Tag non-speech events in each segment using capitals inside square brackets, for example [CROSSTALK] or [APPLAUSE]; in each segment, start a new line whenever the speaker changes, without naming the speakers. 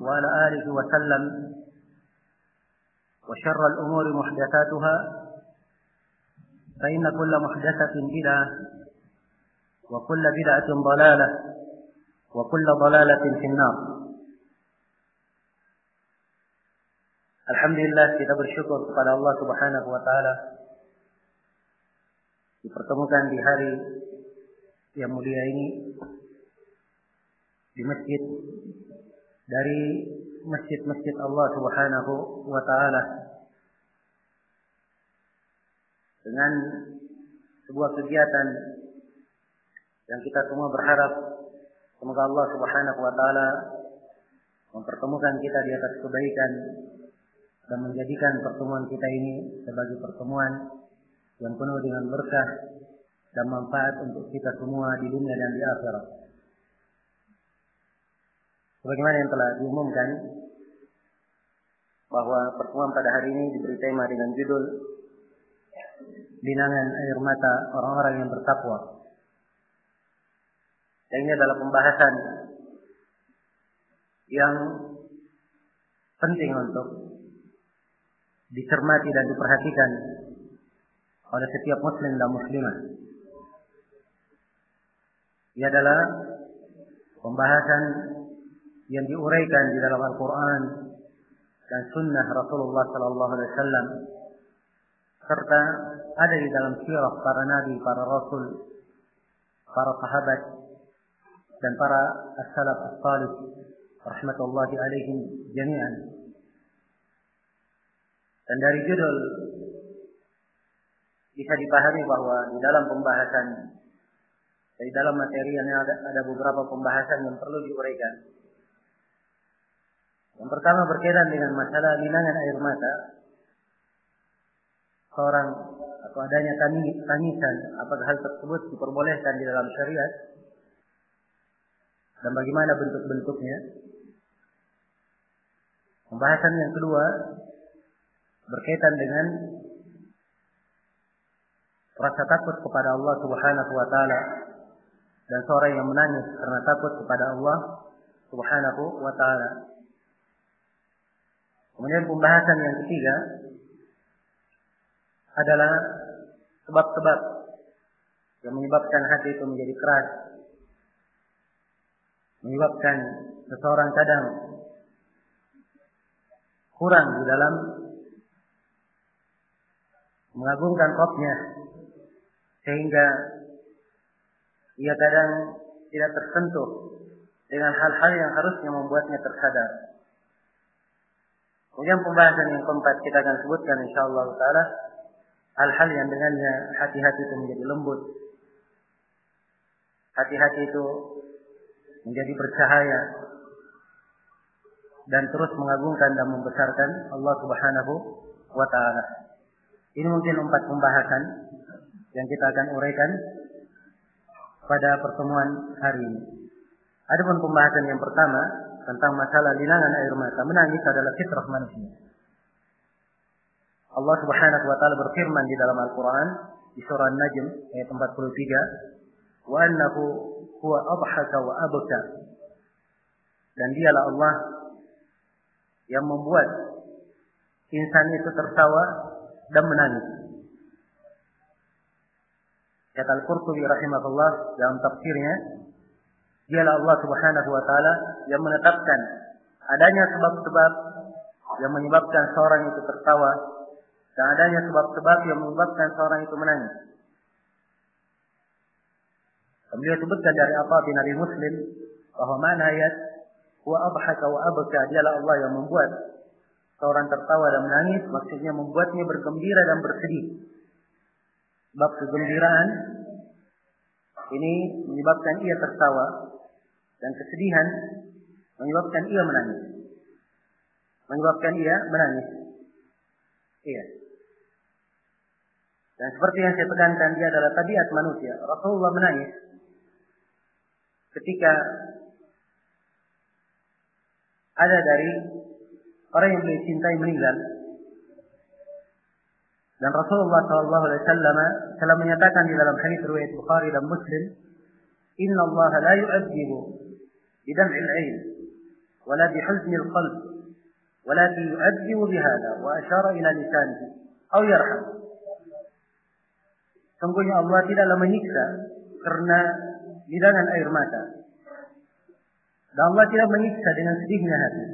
وعلى آله وسلم وشر الأمور محدثاتها فإن كل محدثة بدعة وكل بدعة ضلالة وكل ضلالة في النار Alhamdulillah kita bersyukur kepada Allah Subhanahu wa taala dipertemukan di hari yang mulia ini di masjid dari masjid-masjid Allah Subhanahu wa taala dengan sebuah kegiatan yang kita semua berharap semoga Allah Subhanahu wa taala mempertemukan kita di atas kebaikan dan menjadikan pertemuan kita ini sebagai pertemuan yang penuh dengan berkah dan manfaat untuk kita semua di dunia dan di akhirat. Sebagaimana yang telah diumumkan bahwa pertemuan pada hari ini diberi tema dengan judul Binangan Air Mata Orang-orang yang Bertakwa. Dan ini adalah pembahasan yang penting untuk dicermati dan diperhatikan oleh setiap muslim dan muslimah. Ia adalah pembahasan yang diuraikan di dalam Al-Quran dan Sunnah Rasulullah Sallallahu Alaihi Wasallam serta ada di dalam sirah para nabi, para rasul, para sahabat dan para as-salaf as-salih rahmatullahi alaihim jami'an. Dan dari judul bisa dipahami bahwa di dalam pembahasan dari dalam materi yang ada, ada beberapa pembahasan yang perlu diuraikan. Yang pertama berkaitan dengan masalah linangan air mata seorang atau adanya tangisan apakah hal tersebut diperbolehkan di dalam syariat dan bagaimana bentuk-bentuknya. Pembahasan yang kedua berkaitan dengan rasa takut kepada Allah Subhanahu wa taala dan seorang yang menangis karena takut kepada Allah Subhanahu wa taala. Kemudian pembahasan yang ketiga adalah sebab-sebab yang menyebabkan hati itu menjadi keras. Menyebabkan seseorang kadang kurang di dalam mengagungkan Rabbnya sehingga ia kadang tidak tersentuh dengan hal-hal yang harusnya membuatnya tersadar. Kemudian pembahasan yang keempat kita akan sebutkan insyaallah taala hal-hal yang dengannya hati-hati itu menjadi lembut. Hati-hati itu menjadi bercahaya dan terus mengagungkan dan membesarkan Allah Subhanahu wa taala. Ini mungkin empat pembahasan yang kita akan uraikan pada pertemuan hari ini. Adapun pembahasan yang pertama tentang masalah linangan air mata menangis adalah fitrah manusia. Allah Subhanahu wa taala berfirman di dalam Al-Qur'an di surah An-Najm ayat 43, "Wa annahu huwa adhaka wa abka." Dan dialah Allah yang membuat insan itu tertawa dan menangis. Kata Al-Qurtubi rahimahullah dalam tafsirnya, dialah Allah Subhanahu wa taala yang menetapkan adanya sebab-sebab yang menyebabkan seorang itu tertawa dan adanya sebab-sebab yang menyebabkan seorang itu menangis. Beliau sebutkan dari apa bin Nabi Muslim bahwa mana ayat wa abhaka wa abka dialah Allah yang membuat seorang tertawa dan menangis maksudnya membuatnya bergembira dan bersedih. Sebab kegembiraan ini menyebabkan ia tertawa dan kesedihan menyebabkan ia menangis. Menyebabkan ia menangis. Iya. Dan seperti yang saya tekankan dia adalah tabiat manusia. Rasulullah menangis ketika ada dari orang yang beliau cintai meninggal dan Rasulullah Shallallahu Alaihi Wasallam telah menyatakan di dalam hadis riwayat Bukhari dan Muslim, Inna Allah la yu'adzibu bidam'il ain, wala bihuznil qalb, ولكن يؤدب بهذا وأشار إلى لسانه أو يرحم Sungguhnya Allah tidaklah menyiksa karena hidangan air mata. Dan Allah tidak menyiksa dengan sedihnya hati.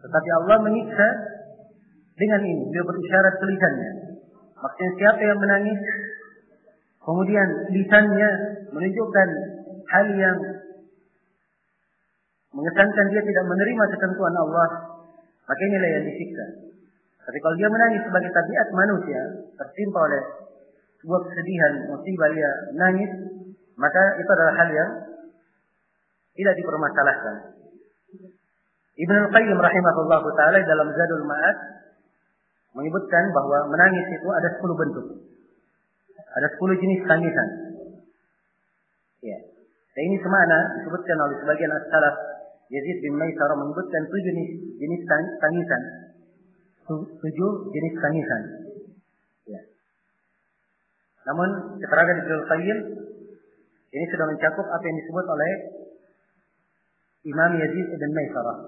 Tetapi Allah menyiksa dengan ini. Dia berisyarat tulisannya. Maksudnya siapa yang menangis, kemudian lisannya menunjukkan hal yang mengesankan dia tidak menerima ketentuan Allah, maka inilah yang disiksa. Tapi kalau dia menangis sebagai tabiat manusia, tertimpa oleh sebuah kesedihan, musibah dia nangis, maka itu adalah hal yang tidak dipermasalahkan. Ibn Al-Qayyim rahimahullah ta'ala dalam Zadul Ma'ad menyebutkan bahwa menangis itu ada 10 bentuk. Ada 10 jenis tangisan. Ya. Dan ini semana disebutkan oleh sebagian as-salaf Yazid bin Maisarah menyebutkan tujuh jenis, jenis tangisan. Tujuh jenis tangisan. Ya. Namun keterangan Ibnu Qayyim ini sudah mencakup apa yang disebut oleh Imam Yazid bin Maisarah.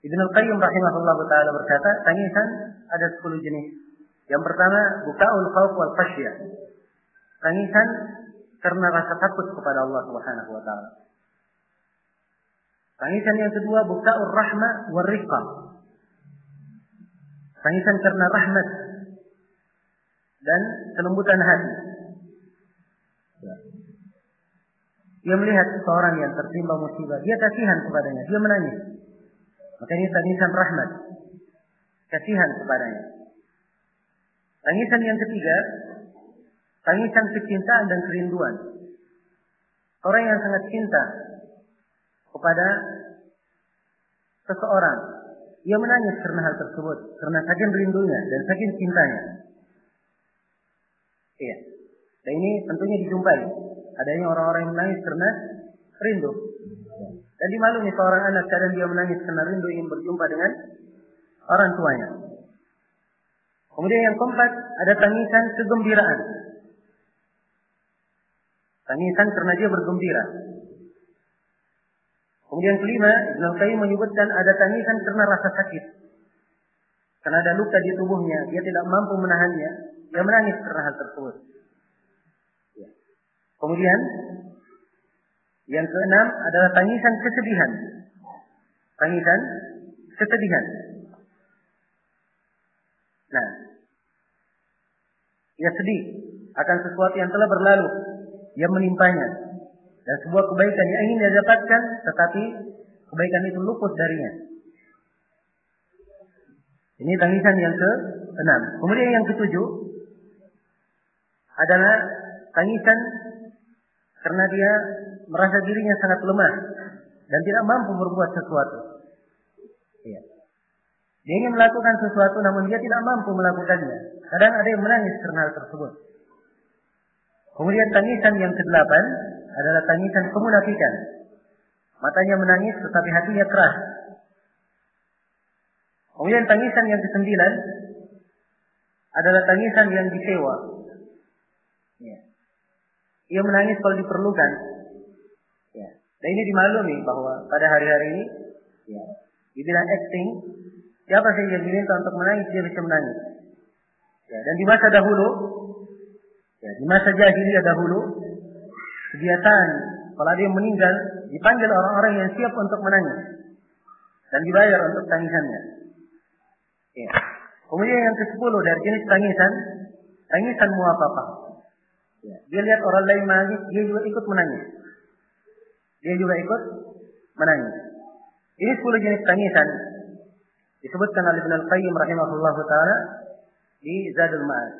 Ibnu Qayyim rahimahullah taala berkata, tangisan ada sepuluh jenis. Yang pertama, bukaul khauf wal khasyah. Tangisan karena rasa takut kepada Allah Subhanahu wa taala. Tangisan yang kedua bukaur rahmah war rifqah. Tangisan karena rahmat dan kelembutan hati. Ya. Dia melihat seseorang yang tertimpa musibah, dia kasihan kepadanya, dia menangis. Maka ini tangisan rahmat. Kasihan kepadanya. Tangisan yang ketiga, tangisan kecintaan dan kerinduan. Orang yang sangat cinta kepada seseorang. Ia menangis karena hal tersebut, karena saking rindunya dan saking cintanya. Iya. Dan ini tentunya dijumpai. Adanya orang-orang yang menangis karena rindu. Dan dimaklumi seorang anak kadang dia menangis karena rindu ingin berjumpa dengan orang tuanya. Kemudian yang keempat ada tangisan kegembiraan. Tangisan karena dia bergembira. Kemudian kelima, Ibn Qayyim menyebutkan ada tangisan karena rasa sakit. Karena ada luka di tubuhnya, dia tidak mampu menahannya, dia menangis karena hal tersebut. Ya. Kemudian, yang keenam adalah tangisan kesedihan. Tangisan kesedihan. Nah, ia sedih akan sesuatu yang telah berlalu, yang menimpanya. Dan sebuah kebaikan yang ingin dia dapatkan, tetapi kebaikan itu luput darinya. Ini tangisan yang ke-6. Kemudian yang ketujuh adalah tangisan karena dia merasa dirinya sangat lemah dan tidak mampu berbuat sesuatu. Iya. Dia ingin melakukan sesuatu namun dia tidak mampu melakukannya. Kadang ada yang menangis karena hal tersebut. Kemudian tangisan yang kedelapan adalah tangisan kemunafikan. Matanya menangis tetapi hatinya keras. Kemudian tangisan yang kesembilan adalah tangisan yang disewa. Ya. Ia menangis kalau diperlukan. Ya. Dan ini dimaklumi bahwa pada hari-hari ini, ya, dibilang acting, siapa sih yang diminta untuk menangis, dia bisa menangis. Ya, dan di masa dahulu, ya, di masa jahiliyah dahulu, kebiasaan kalau ada yang meninggal, dipanggil orang-orang yang siap untuk menangis dan dibayar untuk tangisannya. Ya. Kemudian yang ke-10 dari jenis tangisan, tangisan muafakah. Ya. Dia lihat orang lain menangis, dia juga ikut menangis. Dia juga ikut menangis. Ini 10 jenis tangisan disebutkan oleh Ibn Al-Qayyim rahimahullah taala di Zadul Ma'ad.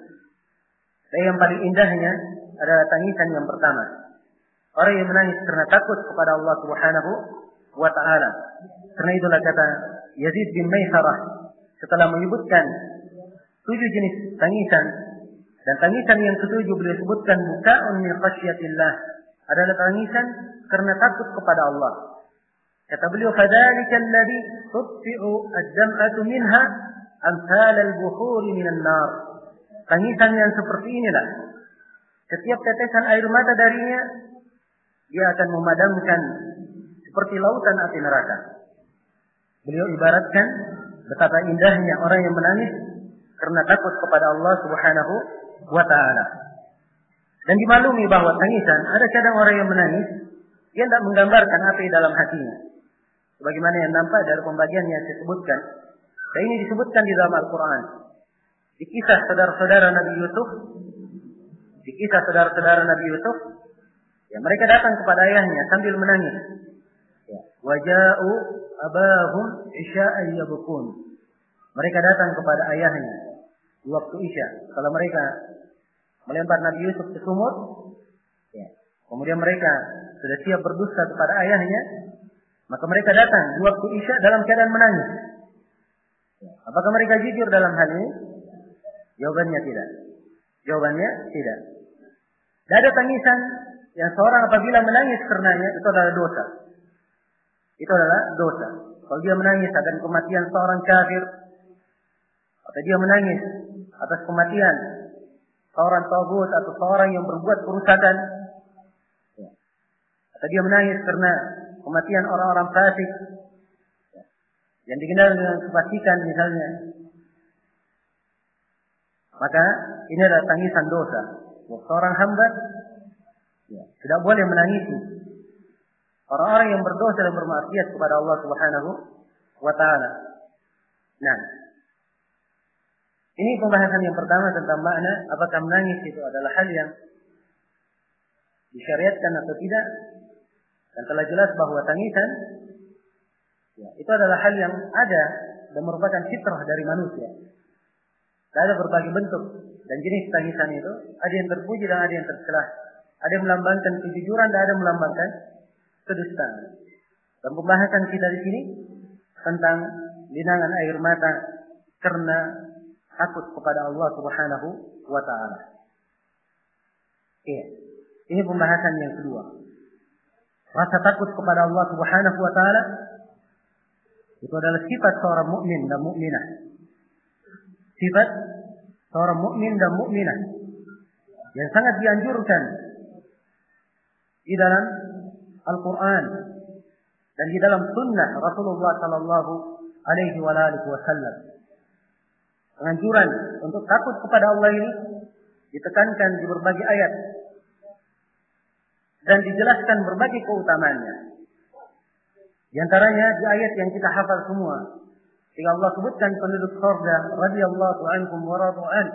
Yang paling indahnya adalah tangisan yang pertama. Orang yang menangis karena takut kepada Allah Subhanahu wa taala. Karena itulah kata Yazid bin Maisarah setelah menyebutkan tujuh jenis tangisan dan tangisan yang ketujuh beliau sebutkan buka'un min khasyatillah adalah tangisan karena takut kepada Allah. Kata beliau, "Fadzalika alladhi tudfi'u ad-dam'atu minha amsal al-bukhur minan nar." Tangisan yang seperti inilah. Setiap tetesan air mata darinya dia akan memadamkan seperti lautan api neraka. Beliau ibaratkan betapa indahnya orang yang menangis karena takut kepada Allah Subhanahu wa taala. Dan dimaklumi bahwa tangisan ada kadang orang yang menangis dia tidak menggambarkan yang dalam hatinya. Sebagaimana yang nampak dari pembagian yang saya sebutkan. Dan ini disebutkan di dalam Al-Quran. Di kisah saudara-saudara Nabi Yusuf. Di kisah saudara-saudara Nabi Yusuf. Ya, mereka datang kepada ayahnya sambil menangis. Ya. Waja'u abahum isya'an yabukun. Mereka datang kepada ayahnya di waktu Isya. Kalau mereka melempar Nabi Yusuf ke sumur, ya. kemudian mereka sudah siap berdusta kepada ayahnya, maka mereka datang di waktu Isya dalam keadaan menangis. Ya. Apakah mereka jujur dalam hal ini? Jawabannya tidak. Jawabannya tidak. Tidak ada tangisan yang seorang apabila menangis karenanya itu adalah dosa. Itu adalah dosa. Kalau dia menangis akan kematian seorang kafir, atau dia menangis atas kematian seorang tagut atau seorang yang berbuat kerusakan, ya. atau dia menangis karena kematian orang-orang fasik, ya. yang dikenal dengan kefasikan misalnya, maka ini adalah tangisan dosa. Seorang hamba ya, tidak boleh menangisi orang-orang yang berdosa dan bermaksiat kepada Allah Subhanahu wa taala. Nah, ini pembahasan yang pertama tentang makna apakah menangis itu adalah hal yang disyariatkan atau tidak. Dan telah jelas bahwa tangisan ya, itu adalah hal yang ada dan merupakan fitrah dari manusia. Dan ada berbagai bentuk dan jenis tangisan itu. Ada yang terpuji dan ada yang tercelah. Ada yang melambangkan kejujuran dan ada yang melambangkan kedustaan. Dan pembahasan kita di sini tentang linangan air mata karena takut kepada Allah Subhanahu wa taala. Iya. Ini pembahasan yang kedua. Rasa takut kepada Allah Subhanahu wa taala itu adalah sifat seorang mukmin dan mukminah. Sifat seorang mukmin dan mukminah yang sangat dianjurkan di dalam Al-Quran dan di dalam sunnah Rasulullah Sallallahu Alaihi Wasallam. Penganjuran untuk takut kepada Allah ini ditekankan di berbagai ayat dan dijelaskan berbagai keutamaannya. Di antaranya di ayat yang kita hafal semua. Jika Allah sebutkan penduduk surga radhiyallahu anhum wa radu'an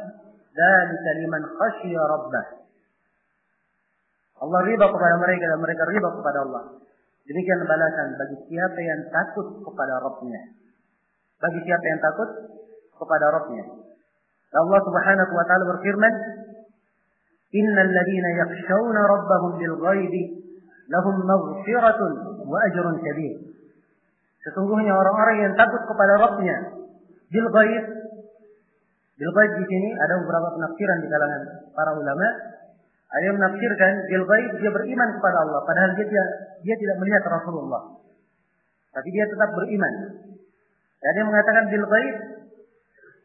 dzalika liman khasyiya rabbah. Allah riba kepada mereka dan mereka riba kepada Allah. Demikian balasan bagi siapa yang takut kepada Rabbnya. Bagi siapa yang takut kepada Rabbnya. Allah Subhanahu wa taala berfirman, "Innal ladzina yakhshawna rabbahum bil ghaibi lahum maghfiratun wa ajrun kabir." Sesungguhnya orang-orang yang takut kepada Rabbnya bil ghaib bil ghaib di sini ada beberapa penafsiran di kalangan para ulama. Ada yang menafsirkan bil ghaib dia beriman kepada Allah padahal dia tidak dia tidak melihat Rasulullah. Tapi dia tetap beriman. Ada yang mengatakan bil ghaib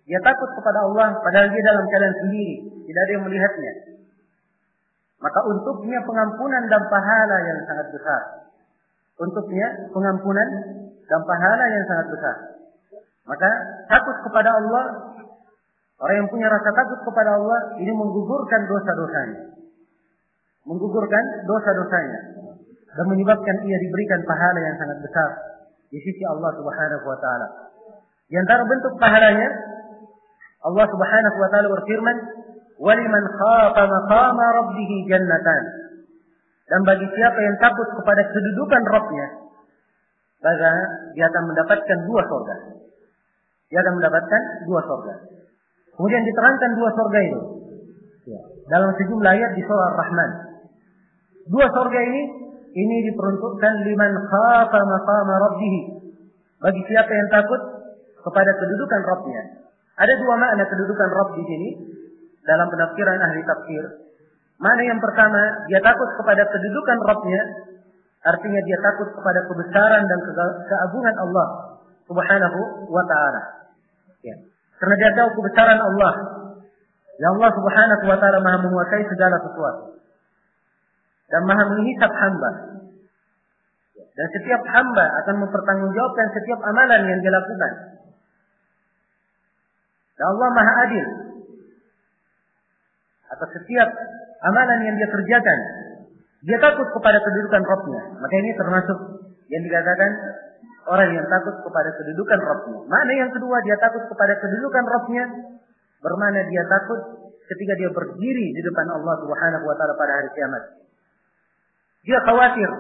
Dia takut kepada Allah padahal dia dalam keadaan sendiri, tidak ada yang melihatnya. Maka untuknya pengampunan dan pahala yang sangat besar. Untuknya pengampunan dan pahala yang sangat besar. Maka takut kepada Allah, orang yang punya rasa takut kepada Allah ini menggugurkan dosa-dosanya. Menggugurkan dosa-dosanya dan menyebabkan ia diberikan pahala yang sangat besar di sisi Allah Subhanahu wa taala. Di antara bentuk pahalanya Allah Subhanahu wa taala berfirman, "Waliman khafa maqama rabbih jannatan." Dan bagi siapa yang takut kepada kedudukan Rabbnya, maka dia akan mendapatkan dua surga. Dia akan mendapatkan dua surga. Kemudian diterangkan dua surga itu. Dalam sejumlah ayat di surah Ar-Rahman. Dua surga ini ini diperuntukkan liman khafa maqama rabbih. Bagi siapa yang takut kepada kedudukan Rabbnya. Ada dua makna kedudukan Rabb di sini dalam penafsiran ahli tafsir. Mana yang pertama, dia takut kepada kedudukan Rabbnya, artinya dia takut kepada kebesaran dan keagungan Allah Subhanahu wa taala. Ya. Karena dia tahu kebesaran Allah. Ya Allah Subhanahu wa taala Maha menguasai segala sesuatu dan maha menghisap hamba. Dan setiap hamba akan mempertanggungjawabkan setiap amalan yang dia lakukan. Dan Allah maha adil atas setiap amalan yang dia kerjakan. Dia takut kepada kedudukan Rabbnya. Maka ini termasuk yang dikatakan orang yang takut kepada kedudukan Rabbnya. Mana yang kedua dia takut kepada kedudukan Rabbnya. Bermana dia takut ketika dia berdiri di depan Allah Subhanahu wa taala pada hari kiamat. Dia khawatir.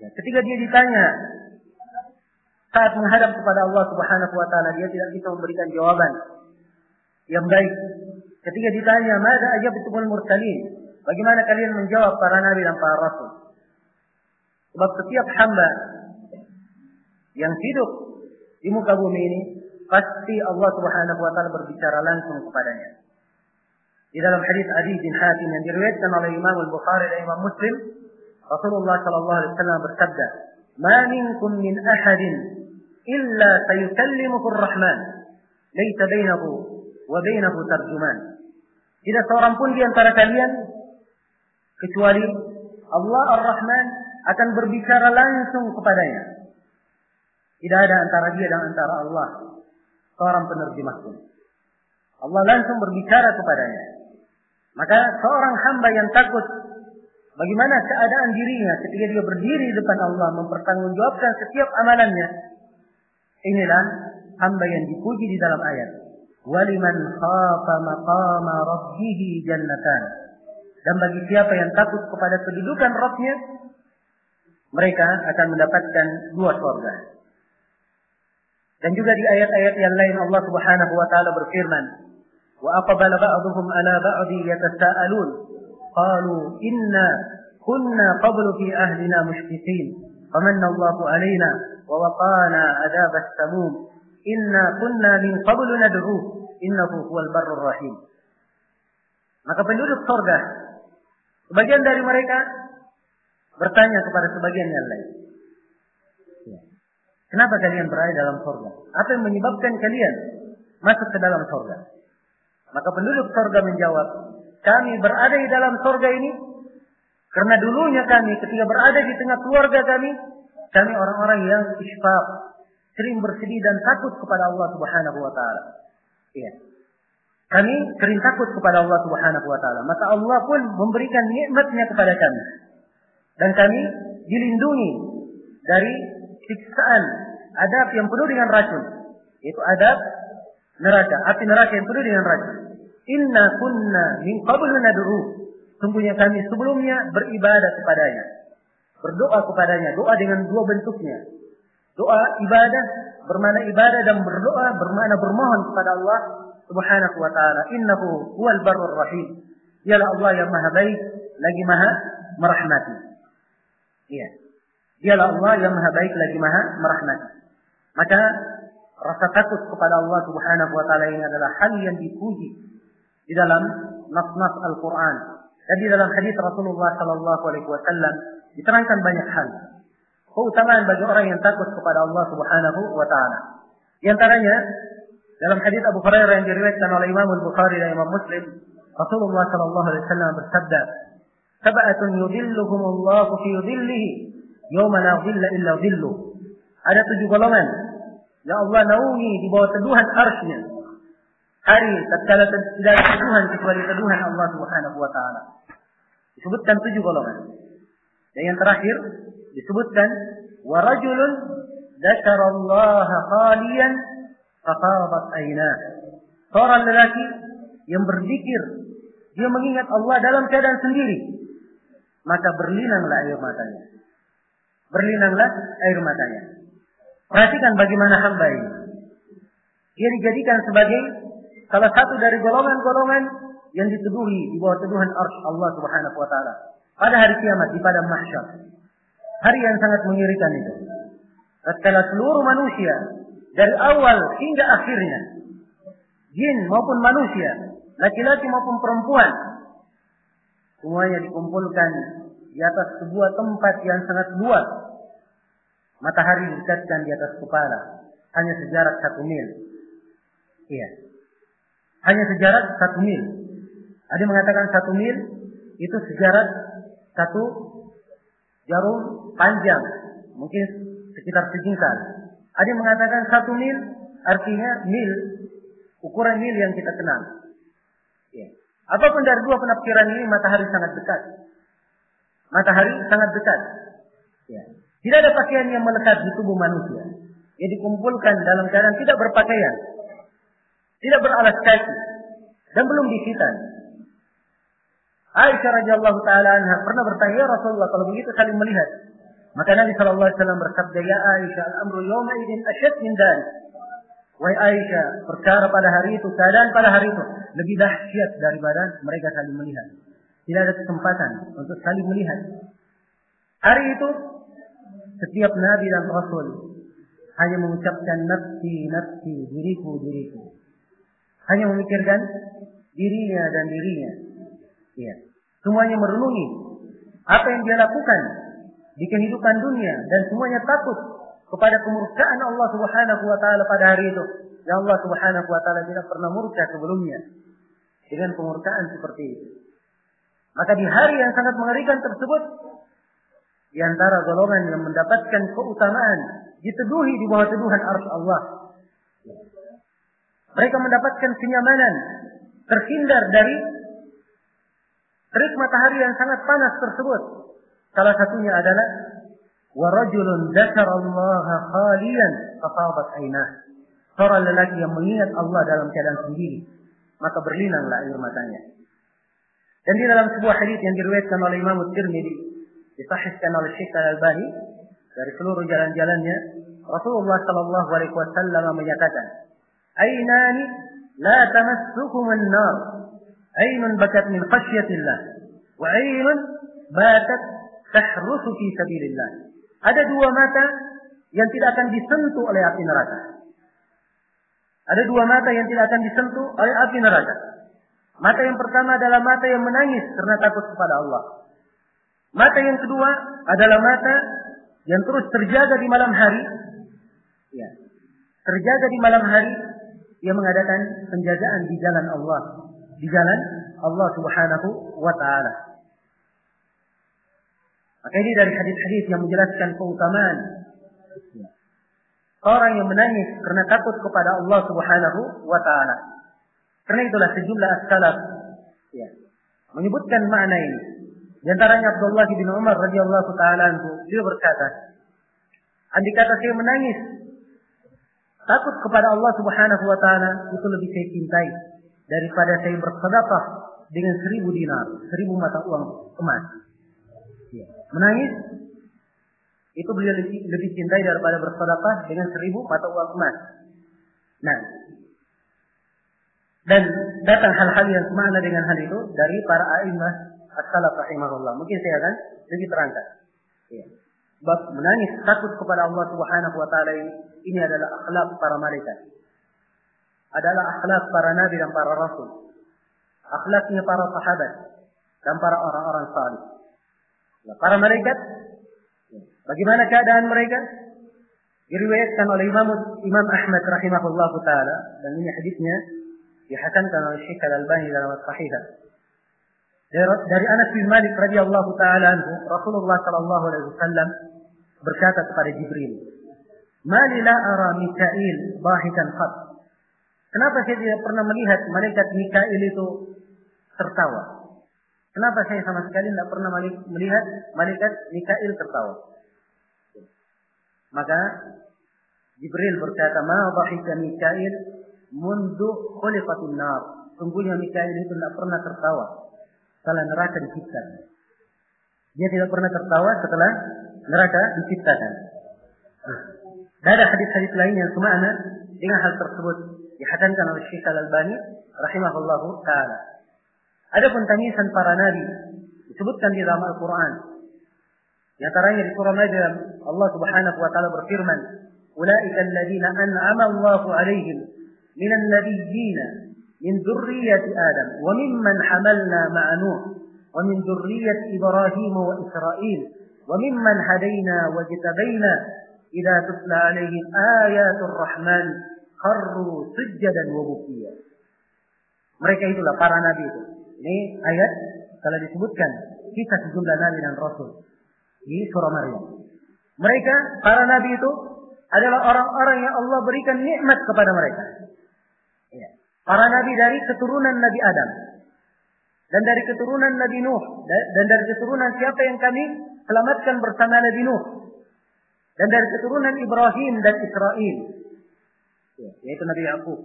Ya, ketika dia ditanya saat menghadap kepada Allah Subhanahu wa taala dia tidak bisa memberikan jawaban yang baik. Ketika ditanya, "Mada ajabtumul mursalin?" Bagaimana kalian menjawab para nabi dan para rasul? Sebab setiap hamba yang hidup di muka bumi ini pasti Allah Subhanahu wa taala berbicara langsung kepadanya. Di dalam hadis Adi bin Hatim yang diriwayatkan oleh Imam Al-Bukhari dan Imam Muslim, Rasulullah sallallahu alaihi wasallam bersabda, "Ma minkum min ahadin illa sayukallimuhu ar-Rahman, laisa bainahu wa bainahu tarjuman." Tidak seorang pun di antara kalian kecuali Allah Ar-Rahman akan berbicara langsung kepadanya. Tidak ada antara dia dan antara Allah seorang penerjemah pun. Allah langsung berbicara kepadanya. Maka seorang hamba yang takut Bagaimana keadaan dirinya ketika dia berdiri di depan Allah mempertanggungjawabkan setiap amalannya. Inilah hamba yang dipuji di dalam ayat. Waliman khafa maqama rabbih jannatan. Dan bagi siapa yang takut kepada kedudukan Rabbnya, mereka akan mendapatkan dua surga. Dan juga di ayat-ayat yang lain Allah Subhanahu wa taala berfirman, "Wa aqbala ba'dhum 'ala ba'dhi yatasaalun." قالوا إنا كنا قبل في أهلنا مشفقين فمن الله علينا ووقانا عذاب السموم إنا كنا من قبل ندعوه إنه هو البر الرحيم Maka penduduk surga, sebagian dari mereka bertanya kepada sebagian yang lain. Kenapa kalian berada dalam surga? Apa yang menyebabkan kalian masuk ke dalam surga? Maka penduduk surga menjawab, kami berada di dalam surga ini karena dulunya kami ketika berada di tengah keluarga kami, kami orang-orang yang isfaq, sering bersedih dan takut kepada Allah Subhanahu wa taala. Iya. Kami sering takut kepada Allah Subhanahu wa taala. Maka Allah pun memberikan nikmatnya kepada kami. Dan kami dilindungi dari siksaan adab yang penuh dengan racun. Yaitu adab neraka, api neraka yang penuh dengan racun. Inna kunna min qablu nad'u. Sungguhnya kami sebelumnya beribadah kepadanya. Berdoa kepadanya. Doa dengan dua bentuknya. Doa ibadah bermana ibadah dan berdoa bermana bermohon kepada Allah Subhanahu wa taala. Innahu huwal barur rahim. Dialah Allah yang Maha baik lagi Maha merahmati. Iya. Dialah Allah yang Maha baik lagi Maha merahmati. Maka rasa takut kepada Allah Subhanahu wa taala ini adalah hal yang dipuji di dalam nas-nas Al-Quran dan di dalam hadis Rasulullah Sallallahu Alaihi Wasallam diterangkan banyak hal. Keutamaan bagi orang yang takut kepada Allah Subhanahu Wa Taala. Di antaranya Dalam hadis Abu Hurairah yang diriwayatkan oleh Imam Al-Bukhari dan Imam Muslim, Rasulullah sallallahu alaihi wasallam bersabda, "Sab'atun yudhilluhumullahu fi dhillihi yawma la dhilla illa dhillu." Ada tujuh golongan yang Allah naungi di bawah teduhan arsy Hari tatkala tidak ada teduhan kecuali teduhan Allah Subhanahu wa taala. Disebutkan tujuh golongan. Dan yang terakhir disebutkan wa rajulun dzakarallaha khaliyan fafadat aynah. Seorang lelaki yang berzikir, dia mengingat Allah dalam keadaan sendiri, maka berlinanglah air matanya. Berlinanglah air matanya. Perhatikan bagaimana hamba ini. Dia dijadikan sebagai salah satu dari golongan-golongan yang dituduhi di bawah tuduhan arsy Allah Subhanahu wa taala pada hari kiamat di padang mahsyar. Hari yang sangat mengerikan itu. Tatkala seluruh manusia dari awal hingga akhirnya jin maupun manusia, laki-laki maupun perempuan semuanya dikumpulkan di atas sebuah tempat yang sangat luas. Matahari didekatkan di atas kepala, hanya sejarak satu mil. Iya, hanya sejarak satu mil. Ada yang mengatakan satu mil itu sejarak satu jarum panjang, mungkin sekitar sejengkal. Ada yang mengatakan satu mil artinya mil, ukuran mil yang kita kenal. Ya. Apa pun dari dua penafsiran ini, matahari sangat dekat. Matahari sangat dekat. Ya. Tidak ada pakaian yang melekat di tubuh manusia. Yang dikumpulkan dalam keadaan tidak berpakaian. Tidak beralas kaki. Dan belum disitan. Aisyah radhiyallahu taala anha pernah bertanya, "Ya Rasulullah, kalau begitu saling melihat." Maka Nabi sallallahu alaihi wasallam bersabda, "Ya Aisyah, al-amru yawma idzin asyad min dhalik." Wahai Aisyah, perkara pada hari itu, keadaan pada hari itu lebih dahsyat daripada mereka saling melihat. Tidak ada kesempatan untuk saling melihat. Hari itu setiap nabi dan rasul hanya mengucapkan nafsi, nafsi, diriku, diriku. Hanya memikirkan dirinya dan dirinya. Ya. Semuanya merenungi apa yang dia lakukan di kehidupan dunia dan semuanya takut kepada kemurkaan Allah Subhanahu wa taala pada hari itu. Ya Allah Subhanahu wa taala tidak pernah murka sebelumnya dengan kemurkaan seperti itu. Maka di hari yang sangat mengerikan tersebut di antara golongan yang mendapatkan keutamaan diteduhi di bawah teduhan arsy Allah. Mereka mendapatkan kenyamanan, terhindar dari terik matahari yang sangat panas tersebut. Salah satunya adalah warajulun dzakarallaha khalian fafadat ainah. Seorang lelaki yang mengingat Allah dalam keadaan sendiri, maka berlinanglah air matanya. Dan di dalam sebuah hadis yang diriwayatkan oleh Imam Tirmidzi, disahihkan oleh Syekh Al-Albani dari seluruh jalan-jalannya, Rasulullah sallallahu alaihi wasallam menyatakan, "Ainani la tamassukum an-nar." Ainun bakat min khasyatillah wa ainun batat tahrusu fi sabilillah. Ada dua mata yang tidak akan disentuh oleh api neraka. Ada dua mata yang tidak akan disentuh oleh api neraka. Mata yang pertama adalah mata yang menangis karena takut kepada Allah. Mata yang kedua adalah mata yang terus terjaga di malam hari. Ya. Terjaga di malam hari yang mengadakan penjagaan di jalan Allah di jalan Allah Subhanahu wa taala. Maka ini dari hadis-hadis yang menjelaskan keutamaan orang yang menangis karena takut kepada Allah Subhanahu wa taala. Karena itulah sejumlah as-salaf ya, menyebutkan makna ini. Di antaranya Abdullah bin Umar radhiyallahu taala dia berkata, andai kata saya menangis takut kepada Allah Subhanahu wa taala itu lebih saya cintai daripada saya bersedekah dengan seribu dinar, seribu mata uang emas. Ya. Menangis itu beliau lebih, lebih cintai daripada bersedekah dengan seribu mata uang emas. Nah, dan datang hal-hal yang semakna dengan hal itu dari para a'immah as-salaf rahimahullah. Mungkin saya akan lebih terangkan. Ya. Sebab menangis takut kepada Allah Subhanahu wa taala ini, ini adalah akhlak para malaikat adalah akhlak para nabi dan para rasul. Akhlaknya para sahabat dan para orang-orang salih. Nah, para malaikat, bagaimana keadaan mereka? diriwayatkan oleh Imam Imam Ahmad rahimahullah taala dan ini hadisnya dihasankan oleh Syekh Al-Albani dalam Sahihah. Dari Anas bin Malik radhiyallahu taala anhu, Rasulullah sallallahu alaihi wasallam berkata kepada Jibril, "Mali la ara Mikail bahikan khat." Kenapa saya tidak pernah melihat malaikat Mikail itu tertawa? Kenapa saya sama sekali tidak pernah melihat malaikat Mikail tertawa? Maka Jibril berkata, "Ma dhahika Mikail mundu khuliqatin nar." Sungguhnya Mikail itu tidak pernah tertawa setelah neraka diciptakan. Dia tidak pernah tertawa setelah neraka diciptakan. Nah, ada hadis-hadis lain yang semakna dengan hal tersebut dihasankan oleh Syekh Al-Albani rahimahullahu taala. Adapun tangisan para nabi disebutkan di dalam Al-Qur'an. Di antaranya di surah Maryam Allah Subhanahu wa taala berfirman, "Ulaika alladziina an'ama Allahu 'alaihim minan nabiyyin min dzurriyyati Adam wa mimman hamalna ma'a Nuh wa min dzurriyyati Ibrahim wa Israil wa mimman hadaina wa jtabaina idza tutla 'alaihim ayatul rahman kharru sujadan wa bukiya." Mereka itulah para nabi itu. Ini ayat telah disebutkan kisah sejumlah nabi dan rasul di surah Maryam. Mereka para nabi itu adalah orang-orang yang Allah berikan nikmat kepada mereka. Para nabi dari keturunan Nabi Adam. Dan dari keturunan Nabi Nuh. Dan dari keturunan siapa yang kami selamatkan bersama Nabi Nuh? Dan dari keturunan Ibrahim dan Israel. Ya, yaitu Nabi Yakub.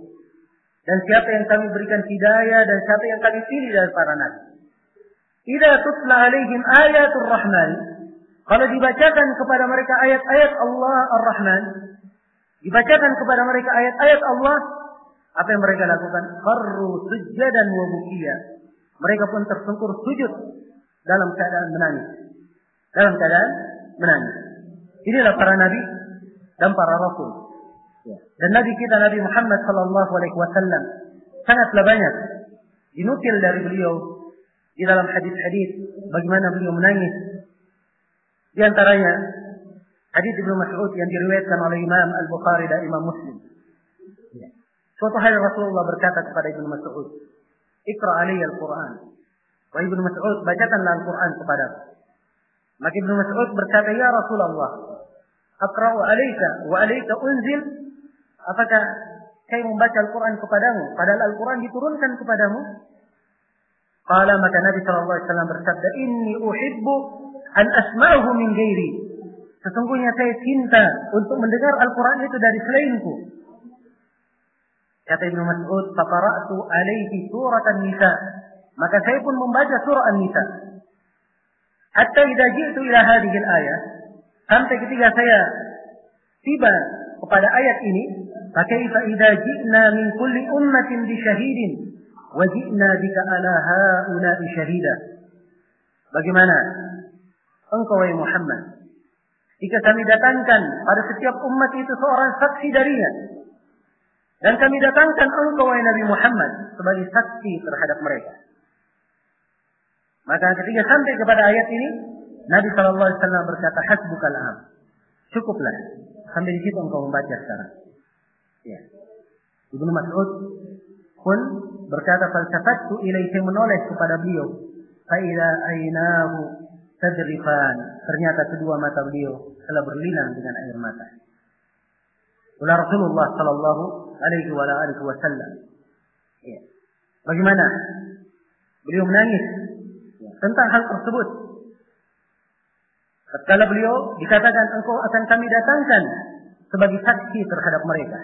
Dan siapa yang kami berikan hidayah dan siapa yang kami pilih dari para nabi. Idza tutla alaihim ayatul rahman. Kalau dibacakan kepada mereka ayat-ayat Allah Ar-Rahman, dibacakan kepada mereka ayat-ayat Allah, apa yang mereka lakukan? Kharru sujadan wa bukiya. Mereka pun tersungkur sujud dalam keadaan menangis. Dalam keadaan menangis. Inilah para nabi dan para rasul. Ya. Dan nabi kita Nabi Muhammad sallallahu alaihi wasallam sangatlah banyak dinukil dari beliau di dalam hadis-hadis bagaimana beliau menangis di antaranya hadis Ibnu Mas'ud yang diriwayatkan oleh Imam Al-Bukhari dan Imam Muslim. Suatu hari Rasulullah berkata kepada Ibnu Mas'ud, "Iqra alayya al-Qur'an." Wa Ibnu Mas'ud bacakanlah Al-Qur'an kepadaku. Maka Ibnu Mas'ud berkata, "Ya Rasulullah, aqra'u alayka wa alayka unzil?" Apakah saya membaca Al-Quran kepadamu? Padahal Al-Quran diturunkan kepadamu. Qala maka Nabi SAW bersabda, Inni uhibbu an asma'uhu min ghairi. Sesungguhnya saya cinta untuk mendengar Al-Quran itu dari selainku. Kata Ibnu Mas'ud, "Faqara'tu alaihi surat An-Nisa." Maka saya pun membaca surah An-Nisa. Hatta idza ji'tu ila hadhihi al-ayah, sampai ketika saya tiba kepada ayat ini, "Fakaifa idza ji'na min kulli ummatin bi syahidin wa ji'na bika ala haula'i syahida?" Bagaimana engkau wahai Muhammad. Jika kami datangkan pada setiap umat itu seorang saksi darinya. Dan kami datangkan engkau wahai Nabi Muhammad sebagai saksi terhadap mereka. Maka ketika sampai kepada ayat ini, Nabi Shallallahu Alaihi Wasallam berkata, Hasbukal am. Cukuplah. Sampai di situ engkau membaca sekarang. Ya. Ibnu Mas'ud pun berkata falsafatu ilaihi menoleh kepada beliau. Fa'ila ainahu tadrifan. Ternyata kedua mata beliau telah berlinang dengan air mata. Ulah Rasulullah sallallahu alaihi wa alihi wasallam. Ya. Bagaimana? Beliau menangis ya. tentang hal tersebut. Tatkala beliau dikatakan engkau akan kami datangkan sebagai saksi terhadap mereka.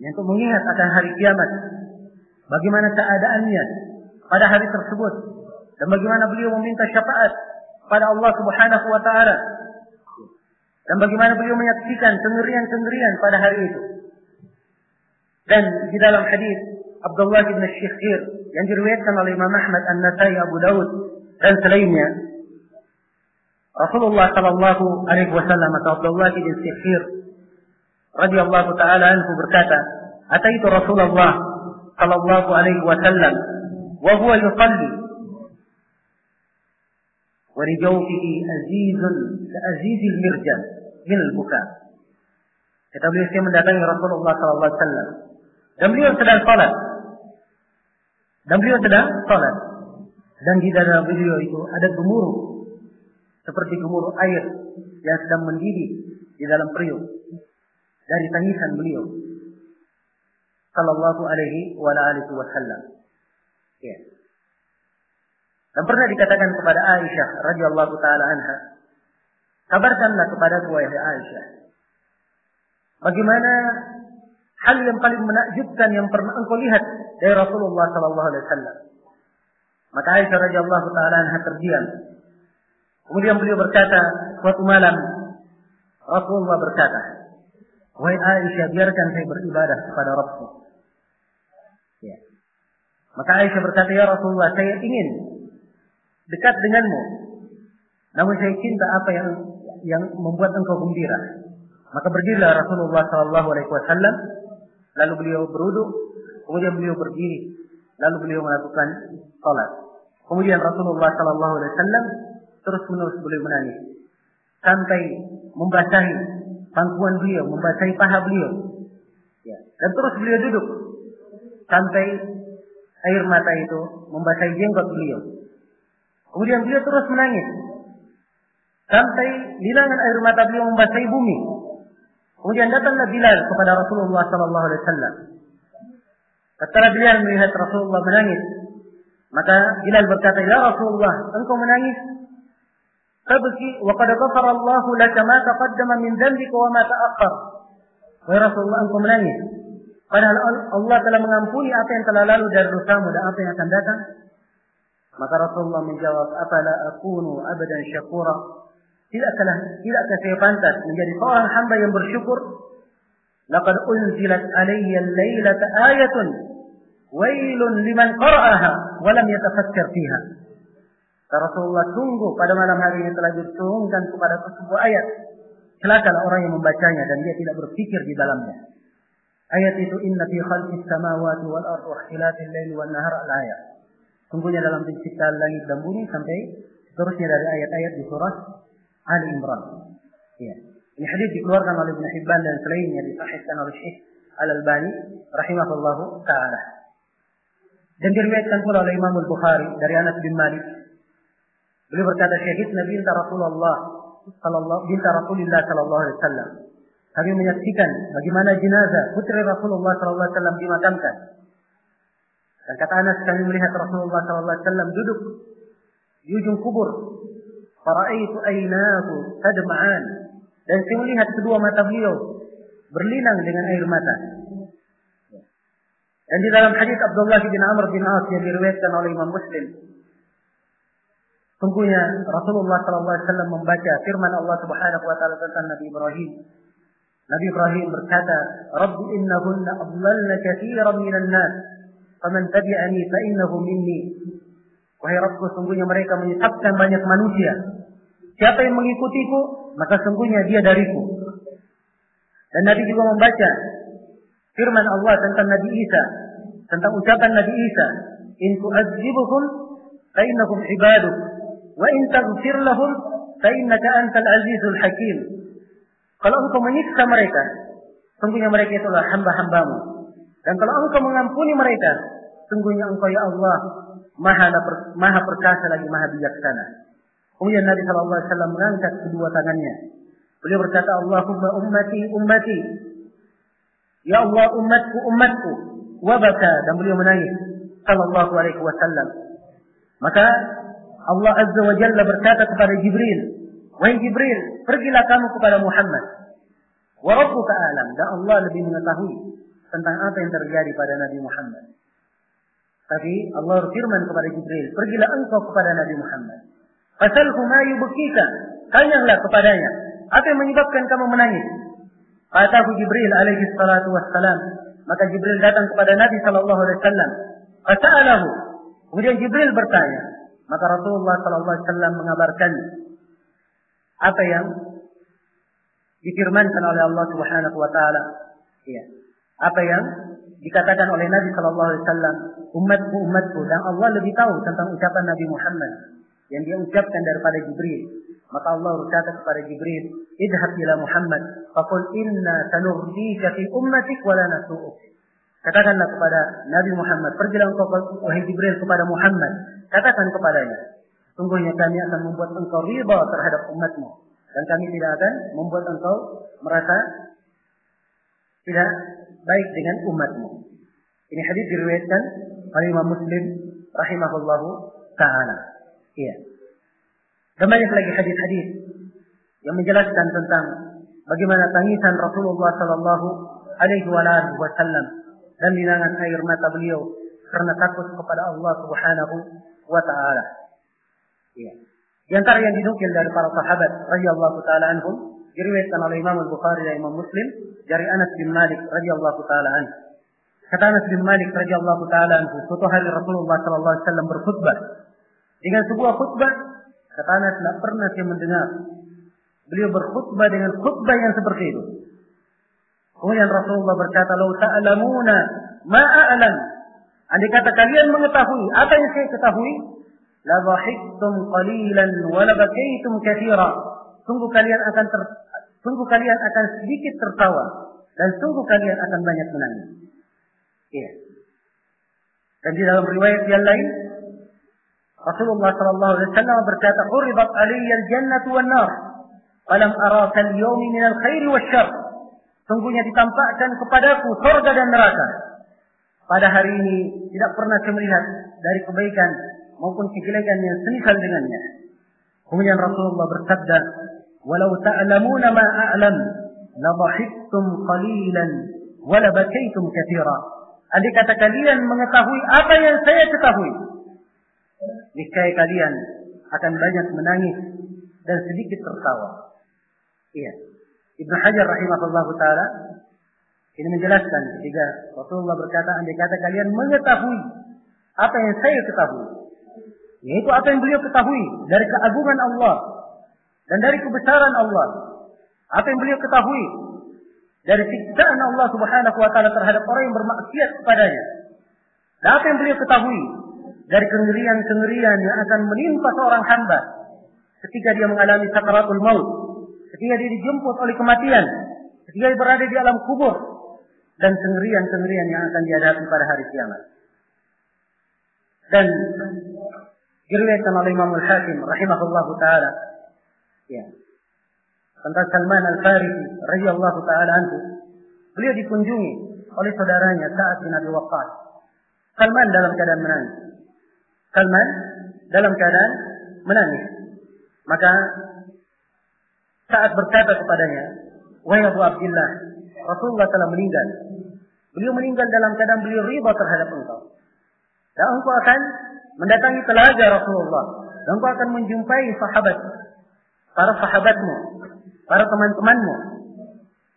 Yang untuk mengingat akan hari kiamat. Bagaimana keadaannya pada hari tersebut dan bagaimana beliau meminta syafaat pada Allah Subhanahu wa taala. Dan bagaimana beliau menyaksikan kengerian-kengerian pada hari itu. Dan di dalam hadis Abdullah bin Syikhir yang diriwayatkan oleh Imam Ahmad An-Nasai Abu Daud dan selainnya Rasulullah sallallahu alaihi wasallam atau Abdullah bin Syikhir radhiyallahu taala anhu berkata, "Ataitu Rasulullah sallallahu alaihi wasallam wa huwa yusalli ولجوفه أزيز كأزيز المرجل من البكاء Kata beliau mendatangi Rasulullah SAW. Dan beliau sedang salat. Dan beliau sedang salat. Dan di dalam beliau itu ada gemuruh. Seperti gemuruh air yang sedang mendidih di dalam periuk. Dari tangisan beliau. Sallallahu alaihi wa alihi wasallam. Ya. Dan pernah dikatakan kepada Aisyah radhiyallahu taala anha, kabarkanlah kepada wahai Aisyah, Bagaimana hal yang paling menakjubkan yang pernah engkau lihat dari Rasulullah sallallahu alaihi wasallam? Maka Aisyah radhiyallahu taala anha terdiam. Kemudian beliau berkata, suatu malam Rasulullah berkata, "Wahai Aisyah, biarkan saya beribadah kepada Rabbku." Ya. Maka Aisyah berkata, "Ya Rasulullah, saya ingin dekat denganmu. Namun saya cinta apa yang yang membuat engkau gembira." Maka berdirilah Rasulullah Sallallahu Alaihi Wasallam, lalu beliau beruduk, kemudian beliau berdiri, lalu beliau melakukan salat. Kemudian Rasulullah Sallallahu Alaihi Wasallam terus menerus beliau menangis sampai membasahi pangkuan beliau, membasahi paha beliau. Ya. Dan terus beliau duduk sampai air mata itu membasahi jenggot beliau. Kemudian beliau terus menangis sampai bilangan air mata beliau membasahi bumi. Kemudian datanglah Bilal kepada Rasulullah sallallahu alaihi wasallam. Ketika Bilal melihat Rasulullah menangis, maka Bilal berkata, "Ya Rasulullah, engkau menangis? Tabki wa qad ghafara Allah laka ma taqaddama min dhanbika wa ma ta'akhkhar." Wahai Rasulullah, engkau menangis. Padahal Allah telah mengampuni apa yang telah lalu dari dosamu dan apa yang akan datang. Maka Rasulullah menjawab, "Afala akunu abadan syakura?" Tidakkah tidakkah saya pantas menjadi seorang hamba yang bersyukur? Laqad unzilat alayya al-lailata ayatun wailun liman qara'aha wa lam yatafakkar fiha. Rasulullah tunggu pada malam hari ini telah diturunkan kepada sebuah ayat. Celakalah orang yang membacanya dan dia tidak berpikir di dalamnya. Ayat itu inna fi khalqis samawati wal ardi wa ikhtilafil laili wan nahar al ayat. Sungguhnya dalam penciptaan langit dan bumi sampai seterusnya dari ayat-ayat di surah Imran. Ya. Ini hadis dikeluarkan oleh Ibn Hibban dan selainnya disahihkan oleh Syekh Al-Albani rahimahullahu taala. Dan diriwayatkan pula oleh Imam Al-Bukhari dari Anas bin Malik. Beliau berkata syahid Nabi binta Rasulullah sallallahu binta Rasulullah sallallahu alaihi wasallam. Kami menyaksikan bagaimana jenazah putri Rasulullah sallallahu alaihi wasallam dimakamkan. Dan kata Anas kami melihat Rasulullah sallallahu alaihi wasallam duduk di ujung kubur Faraitu ainahu tadma'an. Dan saya melihat kedua mata beliau berlinang dengan air mata. Dan di dalam hadis Abdullah bin Amr bin As yang diriwayatkan oleh Imam Muslim, sungguhnya Rasulullah sallallahu alaihi wasallam membaca firman Allah Subhanahu wa taala tentang Nabi Ibrahim. Nabi Ibrahim berkata, "Rabbi innahunna adlalna katsiran minan nas, faman tabi'ani fa innahu minni." Wahai Rabbku, sungguhnya mereka menyesatkan banyak manusia. Siapa yang mengikutiku, maka sungguhnya dia dariku. Dan Nabi juga membaca firman Allah tentang Nabi Isa, tentang ucapan Nabi Isa, "In tu'adzibuhum fa innakum ibaduk, wa in taghfir lahum fa innaka antal azizul hakim." Kalau engkau menyiksa mereka, sungguhnya mereka itulah hamba-hambamu. Dan kalau engkau mengampuni mereka, sungguhnya engkau ya Allah maha maha perkasa lagi maha bijaksana. Kemudian Nabi Shallallahu Alaihi Wasallam mengangkat kedua tangannya. Beliau berkata, Allahumma ummati ummati. Ya Allah umatku umatku. Wabaka dan beliau menangis. Sallallahu Alaihi Wasallam. Maka Allah Azza wa Jalla berkata kepada Jibril, Wahai Jibril, pergilah kamu kepada Muhammad. Wa Rabbuka alam. Dan Allah lebih mengetahui tentang apa yang terjadi pada Nabi Muhammad. Tapi Allah berfirman kepada Jibril, pergilah engkau kepada Nabi Muhammad. Fasalhu ma yubkika. Tanyalah kepadanya, apa yang menyebabkan kamu menangis? Fatahu Jibril alaihi salatu wassalam. Maka Jibril datang kepada Nabi sallallahu alaihi wasallam. Fasa'alahu. Kemudian Jibril bertanya. Maka Rasulullah sallallahu alaihi wasallam mengabarkan apa yang difirmankan oleh Allah Subhanahu wa taala. Iya. Apa yang dikatakan oleh Nabi Shallallahu Alaihi Wasallam, umatku umatku dan Allah lebih tahu tentang ucapan Nabi Muhammad yang dia ucapkan daripada Jibril. Maka Allah berkata kepada Jibril, idhab ila Muhammad faqul inna sanurdika fi ummatik wa la nasu'uk. Katakanlah kepada Nabi Muhammad, pergilah engkau wahai Jibril kepada Muhammad, katakan kepadanya, sungguhnya kami akan membuat engkau riba terhadap umatmu dan kami tidak akan membuat engkau merasa tidak baik dengan umatmu. Ini hadis diriwayatkan oleh Imam Muslim rahimahullahu taala. Iya. Dan banyak lagi hadis-hadis yang menjelaskan tentang bagaimana tangisan Rasulullah sallallahu alaihi wasallam dan linangan air mata beliau karena takut kepada Allah Subhanahu wa taala. Iya. Di antara yang dinukil dari para sahabat radhiyallahu taala anhum diriwayatkan oleh Imam Al-Bukhari dan Imam Muslim dari Anas bin Malik radhiyallahu taala anhu. Kata Anas bin Malik radhiyallahu taala anhu, suatu hari Rasulullah sallallahu alaihi wasallam berkhutbah. Dengan sebuah khutbah, kata Anas tidak pernah saya mendengar beliau berkhutbah dengan khutbah yang seperti itu. Kemudian Rasulullah berkata, "Lau ta'lamuna ma a'lam." Andai kata kalian mengetahui apa yang saya ketahui, la dhahiktum qalilan wa la bakaitum katsira. Sungguh kalian akan ter, sungguh kalian akan sedikit tertawa dan sungguh kalian akan banyak menangis. Iya. Dan di dalam riwayat yang lain Rasulullah sallallahu alaihi wasallam berkata, "Uridat alayya al-jannatu wan nar, falam ara kal-yawmi min al-khair wasyarr." Sungguhnya ditampakkan kepadaku surga dan neraka. Pada hari ini tidak pernah saya melihat dari kebaikan maupun kejelekan yang semisal dengannya. Kemudian Rasulullah bersabda, "Walau ta'lamuna ma a'lam, la dhahiktum qalilan wa la bakaitum katsira." Andai kata kalian mengetahui apa yang saya ketahui, niscaya kalian akan banyak menangis dan sedikit tertawa. Iya. Ibnu Hajar rahimahullah taala ini menjelaskan ketika Rasulullah berkata, andai kata kalian mengetahui apa yang saya ketahui, yaitu apa yang beliau ketahui dari keagungan Allah dan dari kebesaran Allah, apa yang beliau ketahui dari siksaan Allah Subhanahu wa taala terhadap orang yang bermaksiat kepadanya. Dan apa yang beliau ketahui dari kengerian-kengerian yang akan menimpa seorang hamba. Ketika dia mengalami sakaratul maut, ketika dia dijemput oleh kematian, ketika dia berada di alam kubur. Dan kengerian-kengerian yang akan dihadapi pada hari kiamat. Dan diriwayatkan oleh Imam Al-Hakim rahimahullah taala. Ya. Tentang Salman Al-Farisi radhiyallahu taala anhu. Beliau dikunjungi oleh saudaranya Sa'ad bin Abi Waqqas. Salman dalam keadaan menangis Salman dalam keadaan menangis. Maka saat berkata kepadanya wahai Abu Abdullah Rasulullah telah meninggal. Beliau meninggal dalam keadaan beliau riba terhadap engkau. Dan engkau akan mendatangi telaga Rasulullah. Dan engkau akan menjumpai sahabat para sahabatmu para teman-temanmu.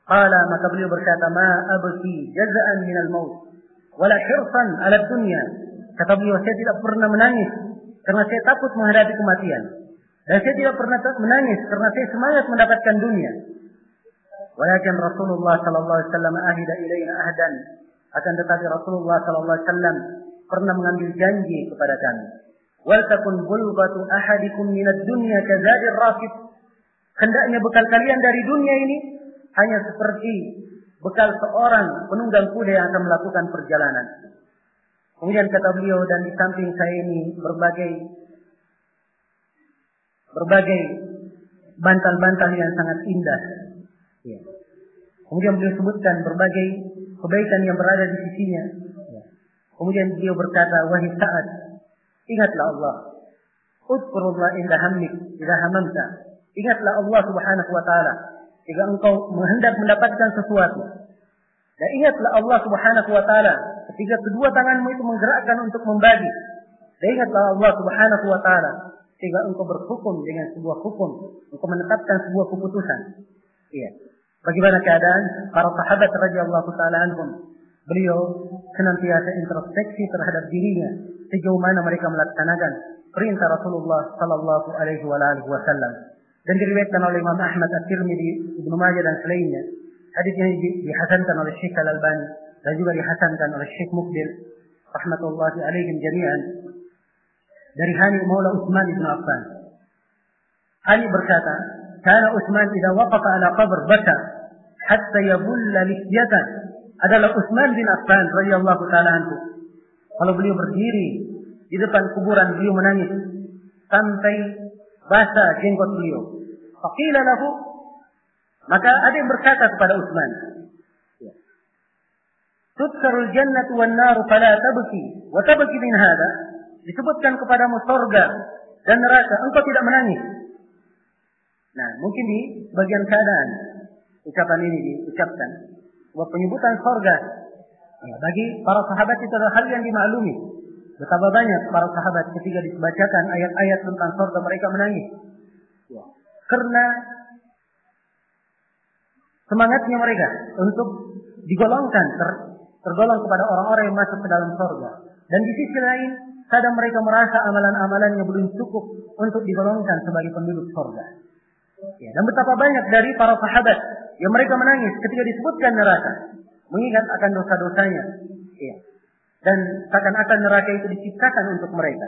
Qala maka beliau berkata ma abki jazaan minal maut wala hirsan ala dunya kata beliau saya tidak pernah menangis karena saya takut menghadapi kematian dan saya tidak pernah menangis karena saya semangat mendapatkan dunia walakin Rasulullah sallallahu alaihi wasallam ahida ilaina ahdan akan tetapi Rasulullah sallallahu alaihi wasallam pernah mengambil janji kepada kami. Wal takun bulghatu ahadikum minad dunya kazadir rakib. Hendaknya bekal kalian dari dunia ini hanya seperti bekal seorang penunggang kuda yang akan melakukan perjalanan. Kemudian kata beliau dan di samping saya ini berbagai berbagai bantal-bantal yang sangat indah. Ya. Kemudian beliau sebutkan berbagai kebaikan yang berada di sisinya. Kemudian beliau berkata, wahai Sa'ad, ingatlah Allah. Udkurullah indah hamlik, indah hamamta. Ingatlah Allah subhanahu wa ta'ala. Jika engkau menghendak mendapatkan sesuatu. Dan ingatlah Allah subhanahu wa ta'ala. Ketika kedua tanganmu itu menggerakkan untuk membagi. Dan ingatlah Allah subhanahu wa ta'ala. Jika engkau berhukum dengan sebuah hukum. Engkau menetapkan sebuah keputusan. Iya. Bagaimana keadaan para sahabat radhiyallahu taala anhum Beliau senantiasa introspeksi terhadap dirinya sejauh mana mereka melaksanakan perintah Rasulullah sallallahu alaihi wasallam. Dan diriwayatkan oleh Imam Ahmad At-Tirmidzi, Ibnu Majah dan selainnya. Hadis dihasankan oleh Syekh Al-Albani dan juga dihasankan oleh Syekh Mukbil rahmatullahi alaihim jami'an dari Hani Maula Utsman bin Affan. Hani berkata, "Kana Utsman idza waqafa ala qabr baka hatta yabulla lihyatan adalah Utsman bin Affan radhiyallahu taala anhu. Kalau beliau berdiri di depan kuburan beliau menangis sampai basah jenggot beliau. Faqila lahu maka ada yang berkata kepada Utsman, Tudkarul jannatu wan nar fala tabki wa tabki min hada. Disebutkan kepadamu surga dan neraka, engkau tidak menangis. Nah, mungkin di bagian keadaan ucapan ini diucapkan bahwa penyebutan surga ya, bagi para sahabat itu adalah hal yang dimaklumi. Betapa banyak para sahabat ketika dibacakan ayat-ayat tentang surga mereka menangis. Ya. Karena semangatnya mereka untuk digolongkan ter, tergolong kepada orang-orang yang masuk ke dalam surga. Dan di sisi lain, kadang mereka merasa amalan-amalannya belum cukup untuk digolongkan sebagai penduduk surga. Ya, dan betapa banyak dari para sahabat yang mereka menangis ketika disebutkan neraka, mengingat akan dosa-dosanya. Ya. Dan seakan-akan neraka itu diciptakan untuk mereka.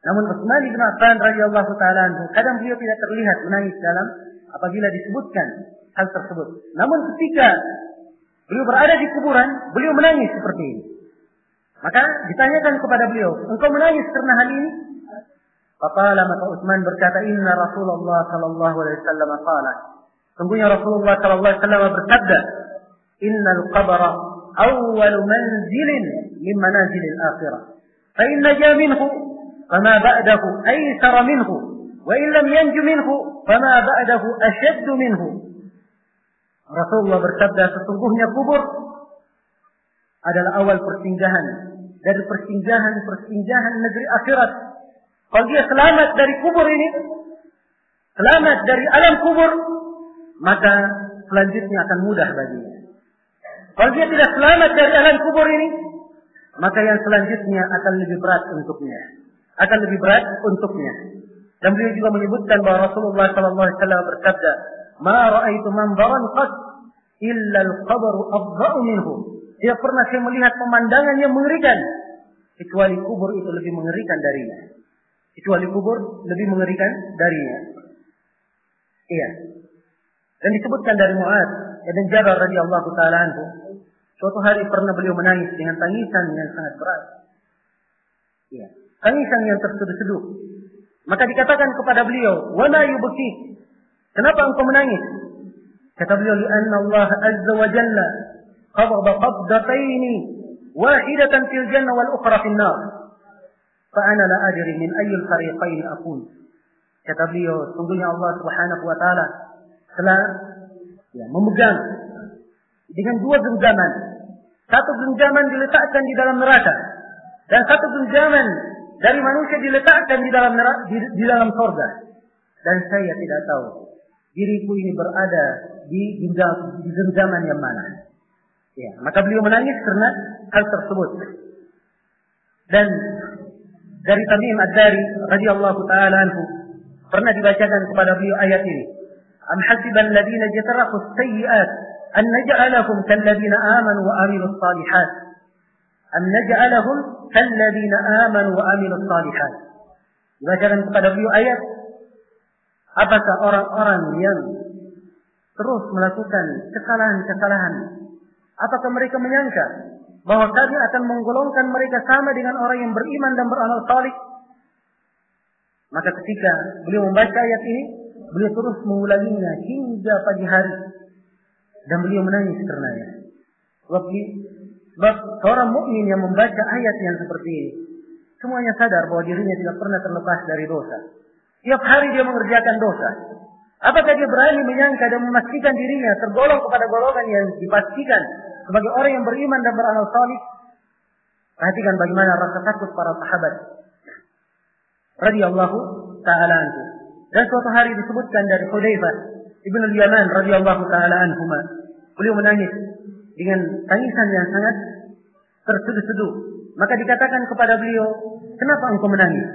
Namun Utsman bin Affan radhiyallahu taala kadang beliau tidak terlihat menangis dalam apabila disebutkan hal tersebut. Namun ketika beliau berada di kuburan, beliau menangis seperti ini. Maka ditanyakan kepada beliau, engkau menangis karena hal ini? Faqala maka Utsman berkata, "Inna Rasulullah sallallahu alaihi wasallam qala." Sungguhnya Rasulullah sallallahu alaihi wasallam bersabda, "Innal qabra awwal manzilin min manazil al-akhirah. Fa in naja minhu fama ba'dahu aysar minhu, wa in lam yanju minhu fama ba'dahu ashadd minhu." Rasulullah bersabda, sesungguhnya kubur adalah awal persinggahan dari persinggahan-persinggahan negeri akhirat kalau dia selamat dari kubur ini, selamat dari alam kubur, maka selanjutnya akan mudah baginya. Kalau dia tidak selamat dari alam kubur ini, maka yang selanjutnya akan lebih berat untuknya. Akan lebih berat untuknya. Dan beliau juga menyebutkan bahwa Rasulullah SAW bersabda, "Ma ra'aitu manzaran qad illa al-qabru afdha'u minhu." Tidak pernah saya melihat pemandangan yang mengerikan kecuali kubur itu lebih mengerikan darinya kecuali kubur lebih mengerikan darinya. Iya. Dan disebutkan dari Mu'ad dan Jabal radhiyallahu taala anhu, suatu hari pernah beliau menangis dengan tangisan yang sangat berat. Iya. Tangisan yang terseduh-seduh. Maka dikatakan kepada beliau, "Wa ma yubki?" Kenapa engkau menangis? Kata beliau, "Li'anna Allah azza wa jalla qabada qabdataini wahidatan fil jannah wal ukhra fil nar." Fa'ana la adri min ayyul fariqain. Kata beliau, sungguhnya Allah Subhanahu wa taala telah ya, memegang dengan dua genggaman. Satu genggaman diletakkan di dalam neraka dan satu genggaman dari manusia diletakkan di dalam neraka, di, di dalam surga. Dan saya tidak tahu diriku ini berada di genggaman yang mana. Ya, maka beliau menangis karena hal tersebut. Dan dari Tamim Ad-Dari radhiyallahu taala anhu pernah dibacakan kepada beliau ayat ini. Am hasiban alladziina jatarahu as-sayyi'at an naj'alahum kalladziina amanu wa amilus salihat. An naj'alahum kalladziina amanu wa amilus salihat. Dibacakan kepada beliau ayat Apakah orang-orang yang terus melakukan kesalahan-kesalahan apakah mereka menyangka bahwa kami akan menggolongkan mereka sama dengan orang yang beriman dan beramal salih. Maka ketika beliau membaca ayat ini, beliau terus mengulanginya hingga pagi hari dan beliau menangis karenanya. Sebab, sebab seorang mukmin yang membaca ayat yang seperti ini, semuanya sadar bahwa dirinya tidak pernah terlepas dari dosa. Tiap hari dia mengerjakan dosa. Apakah dia berani menyangka dan memastikan dirinya tergolong kepada golongan yang dipastikan sebagai orang yang beriman dan beramal salih. Perhatikan bagaimana rasa takut para sahabat radhiyallahu taala anhu. Dan suatu hari disebutkan dari Hudzaifah Ibnu Yaman radhiyallahu taala anhu beliau menangis dengan tangisan yang sangat terseduh-seduh. Maka dikatakan kepada beliau, "Kenapa engkau menangis?"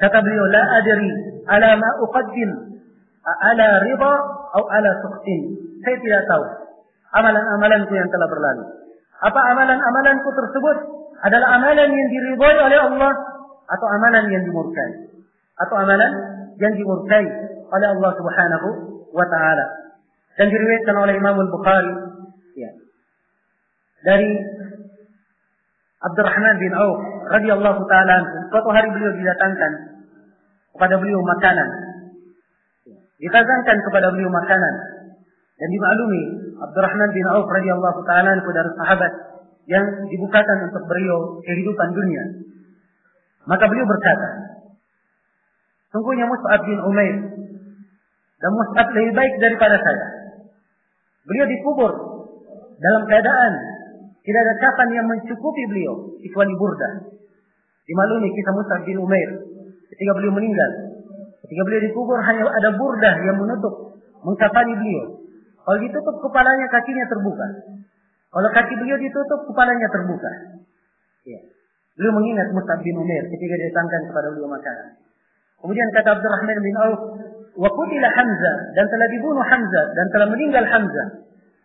Kata beliau, "La adri ala ma uqaddim ala ridha atau ala suqtin." Saya tidak tahu amalan-amalanku yang telah berlalu. Apa amalan-amalanku tersebut adalah amalan yang diridhoi oleh Allah atau amalan yang dimurkai? Atau amalan yang dimurkai oleh Allah Subhanahu wa taala. dan diriwayatkan oleh Imam Al-Bukhari ya. Dari Abdurrahman bin Auf radhiyallahu taala suatu hari beliau didatangkan kepada beliau makanan. Ditazankan kepada beliau makanan dan dimaklumi Abdurrahman bin Auf radhiyallahu taala dari sahabat yang dibukakan untuk beliau kehidupan dunia. Maka beliau berkata, sungguhnya Mus'ab bin Umair dan Mus'ab lebih baik daripada saya. Beliau dikubur dalam keadaan tidak ada kafan yang mencukupi beliau kecuali burda. Dimaklumi kisah Mus'ab bin Umair ketika beliau meninggal. Ketika beliau dikubur hanya ada burda yang menutup, mengkafani beliau. Kalau ditutup kepalanya kakinya terbuka. Kalau kaki beliau ditutup kepalanya terbuka. Ya. Beliau mengingat Mus'ab bin Umair ketika datangkan kepada beliau makanan. Kemudian kata Abdurrahman bin Auf, "Wa qutila Hamzah dan telah dibunuh Hamzah dan telah meninggal Hamzah.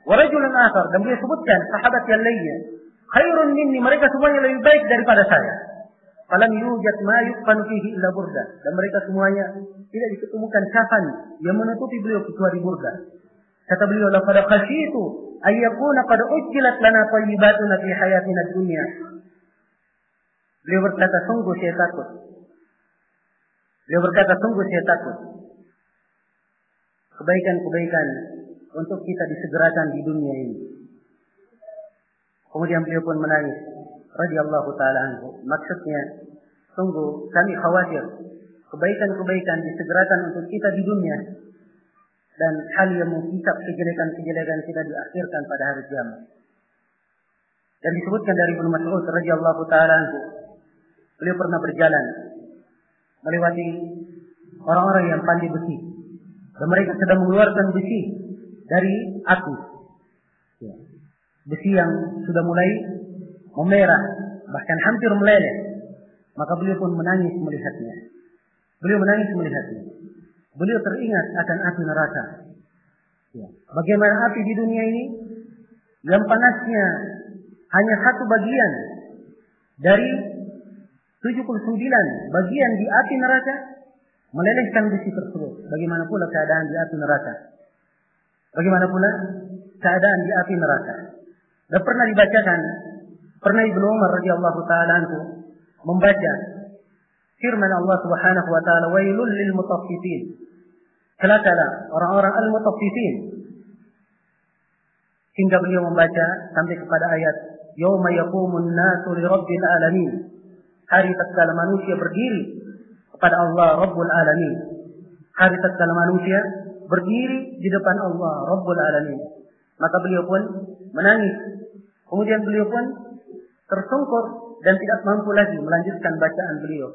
Wa rajulun akhar dan beliau sebutkan sahabat yang lainnya, khairun minni mereka semuanya lebih baik daripada saya. Falam yujad ma yukfan fihi illa burda. Dan mereka semuanya tidak diketemukan kafan yang menutupi beliau kecuali burda. Kata beliau, "Laqad khasyitu ay yakuna qad ujjilat lana thayyibatuna fi hayatina dunya." Beliau berkata, "Sungguh saya takut." Beliau berkata, "Sungguh saya takut." Kebaikan-kebaikan untuk kita disegerakan di dunia ini. Kemudian beliau pun menangis radhiyallahu taala anhu. Maksudnya, sungguh kami khawatir kebaikan-kebaikan disegerakan untuk kita di dunia dan hal yang menghisap kejelekan-kejelekan kita diakhirkan pada hari kiamat. Dan disebutkan dari Ibnu Mas'ud radhiyallahu taala anhu, beliau pernah berjalan melewati orang-orang yang pandai besi dan mereka sedang mengeluarkan besi dari api. Ya. Besi yang sudah mulai memerah, bahkan hampir meleleh. Maka beliau pun menangis melihatnya. Beliau menangis melihatnya. Beliau teringat akan api neraka. Ya. Bagaimana api di dunia ini yang panasnya hanya satu bagian dari 79 bagian di api neraka melelehkan besi tersebut. Bagaimana pula keadaan di api neraka? Bagaimana pula keadaan di api neraka? Dan pernah dibacakan Pernah Ibnu Umar radhiyallahu taala anhu membaca firman Allah Subhanahu wa taala wailul lil mutaffifin. Celakalah orang-orang al-mutaffifin. Hingga beliau membaca sampai kepada ayat yauma yaqumun nasu li rabbil alamin. Hari tatkala manusia berdiri kepada Allah Rabbul Alamin. Hari tatkala manusia berdiri di depan Allah Rabbul Alamin. Maka beliau pun menangis. Kemudian beliau pun tersungkur dan tidak mampu lagi melanjutkan bacaan beliau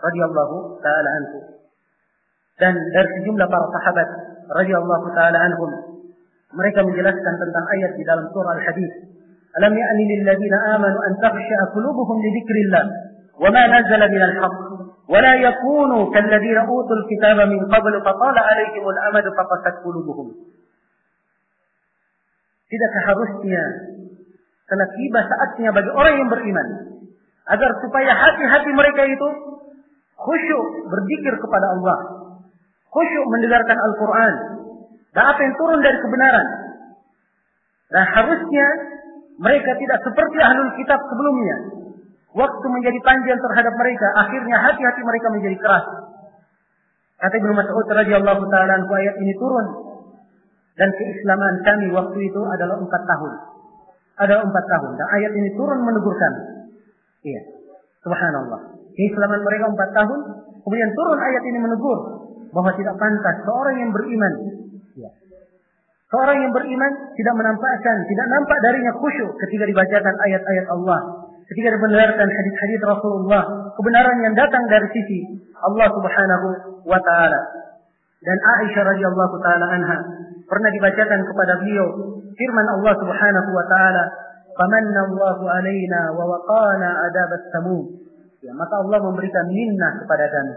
radhiyallahu taala anhu. Dan dari sejumlah para sahabat radhiyallahu taala anhum mereka menjelaskan tentang ayat di dalam surah Al-Hadid. Alam ya'ni lil ladzina amanu an takhsha'a qulubuhum li dzikrillah wa ma nazala min al-haqq utul kitaba min qabl fa tala 'alaihim al-amad fa telah tiba saatnya bagi orang yang beriman agar supaya hati-hati mereka itu khusyuk berzikir kepada Allah, khusyuk mendengarkan Al-Quran dan apa yang turun dari kebenaran. Dan harusnya mereka tidak seperti ahlul kitab sebelumnya. Waktu menjadi panjang terhadap mereka, akhirnya hati-hati mereka menjadi keras. Kata Ibnu Mas'ud radhiyallahu taala ayat ini turun dan keislaman kami waktu itu adalah empat tahun adalah empat tahun. Dan ayat ini turun menegur kami. Iya. Subhanallah. Keislaman mereka empat tahun. Kemudian turun ayat ini menegur. Bahwa tidak pantas seorang yang beriman. Iya. Seorang yang beriman tidak menampakkan, tidak nampak darinya khusyuk ketika dibacakan ayat-ayat Allah. Ketika dibenarkan hadis-hadis Rasulullah. Kebenaran yang datang dari sisi Allah subhanahu wa ta'ala. Dan Aisyah radhiyallahu taala anha pernah dibacakan kepada beliau firman Allah Subhanahu wa taala, "Famanna Allahu alaina wa waqana as-samum." Ya, maka Allah memberikan minnah kepada kami.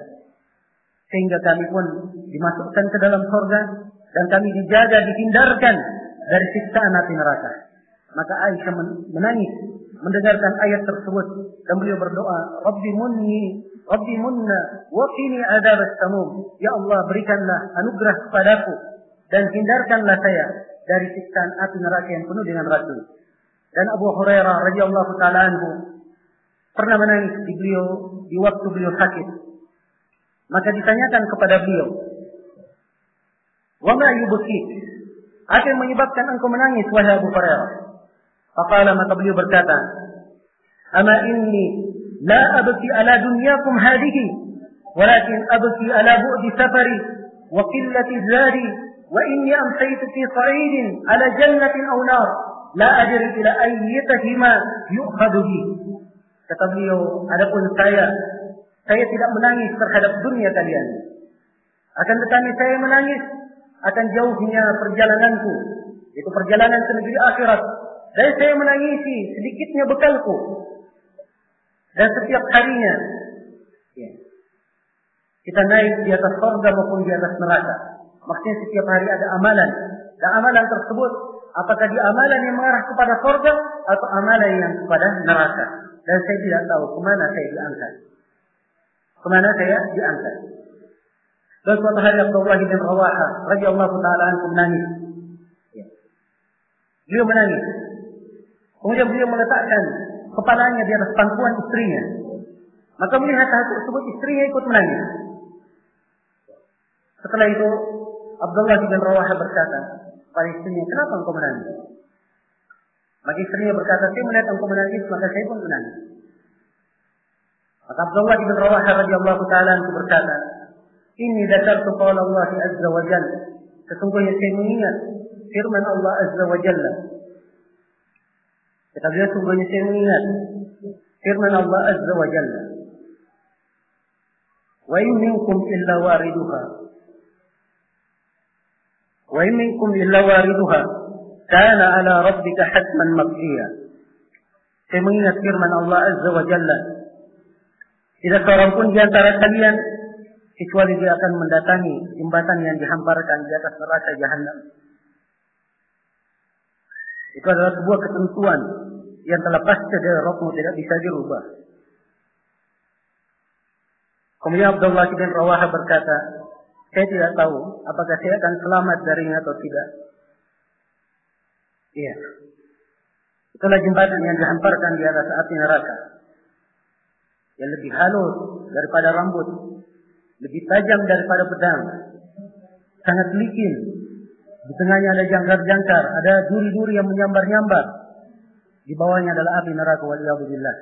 Sehingga kami pun dimasukkan ke dalam surga dan kami dijaga dihindarkan dari siksaan api neraka. Maka Aisyah menangis mendengarkan ayat tersebut dan beliau berdoa, "Rabbi munni, Rabbi munna wa qini adab as-samum." Ya Allah, berikanlah anugerah kepadaku dan hindarkanlah saya dari siksaan api neraka yang penuh dengan racun. Dan Abu Hurairah radhiyallahu taala anhu pernah menangis di beliau di waktu beliau sakit. Maka ditanyakan kepada beliau, "Wa ma yubkik?" Apa yang menyebabkan engkau menangis wahai Abu Hurairah? Faqala maka beliau berkata, "Ama inni la abki ala dunyakum hadhihi, walakin abki ala bu'di safari wa qillati zadi وإني أمسيت في صعيد على جنة أو نار لا أدري إلى أيتهما يؤخذ بي kata beliau adapun saya saya tidak menangis terhadap dunia kalian akan tetapi saya menangis akan jauhnya perjalananku itu perjalanan ke negeri akhirat dan saya menangisi sedikitnya bekalku dan setiap harinya ya, kita naik di atas surga maupun di atas neraka Maksudnya setiap hari ada amalan. Dan amalan tersebut, apakah di amalan yang mengarah kepada surga atau amalan yang kepada neraka. Dan saya tidak tahu ke mana saya diangkat. Ke mana saya diangkat. Dan suatu hari Abdullah bin Rawaha radhiyallahu taala anhu menangis. Ya. Beliau menangis. Kemudian beliau meletakkan kepalanya di atas pangkuan istrinya. Maka melihat hal tersebut istrinya ikut menangis. Setelah itu Abdullah bin Rawaha berkata pada istrinya, kenapa engkau menangis? Maka istrinya berkata, saya melihat engkau menangis, maka saya pun menangis. Maka Abdullah bin Rawaha radhiyallahu taala berkata, ini dasar qala Allah azza wa jalla. Sesungguhnya saya mengingat firman Allah azza wa jalla. Kita lihat sungguhnya saya mengingat firman Allah Azza wa Jalla. Wa in minkum illa wariduha. Wa in minkum illa wariduha. Kana ala rabbika hatman maqdiya. Saya mengingat firman Allah Azza wa Jalla. Tidak seorang pun di antara kalian kecuali dia akan mendatangi jembatan yang dihamparkan di atas neraka jahanam. Itu adalah sebuah ketentuan yang telah pasti dari Rabbmu tidak bisa dirubah. Kemudian Abdullah bin Rawaha berkata, saya tidak tahu apakah saya akan selamat darinya atau tidak. Iya. Itulah jembatan yang dihamparkan di atas api neraka. Yang lebih halus daripada rambut. Lebih tajam daripada pedang. Sangat licin. Di tengahnya ada jangkar-jangkar. Ada duri-duri yang menyambar-nyambar. Di bawahnya adalah api neraka. Waliyahudillah.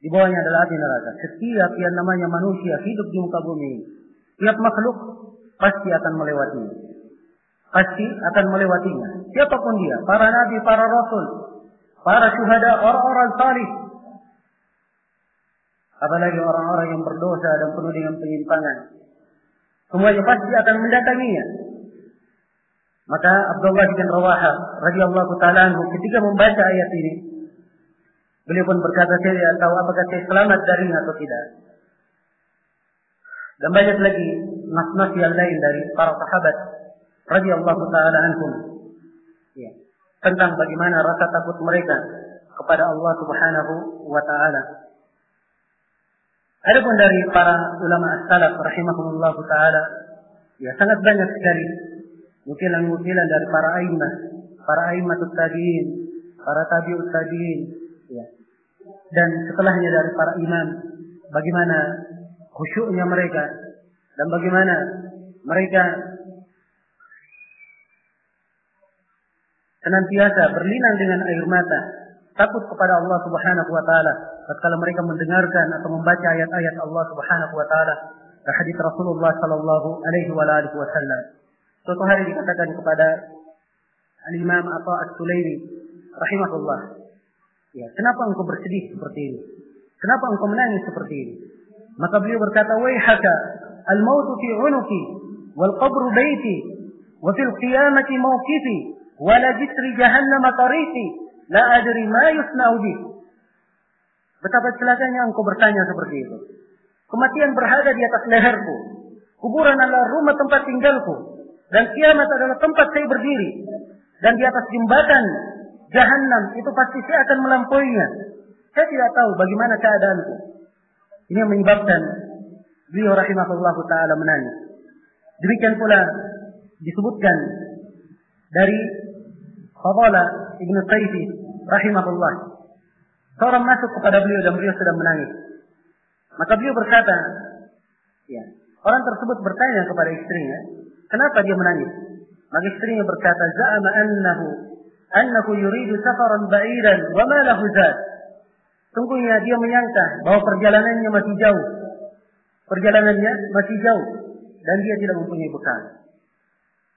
Di bawahnya adalah api neraka. Setiap yang namanya manusia hidup di muka bumi ini Tiap makhluk pasti akan melewatinya. Pasti akan melewatinya. Siapa pun dia, para nabi, para rasul, para syuhada, orang-orang salih. Apalagi orang-orang yang berdosa dan penuh dengan penyimpangan. Semuanya pasti akan mendatanginya. Maka Abdullah bin Rawaha radhiyallahu taala ketika membaca ayat ini, beliau pun berkata saya tahu apakah saya selamat darinya atau tidak. Dan banyak lagi nas-nas yang lain dari para sahabat radhiyallahu taala anhum. Ya. Tentang bagaimana rasa takut mereka kepada Allah Subhanahu wa taala. Adapun dari para ulama as-salaf rahimahumullah taala ya sangat banyak sekali nukilan-nukilan dari para a'immah, para a'immatut tabi'in, para tabi'ut tabi'in ya. Dan setelahnya dari para imam bagaimana khusyuknya mereka dan bagaimana mereka senantiasa berlinang dengan air mata takut kepada Allah Subhanahu wa taala tatkala mereka mendengarkan atau membaca ayat-ayat Allah Subhanahu wa taala dan hadis Rasulullah sallallahu alaihi wa alihi wasallam. Suatu hari dikatakan kepada Al-Imam Atha As-Sulaimi rahimahullah, ya, kenapa engkau bersedih seperti ini? Kenapa engkau menangis seperti ini? Maka beliau berkata, "Waihaka, al-maut fi 'unuki wal qabru baiti wa fil qiyamati mawqifi wa la jisri jahannam tariqi la adri ma yusna'u bi." Betapa celakanya engkau bertanya seperti itu. Kematian berada di atas leherku. Kuburan adalah rumah tempat tinggalku. Dan kiamat adalah tempat saya berdiri. Dan di atas jembatan jahanam itu pasti saya akan melampauinya. Saya tidak tahu bagaimana keadaanku. Ini yang menyebabkan beliau rahimahullah taala menangis. Demikian pula disebutkan dari Fadala Ibn Taifi rahimahullah. Seorang masuk kepada beliau dan beliau sedang menangis. Maka beliau berkata, ya, orang tersebut bertanya kepada istrinya, kenapa dia menangis? Maka istrinya berkata, "Za'ama annahu annahu yuridu safaran ba'iran wa ma lahu zad." Sungguhnya dia menyangka bahwa perjalanannya masih jauh. Perjalanannya masih jauh dan dia tidak mempunyai bekal.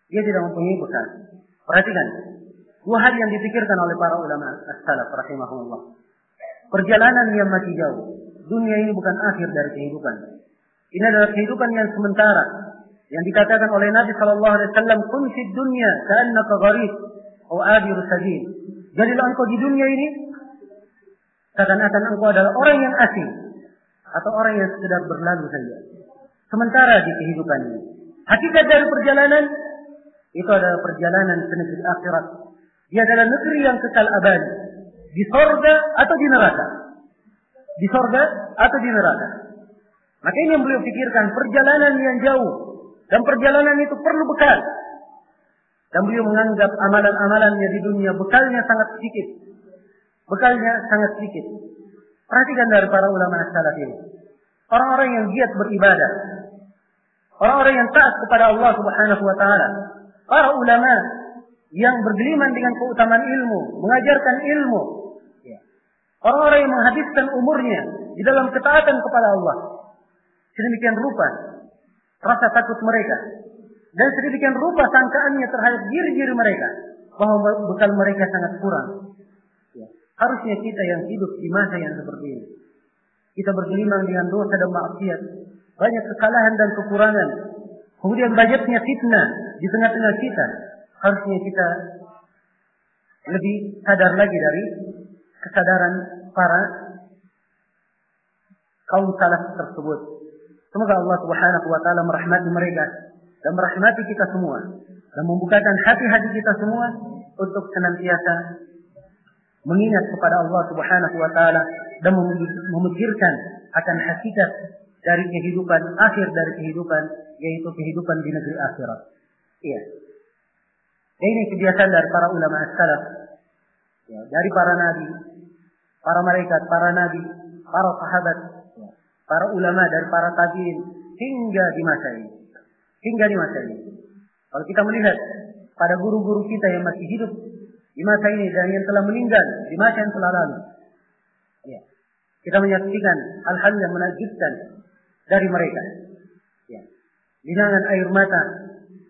Dia tidak mempunyai bekal. Perhatikan, dua hal yang dipikirkan oleh para ulama as-salaf rahimahullah. Perjalanan yang masih jauh. Dunia ini bukan akhir dari kehidupan. Ini adalah kehidupan yang sementara. Yang dikatakan oleh Nabi Shallallahu Alaihi Wasallam, "Kun fid dunya ka'annaka gharib atau adir sabil." Jadilah engkau di dunia ini seakan-akan engkau adalah orang yang asing atau orang yang sekedar berlalu saja. Sementara di kehidupan ini. Hakikat dari perjalanan itu adalah perjalanan ke negeri akhirat. Dia adalah negeri yang kekal abadi. Di sorga atau di neraka. Di sorga atau di neraka. Maka ini yang beliau pikirkan. Perjalanan yang jauh. Dan perjalanan itu perlu bekal. Dan beliau menganggap amalan-amalannya di dunia bekalnya sangat sedikit. Bekalnya sangat sedikit. Perhatikan dari para ulama salaf ini. Orang-orang yang giat beribadah. Orang-orang yang taat kepada Allah Subhanahu wa taala. Para ulama yang bergeliman dengan keutamaan ilmu, mengajarkan ilmu. Ya. Orang-orang yang menghabiskan umurnya di dalam ketaatan kepada Allah. Sedemikian rupa rasa takut mereka dan sedemikian rupa sangkaannya terhadap diri-diri mereka bahwa bekal mereka sangat kurang. Ya. Harusnya kita yang hidup di masa yang seperti ini. Kita bergelimang dengan dosa dan maksiat. Banyak kesalahan dan kekurangan. Kemudian banyaknya fitnah di tengah-tengah kita. Harusnya kita lebih sadar lagi dari kesadaran para kaum salaf tersebut. Semoga Allah Subhanahu wa taala merahmati mereka dan merahmati kita semua dan membukakan hati-hati kita semua untuk senantiasa mengingat kepada Allah Subhanahu wa taala dan memikirkan akan hakikat dari kehidupan akhir dari kehidupan yaitu kehidupan di negeri akhirat. Iya. Dan ini kebiasaan dari para ulama salaf. Ya, dari para nabi, para malaikat, para nabi, para sahabat, para ulama dari para tabiin hingga di masa ini. Hingga di masa ini. Kalau kita melihat pada guru-guru kita yang masih hidup di masa ini dan yang telah meninggal di masa yang telah lalu. Ya. Kita menyaksikan hal-hal yang menakjubkan dari mereka. Ya. Linangan air mata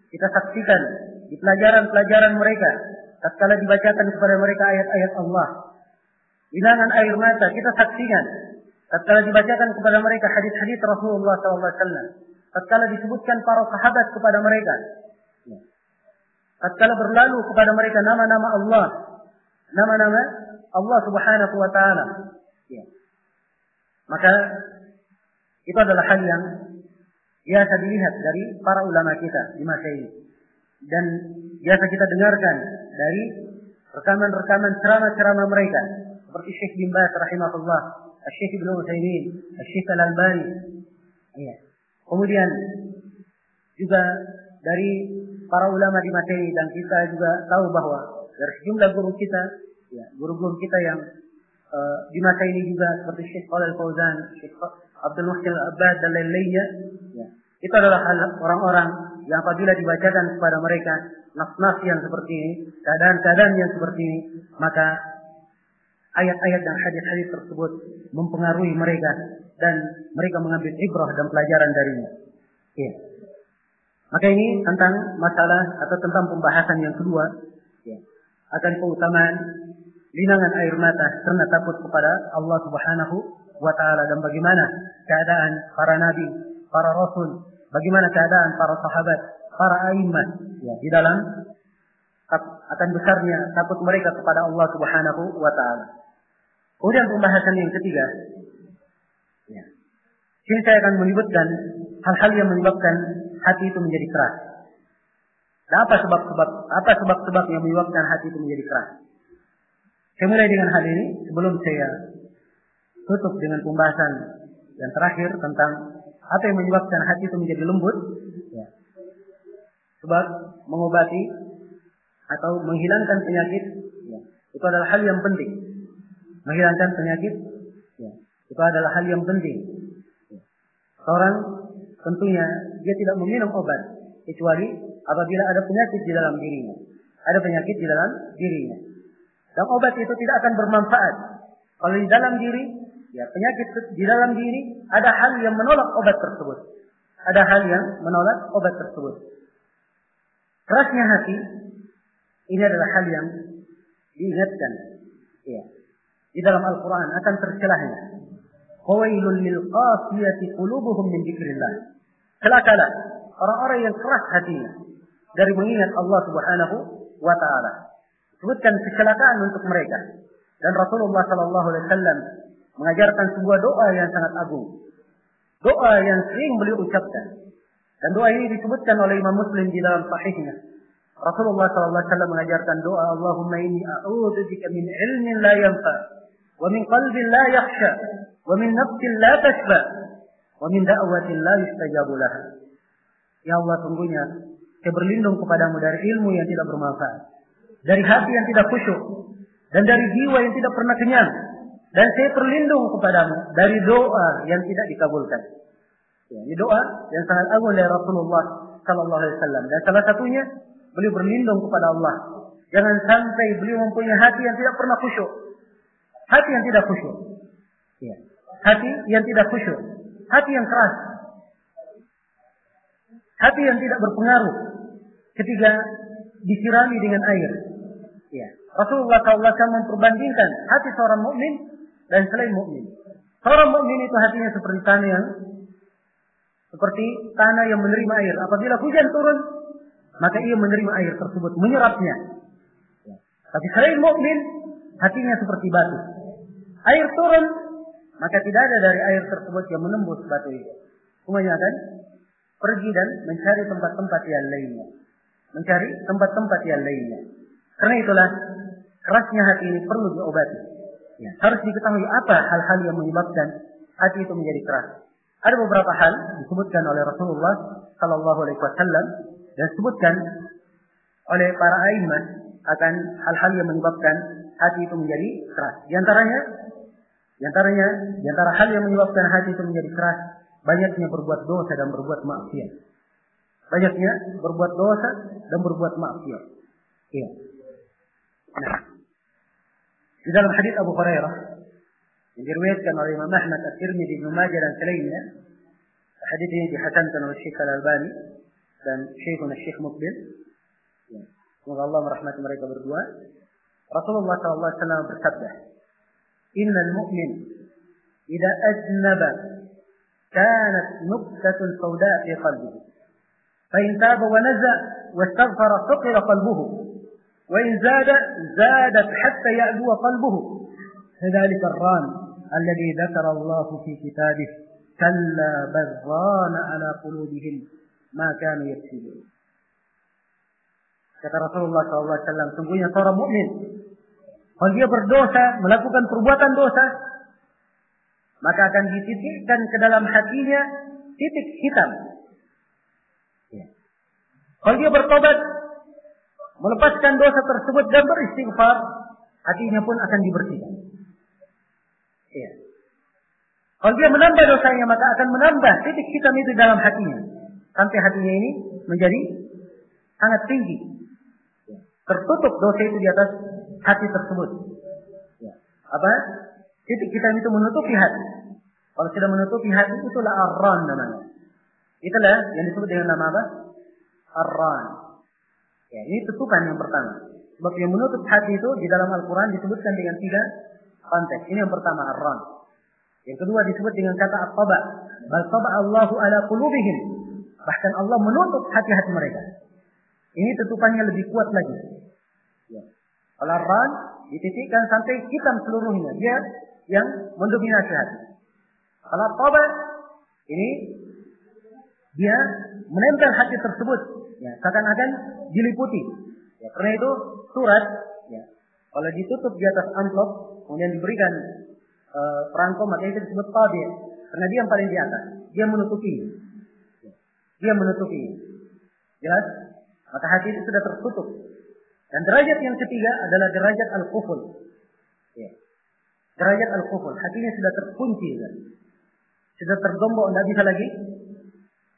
kita saksikan di pelajaran-pelajaran mereka tatkala dibacakan kepada mereka ayat-ayat Allah. Linangan air mata kita saksikan tatkala dibacakan kepada mereka hadis-hadis Rasulullah SAW. Tatkala disebutkan para sahabat kepada mereka. Ya. Tatkala berlalu kepada mereka nama-nama Allah. Nama-nama Allah subhanahu wa ta'ala. Ya. Maka itu adalah hal yang biasa dilihat dari para ulama kita di masa ini. Dan biasa kita dengarkan dari rekaman-rekaman ceramah-ceramah mereka. Seperti Syekh bin rahimahullah, Syekh Ibn Utsaimin, Syekh Al-Albani. Kemudian juga dari para ulama di ini dan kita juga tahu bahwa dari sejumlah guru kita, ya, guru-guru kita yang uh, di masa ini juga seperti Syekh Khalil Fauzan, Syekh Abdul Muhsin Abbad dan lain-lainnya, ya, itu adalah orang-orang yang apabila dibacakan kepada mereka nas-nas yang seperti ini, keadaan-keadaan yang seperti ini, maka ayat-ayat dan hadis-hadis tersebut mempengaruhi mereka dan mereka mengambil ibrah dan pelajaran darinya. Ya. Maka ini tentang masalah atau tentang pembahasan yang kedua ya, akan keutamaan linangan air mata karena takut kepada Allah Subhanahu wa taala dan bagaimana keadaan para nabi, para rasul, bagaimana keadaan para sahabat, para a'immah ya, di dalam akan besarnya takut mereka kepada Allah Subhanahu wa taala. Kemudian pembahasan yang ketiga. Ya. Sini saya akan menyebutkan hal-hal yang menyebabkan hati itu menjadi keras. Dan apa sebab-sebab apa sebab-sebab yang menyebabkan hati itu menjadi keras? Saya mulai dengan hal ini sebelum saya tutup dengan pembahasan yang terakhir tentang apa yang menyebabkan hati itu menjadi lembut. Ya. Sebab mengobati atau menghilangkan penyakit ya, itu adalah hal yang penting. Menghilangkan penyakit ya, itu adalah hal yang penting. Ya. Seorang tentunya dia tidak meminum obat kecuali apabila ada penyakit di dalam dirinya. Ada penyakit di dalam dirinya. Dan obat itu tidak akan bermanfaat kalau di dalam diri ya penyakit di dalam diri ada hal yang menolak obat tersebut. Ada hal yang menolak obat tersebut. Kerasnya hati ini adalah hal yang diingatkan. Ya. Di dalam Al-Quran akan tercelahnya. Qawailul lil qasiyati qulubuhum min dzikrillah. Celakalah orang-orang yang keras hatinya dari mengingat Allah Subhanahu wa taala. Sebutkan kecelakaan untuk mereka. Dan Rasulullah sallallahu alaihi wasallam mengajarkan sebuah doa yang sangat agung. Doa yang sering beliau ucapkan. Dan doa ini disebutkan oleh Imam Muslim di dalam sahihnya. Rasulullah SAW mengajarkan doa Allahumma inni a'udhu bika min ilmin la yanfa qalbin la yakhsha wa min nafsin la tashba wa min da'watin la yustajabu laha. Ya Allah sungguhnya saya berlindung kepadamu dari ilmu yang tidak bermanfaat, dari hati yang tidak khusyuk, dan dari jiwa yang tidak pernah kenyang. Dan saya berlindung kepadamu dari doa yang tidak dikabulkan. Ya, ini doa yang sangat agung dari Rasulullah Sallallahu Alaihi Wasallam. Dan salah satunya beliau berlindung kepada Allah. Jangan sampai beliau mempunyai hati yang tidak pernah khusyuk. Hati yang tidak khusyuk. Ya. Hati yang tidak khusyuk. Hati yang keras. Hati yang tidak berpengaruh ketika disirami dengan air. Ya. Rasulullah SAW memperbandingkan hati seorang mukmin dan selain mukmin. Seorang mukmin itu hatinya seperti tanah yang seperti tanah yang menerima air. Apabila hujan turun, maka ia menerima air tersebut, menyerapnya. Ya. Tapi selain mukmin, hatinya seperti batu. Air turun, maka tidak ada dari air tersebut yang menembus batu itu. Semuanya akan pergi dan mencari tempat-tempat yang lainnya. Mencari tempat-tempat yang lainnya. Karena itulah kerasnya hati ini perlu diobati. Ya, harus diketahui apa hal-hal yang menyebabkan hati itu menjadi keras. Ada beberapa hal disebutkan oleh Rasulullah Sallallahu Alaihi Wasallam dan disebutkan oleh para aimah akan hal-hal yang menyebabkan hati itu menjadi keras. Di antaranya, di antaranya, di antara hal yang menyebabkan hati itu menjadi keras, banyaknya berbuat dosa dan berbuat maksiat. Banyaknya berbuat dosa dan berbuat maksiat. Iya. Nah, di dalam hadis Abu Hurairah yang diriwayatkan oleh Imam Ahmad, At-Tirmidzi, Ibnu Majah dan selainnya, hadis ini dihasankan oleh Syekh Al-Albani dan Syekhuna Syekh Mukbil. Ya. Semoga Allah merahmati mereka berdua. رسول الله صلى الله عليه وسلم بسبه إن المؤمن إذا أذنب كانت نقطة سوداء في قلبه. فإن تاب ونزأ واستغفر ثقل قلبه. وإن زاد زادت حتى يأبو قلبه. فذلك الران الذي ذكر الله في كتابه. كلا بران على قلوبهم ما كانوا يكسبون. كتب رسول الله صلى الله عليه وسلم سنقول يا ترى مؤمن kalau dia berdosa, melakukan perbuatan dosa, maka akan dititikkan ke dalam hatinya titik hitam. Ya. Kalau dia bertobat, melepaskan dosa tersebut dan beristighfar, hatinya pun akan dibersihkan. Ya. Kalau dia menambah dosanya, maka akan menambah titik hitam itu dalam hatinya. Sampai hatinya ini menjadi sangat tinggi. Ya. Tertutup dosa itu di atas hati tersebut. Ya. Apa? Titik hitam itu menutupi hati. Kalau sudah menutupi hati, itulah arran namanya. Itulah yang disebut dengan nama apa? Arran. Ya, ini tutupan yang pertama. Sebab yang menutup hati itu di dalam Al-Quran disebutkan dengan tiga konteks. Ini yang pertama, arran. Yang kedua disebut dengan kata at-taba. Bal taba Allahu ala qulubihim. Bahkan Allah menutup hati-hati mereka. Ini tutupannya lebih kuat lagi. Ya. Kalau ran dititikkan sampai hitam seluruhnya. Dia yang mendominasi hati. Kalau tobat ini dia menempel hati tersebut. Ya, seakan-akan diliputi. Ya, karena itu surat ya, kalau ditutup di atas amplop kemudian diberikan uh, perangko maka itu disebut tabir karena dia yang paling di atas dia menutupi dia menutupi jelas Maka hati itu sudah tertutup. Dan derajat yang ketiga adalah derajat al-kuful. Ya. Derajat al-kuful. Hatinya sudah terkunci. Kan? Sudah tergombok, tidak bisa lagi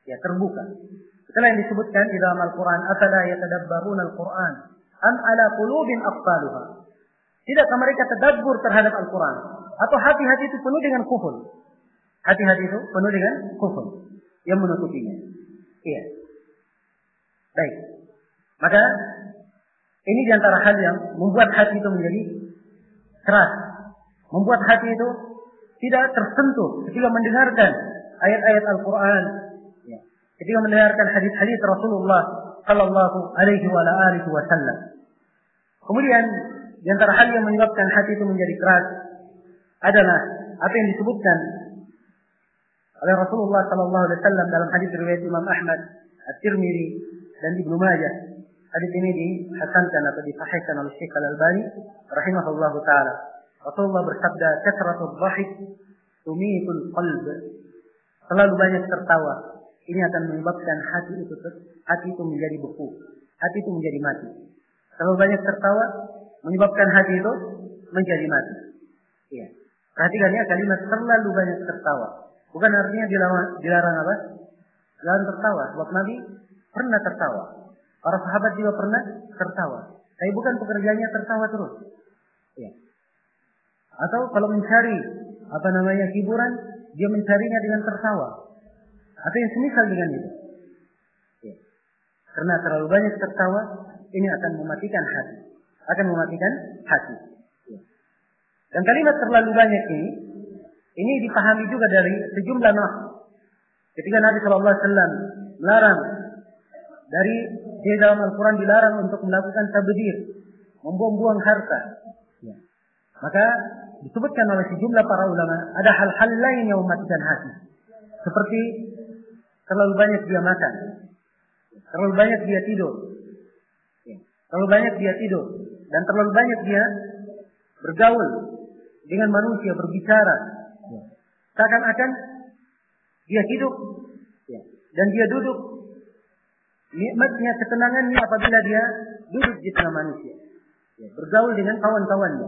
ya terbuka. Itulah yang disebutkan di dalam Al-Quran. Afala yatadabbarun Al-Quran. Am ala qulubin aqfaluha. Tidakkah mereka tadabbur terhadap Al-Quran? Atau hati-hati itu penuh dengan kufur? Hati-hati itu penuh dengan kufur. Yang menutupinya. Iya. Baik. Maka ini di antara hal yang membuat hati itu menjadi keras. Membuat hati itu tidak tersentuh ketika mendengarkan ayat-ayat Al-Quran ketika mendengarkan hadis-hadis Rasulullah Sallallahu Alaihi Wasallam. Kemudian di antara hal yang menyebabkan hati itu menjadi keras adalah apa yang disebutkan oleh Rasulullah Sallallahu Alaihi Wasallam dalam hadis riwayat Imam Ahmad, At-Tirmidzi dan Ibnu Majah. Hadis ini dihasankan atau disahihkan oleh Syekh Al Albani rahimahullah taala. Rasulullah bersabda, "Kasratul dhahik tumitul qalb." Terlalu banyak tertawa ini akan menyebabkan hati itu hati itu menjadi beku, hati itu menjadi mati. Terlalu banyak tertawa menyebabkan hati itu menjadi mati. Iya. Perhatikan ya kalimat terlalu banyak tertawa. Bukan artinya dilarang, dilarang apa? Dilarang tertawa. Sebab Nabi pernah tertawa. Para sahabat juga pernah tertawa. Tapi bukan pekerjaannya tertawa terus. Iya. Atau kalau mencari apa namanya hiburan, dia mencarinya dengan tertawa. Atau yang semisal dengan itu. Ya. Karena terlalu banyak tertawa, ini akan mematikan hati. Akan mematikan hati. Ya. Dan kalimat terlalu banyak ini, ini dipahami juga dari sejumlah nas. Ketika Nabi Shallallahu melarang dari di dalam Al-Quran dilarang untuk melakukan tabdir, membuang-buang harta. Ya. Maka disebutkan oleh sejumlah para ulama ada hal-hal lain yang mematikan hati. Seperti Terlalu banyak dia makan. Terlalu banyak dia tidur. Ya. Terlalu banyak dia tidur. Dan terlalu banyak dia bergaul dengan manusia, berbicara. Ya. Seakan-akan dia hidup ya. dan dia duduk nikmatnya ketenangannya apabila dia duduk di tengah manusia. Ya, bergaul dengan kawan-kawannya.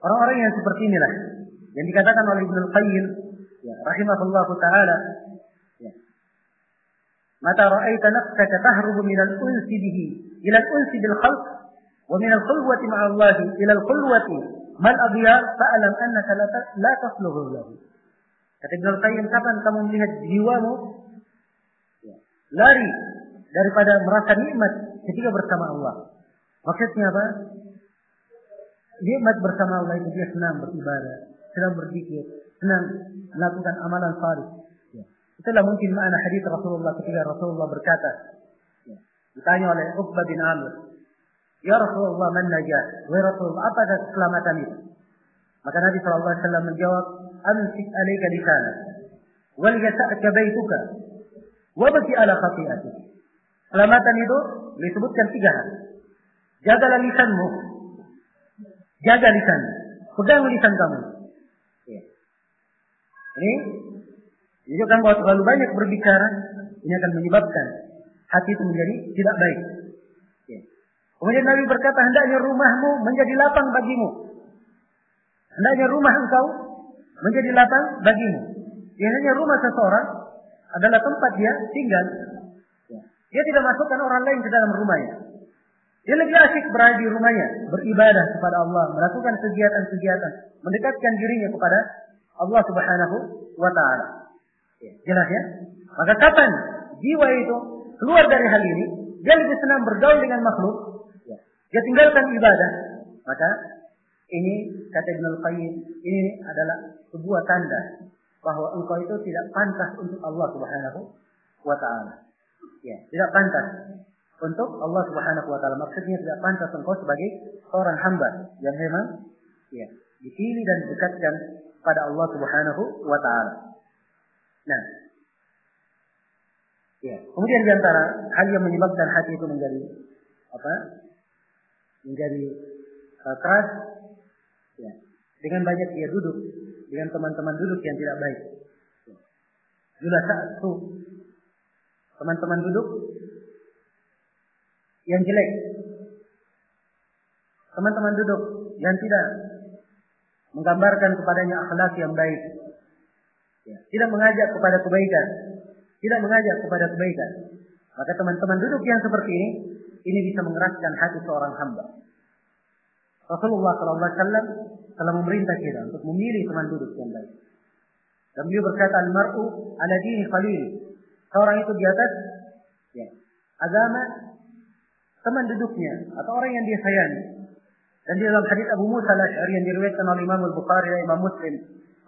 Orang-orang yang seperti inilah yang dikatakan oleh Ibnu Qayyim ya, rahimahullahu taala ya. Mata ra'aita nafsaka tahrubu min al-unsi bihi ila al-unsi bil khalq wa min al-khulwati ma'a Allah ila al-khulwati mal adiyar fa'lam annaka la, la tasluhu lahu. Kata Ibnu Qayyim kapan kamu melihat jiwamu ya, lari daripada merasa nikmat ketika bersama Allah? Maksudnya apa? Nikmat bersama Allah itu dia senang beribadah, senang berzikir, senang melakukan amalan salih. Itulah mungkin makna hadis Rasulullah ketika Rasulullah berkata, ditanya oleh Uqbah bin Amir, Ya Rasulullah, man najah? Wahai Rasulullah, apa keselamatan itu? Maka Nabi SAW menjawab, Amsik alaika lisana, wal yasa'ka baituka, wabaki ala khati'ati. Keselamatan itu disebutkan tiga hal. Jagalah lisanmu. Jaga lisan. Pegang lisan kamu. Ini Menunjukkan bahwa terlalu banyak berbicara, ini akan menyebabkan hati itu menjadi tidak baik. Ya. Kemudian Nabi berkata, hendaknya rumahmu menjadi lapang bagimu. Hendaknya rumah engkau menjadi lapang bagimu. Biasanya rumah seseorang adalah tempat dia tinggal. Dia tidak masukkan orang lain ke dalam rumahnya. Dia lebih asik berada di rumahnya, beribadah kepada Allah, melakukan kegiatan-kegiatan, mendekatkan dirinya kepada Allah Subhanahu wa taala. Ya, jelas ya? Maka kapan jiwa itu keluar dari hal ini, dia lebih senang bergaul dengan makhluk, ya. dia tinggalkan ibadah, maka ini kata Ibn Al-Qayyim, ini adalah sebuah tanda bahwa engkau itu tidak pantas untuk Allah Subhanahu wa taala. Ya, tidak pantas untuk Allah Subhanahu wa taala. Maksudnya tidak pantas engkau sebagai seorang hamba yang memang ya, dipilih dan didekatkan pada Allah Subhanahu wa taala. Nah, ya. Kemudian di antara hal yang menyebabkan hati itu menjadi apa? Menjadi uh, keras, ya. Dengan banyak dia duduk dengan teman-teman duduk yang tidak baik. Jula satu teman-teman duduk yang jelek. Teman-teman duduk yang tidak menggambarkan kepadanya akhlak yang baik. Ya. Tidak mengajak kepada kebaikan. Tidak mengajak kepada kebaikan. Maka teman-teman duduk yang seperti ini, ini bisa mengeraskan hati seorang hamba. Rasulullah SAW telah memerintah kita untuk memilih teman duduk yang baik. Dan beliau berkata, Al-mar'u ala khalil. Seorang itu di atas ya, agama teman duduknya atau orang yang dia sayangi. Dan di dalam hadis Abu Musa al-Asy'ari yang diriwayatkan oleh Imam Al-Bukhari dan Imam Muslim,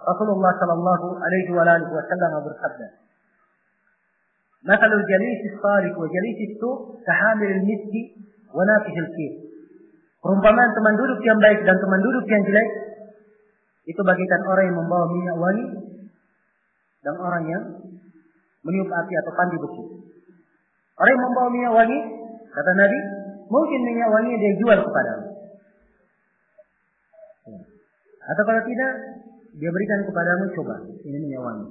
Rasulullah sallallahu alaihi wa alihi wasallam bersabda, "Mathalul jalis as-salih wa jalis as-su' kahamil al-misk wa nafih al-kir." Perumpamaan teman duduk yang baik dan teman duduk yang jelek itu bagikan orang yang membawa minyak wangi dan orang yang meniup api atau pandi besi. Orang yang membawa minyak wangi, kata Nabi, mungkin minyak wangi dia jual kepada Atau kalau tidak, dia berikan kepadamu coba, ini minyak wangi.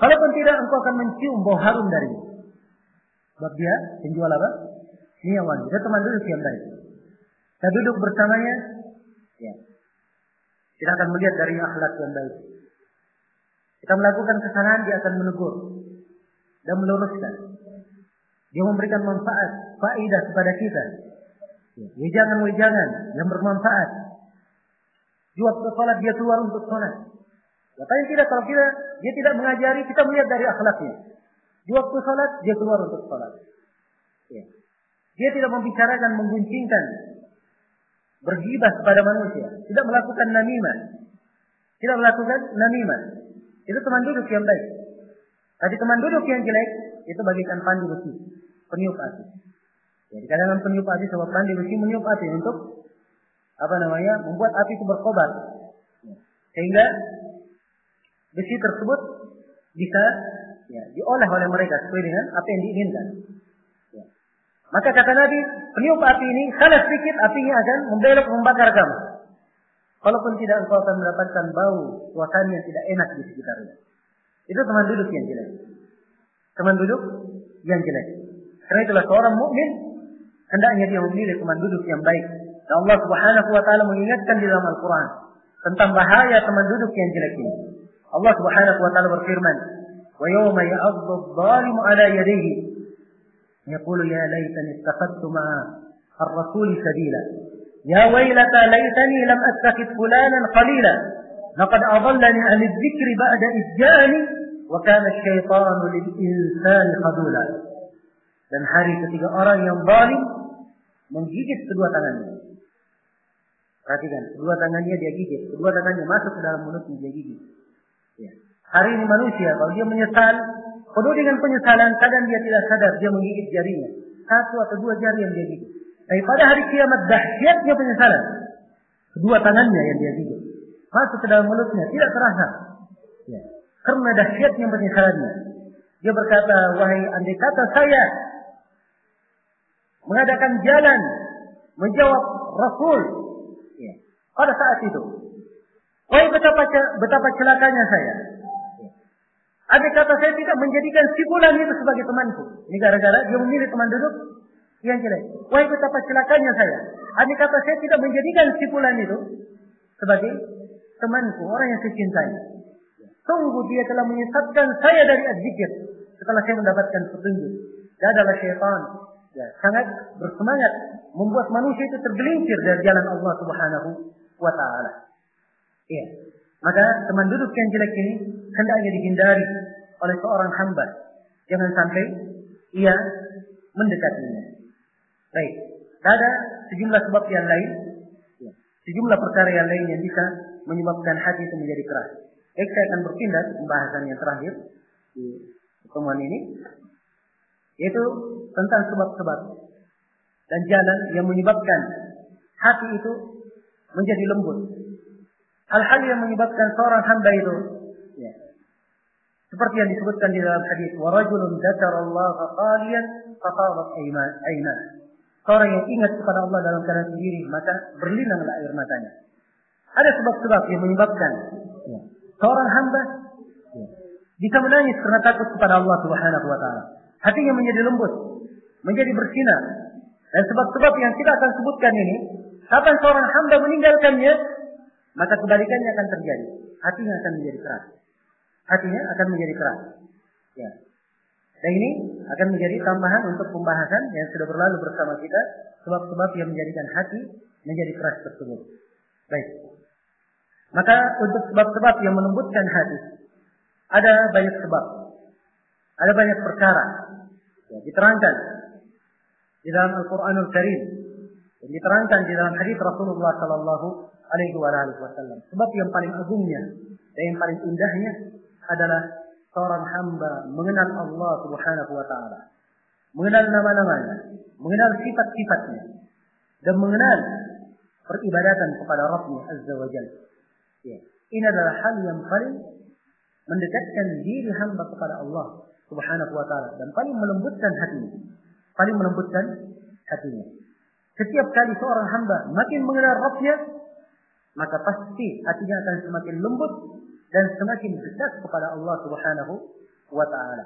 Kalaupun tidak, engkau akan mencium bau harum darinya. Sebab dia penjual apa? Minyak wangi. Dia teman duduk yang baik. Kita duduk bersamanya, ya. Kita akan melihat dari akhlak yang baik. Kita melakukan kesalahan, dia akan menegur dan meluruskan. Dia memberikan manfaat, faidah kepada kita. Wejangan-wejangan yang bermanfaat. Di waktu sholat dia keluar untuk sholat. Katanya tidak, kalau kita, dia tidak mengajari, kita melihat dari akhlaknya. Di waktu sholat, dia keluar untuk sholat. Ya. Dia tidak membicarakan, mengguncingkan, bergibah kepada manusia. Tidak melakukan namimah. Tidak melakukan namimah. Itu teman duduk yang baik. Tapi teman duduk yang jelek, itu bagikan pandi besi. Peniup api. Jadi kadang peniup api sebab pandi besi meniup api untuk apa namanya membuat api itu berkobar sehingga besi tersebut bisa ya, diolah oleh mereka sesuai dengan apa yang diinginkan. Ya. Maka kata Nabi, peniup api ini salah sedikit apinya akan membelok membakar kamu. Kalaupun tidak engkau akan mendapatkan bau suasana yang tidak enak di sekitarnya. Itu teman duduk yang jelek. Teman duduk yang jelek. Karena itulah seorang mukmin hendaknya dia memilih teman duduk yang baik. Dan Allah Subhanahu wa taala mengingatkan di dalam Al-Qur'an tentang bahaya teman duduk yang jelek ini. Allah Subhanahu wa taala berfirman, "Wa yawma ya'addu adh-dhalimu 'ala yadayhi yaqulu ya laitani ittakhadtu ma'a ar-rasuli sabila." Ya wailata laitani lam attakhid fulanan qalila. Laqad adallani ahli dzikri ba'da idjani wa kana asyaitanu lil insani khadula. Dan hari ketiga orang yang zalim menggigit kedua tangannya. Perhatikan, kedua tangannya dia gigit, kedua tangannya masuk ke dalam mulutnya dia gigit. Ya. Hari ini manusia kalau dia menyesal, penuh dengan penyesalan, kadang dia tidak sadar dia menggigit jarinya, satu atau dua jari yang dia gigit. Tapi pada hari kiamat dahsyatnya penyesalan. Kedua tangannya yang dia gigit. Masuk ke dalam mulutnya, tidak terasa. Ya. Karena dahsyatnya penyesalannya. Dia berkata, wahai andai kata saya mengadakan jalan menjawab Rasul ya. pada saat itu. Wahai betapa betapa celakanya saya. Ya. Andai kata saya tidak menjadikan si bulan itu sebagai temanku. Ini gara-gara dia memilih teman duduk yang jelek. Wahai betapa celakanya saya. Andai kata saya tidak menjadikan si bulan itu sebagai temanku, orang yang saya cintai. Sungguh dia telah menyesatkan saya dari adzikir setelah saya mendapatkan petunjuk. Dia adalah syaitan. Ya, sangat bersemangat membuat manusia itu tergelincir dari jalan Allah Subhanahu wa taala. Ya. Maka teman duduk yang jelek ini hendaknya dihindari oleh seorang hamba. Jangan sampai ia mendekatinya. Baik. Ada sejumlah sebab yang lain, ya. sejumlah perkara yang lain yang bisa menyebabkan hati itu menjadi keras. Baik, saya akan berpindah ke pembahasan yang terakhir di pertemuan ini, yaitu tentang sebab-sebab dan jalan yang menyebabkan hati itu menjadi lembut. Hal-hal yang menyebabkan seorang hamba itu ya, seperti yang disebutkan di dalam hadis wa rajulun dzakarallaha khaliyan fafadat ayna. Seorang yang ingat kepada Allah dalam keadaan sendiri maka berlinanglah air matanya. Ada sebab-sebab yang menyebabkan ya, seorang hamba ya, bisa menangis karena takut kepada Allah Subhanahu wa taala. Hatinya menjadi lembut, menjadi bersinar Dan sebab-sebab yang kita akan sebutkan ini, kapan seorang hamba meninggalkannya, maka kebalikannya akan terjadi. Hatinya akan menjadi keras. Hatinya akan menjadi keras. Ya. Dan ini akan menjadi tambahan untuk pembahasan yang sudah berlalu bersama kita, sebab-sebab yang menjadikan hati menjadi keras tersebut. Baik. Maka untuk sebab-sebab yang melembutkan hati, ada banyak sebab. Ada banyak perkara. Ya, diterangkan di dalam Al-Quranul Karim. Dan diterangkan di dalam hadis Rasulullah Sallallahu Alaihi Wasallam. Sebab yang paling agungnya dan yang paling indahnya adalah seorang hamba mengenal Allah Subhanahu Wa Taala, mengenal nama-namanya, mengenal sifat-sifatnya, dan mengenal peribadatan kepada Rabbnya Azza wa Jalla. Ya. Ini adalah hal yang paling mendekatkan diri hamba kepada Allah Subhanahu wa taala dan paling melembutkan hatinya. Paling melembutkan hatinya. Setiap kali seorang hamba makin mengenal Rabbnya, maka pasti hatinya akan semakin lembut dan semakin dekat kepada Allah Subhanahu wa taala.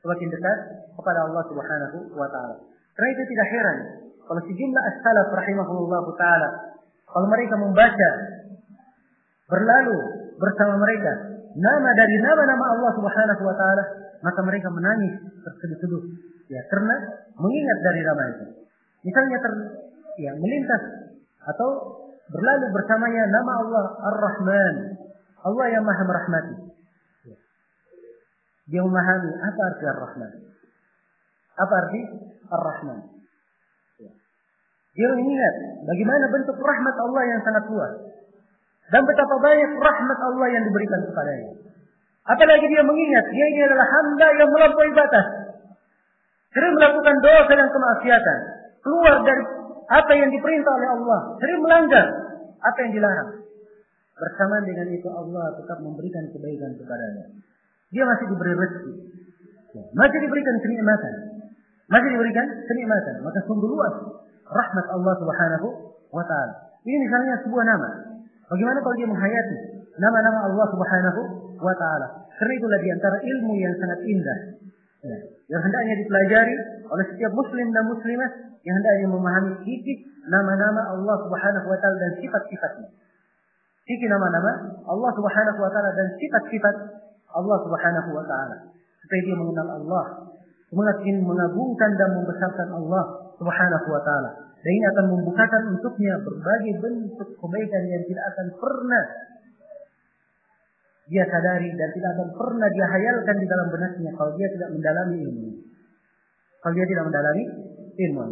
Semakin dekat kepada Allah Subhanahu wa taala. Karena itu tidak heran kalau sejumlah as-salaf rahimahullah taala kalau mereka membaca berlalu bersama mereka nama dari nama-nama Allah Subhanahu wa taala, maka mereka menangis terseduh-seduh. Ya, karena mengingat dari nama itu. Misalnya ter, ya, melintas atau berlalu bersamanya nama Allah Ar-Rahman, Allah yang Maha merahmati. Dia memahami apa arti Ar-Rahman. Apa arti Ar-Rahman? Dia mengingat bagaimana bentuk rahmat Allah yang sangat luas. Dan betapa banyak rahmat Allah yang diberikan kepadanya. Apalagi dia mengingat, dia ini adalah hamba yang melampaui batas. Sering melakukan dosa dan kemaksiatan. Keluar dari apa yang diperintah oleh Allah. Sering melanggar apa yang dilarang. Bersamaan dengan itu Allah tetap memberikan kebaikan kepadanya. Dia masih diberi rezeki. Masih diberikan kenikmatan. Masih diberikan kenikmatan. Maka sungguh luas rahmat Allah subhanahu wa ta'ala. Ini misalnya sebuah nama. Bagaimana kalau dia menghayati nama-nama Allah Subhanahu wa taala? Karena itulah di antara ilmu yang sangat indah. Ya, yang hendaknya dipelajari oleh setiap muslim dan muslimah yang hendaknya memahami sedikit nama-nama Allah Subhanahu wa taala dan sifat-sifatnya. Sedikit nama-nama Allah Subhanahu wa taala dan sifat-sifat Allah Subhanahu wa taala. Supaya dia mengenal Allah, semakin mengagungkan dan membesarkan Allah Subhanahu wa taala. Dan ini akan membukakan untuknya berbagai bentuk kebaikan yang tidak akan pernah dia sadari dan tidak akan pernah dia hayalkan di dalam benaknya kalau dia tidak mendalami ilmu. Kalau dia tidak mendalami ilmu.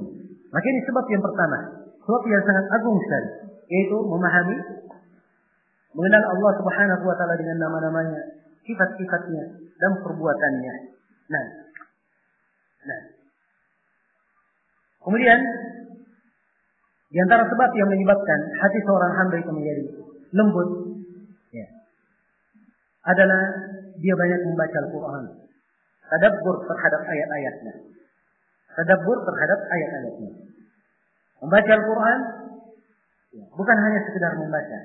Maka ini sebab yang pertama, sebab yang sangat agung sekali, yaitu memahami mengenal Allah Subhanahu wa taala dengan nama-namanya, sifat-sifatnya dan perbuatannya. Nah. Nah. Kemudian di antara sebab yang menyebabkan hati seorang hamba itu menjadi lembut, ya, adalah dia banyak membaca Al-Quran. Tadabbur terhadap ayat-ayatnya. Tadabbur terhadap ayat-ayatnya. Membaca Al-Quran ya, bukan hanya sekedar membaca,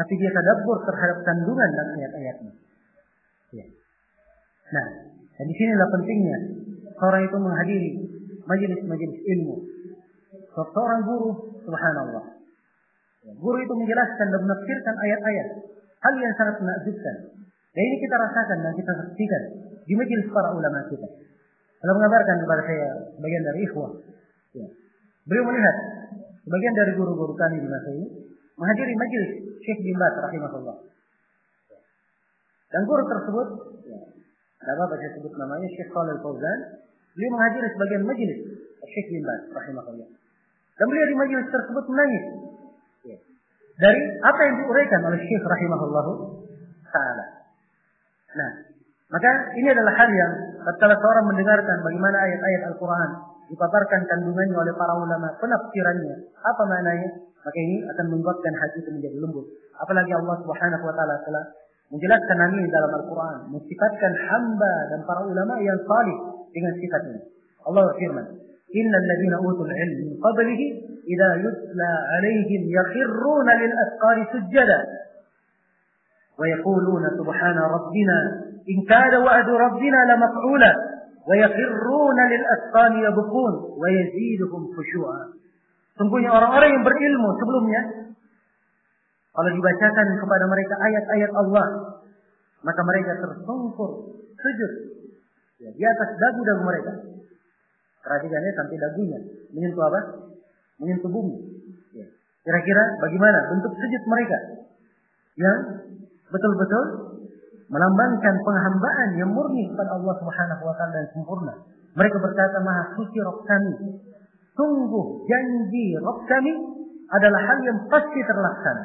tapi dia tadabbur terhadap kandungan dan ayat-ayatnya. Ya. Nah, dan di sinilah pentingnya seorang itu menghadiri majelis-majelis ilmu, seorang guru, subhanallah. Guru itu menjelaskan dan menafsirkan ayat-ayat. Hal yang sangat menakjubkan. Dan ini kita rasakan dan kita saksikan di majelis para ulama kita. Kalau mengabarkan kepada saya sebagian dari ikhwah. Ya. Beliau melihat sebagian dari guru-guru kami di masa ini menghadiri majelis Syekh bin Baz rahimahullah. Dan guru tersebut, ya, apa-apa saya sebut namanya Syekh Khalil Fauzan, beliau menghadiri sebagian majelis Syekh bin Baz rahimahullah. Dan beliau di majelis tersebut menangis. Ya. Dari apa yang diuraikan oleh Syekh rahimahullah taala. Nah, maka ini adalah hal yang tatkala seorang mendengarkan bagaimana ayat-ayat Al-Qur'an dipaparkan kandungannya oleh para ulama, penafsirannya, apa maknanya, Maka ini akan membuatkan hati itu menjadi lembut. Apalagi Allah Subhanahu wa taala telah menjelaskan ini dalam Al-Qur'an, mensifatkan hamba dan para ulama yang salih dengan sifat ini. Allah berfirman, "Innal ladzina utul ilm min qablihi idza yutla 'alaihim yakhruna lil asqari sujada wa yaquluna subhana rabbina in kana wa'du rabbina lamaf'ula." ويخرون للأسقان wa ويزيدهم خشوعا Sungguhnya orang-orang yang berilmu sebelumnya kalau dibacakan kepada mereka ayat-ayat Allah, maka mereka tersungkur sujud ya, di atas dagu-dagu mereka. Perhatikannya sampai dagunya menyentuh apa? Menyentuh bumi. Ya. Kira-kira bagaimana bentuk sujud mereka yang betul-betul melambangkan penghambaan yang murni kepada Allah Subhanahu wa taala dan sempurna. Mereka berkata, "Maha suci Rabb kami." Sungguh janji Rabb kami adalah hal yang pasti terlaksana.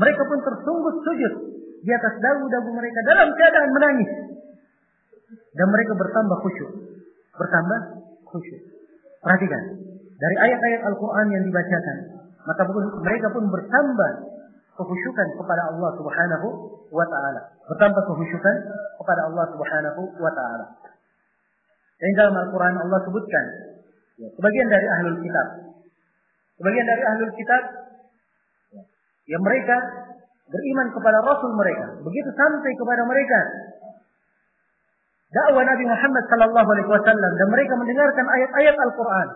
Mereka pun tersungguh sujud di atas dagu-dagu mereka dalam keadaan menangis. Dan mereka bertambah khusyuk. Bertambah khusyuk. Perhatikan. Dari ayat-ayat Al-Quran yang dibacakan. Maka mereka pun bertambah kekhusyukan kepada Allah Subhanahu wa taala. Bertambah kekhusyukan kepada Allah Subhanahu wa taala. Dan dalam Al-Qur'an Allah sebutkan ya, sebagian dari ahlul kitab. Sebagian dari ahlul kitab ya, ya mereka beriman kepada rasul mereka, begitu sampai kepada mereka dakwah Nabi Muhammad sallallahu alaihi wasallam dan mereka mendengarkan ayat-ayat Al-Qur'an.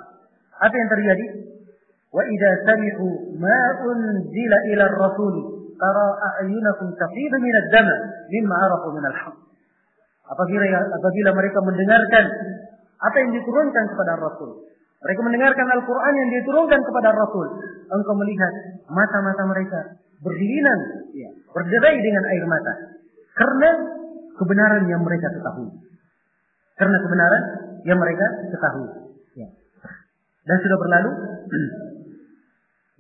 Apa yang terjadi? Wa idza sami'u ma unzila ila ar-rasul tara a'yunakum tafidu min ad-dama mimma arafu min al-haq. Apabila apabila mereka mendengarkan apa yang diturunkan kepada Rasul mereka mendengarkan Al-Quran yang diturunkan kepada Rasul engkau melihat mata-mata mereka berdirinan ya, berderai dengan air mata karena kebenaran yang mereka ketahui karena kebenaran yang mereka ketahui ya. dan sudah berlalu [CLEARS THROAT]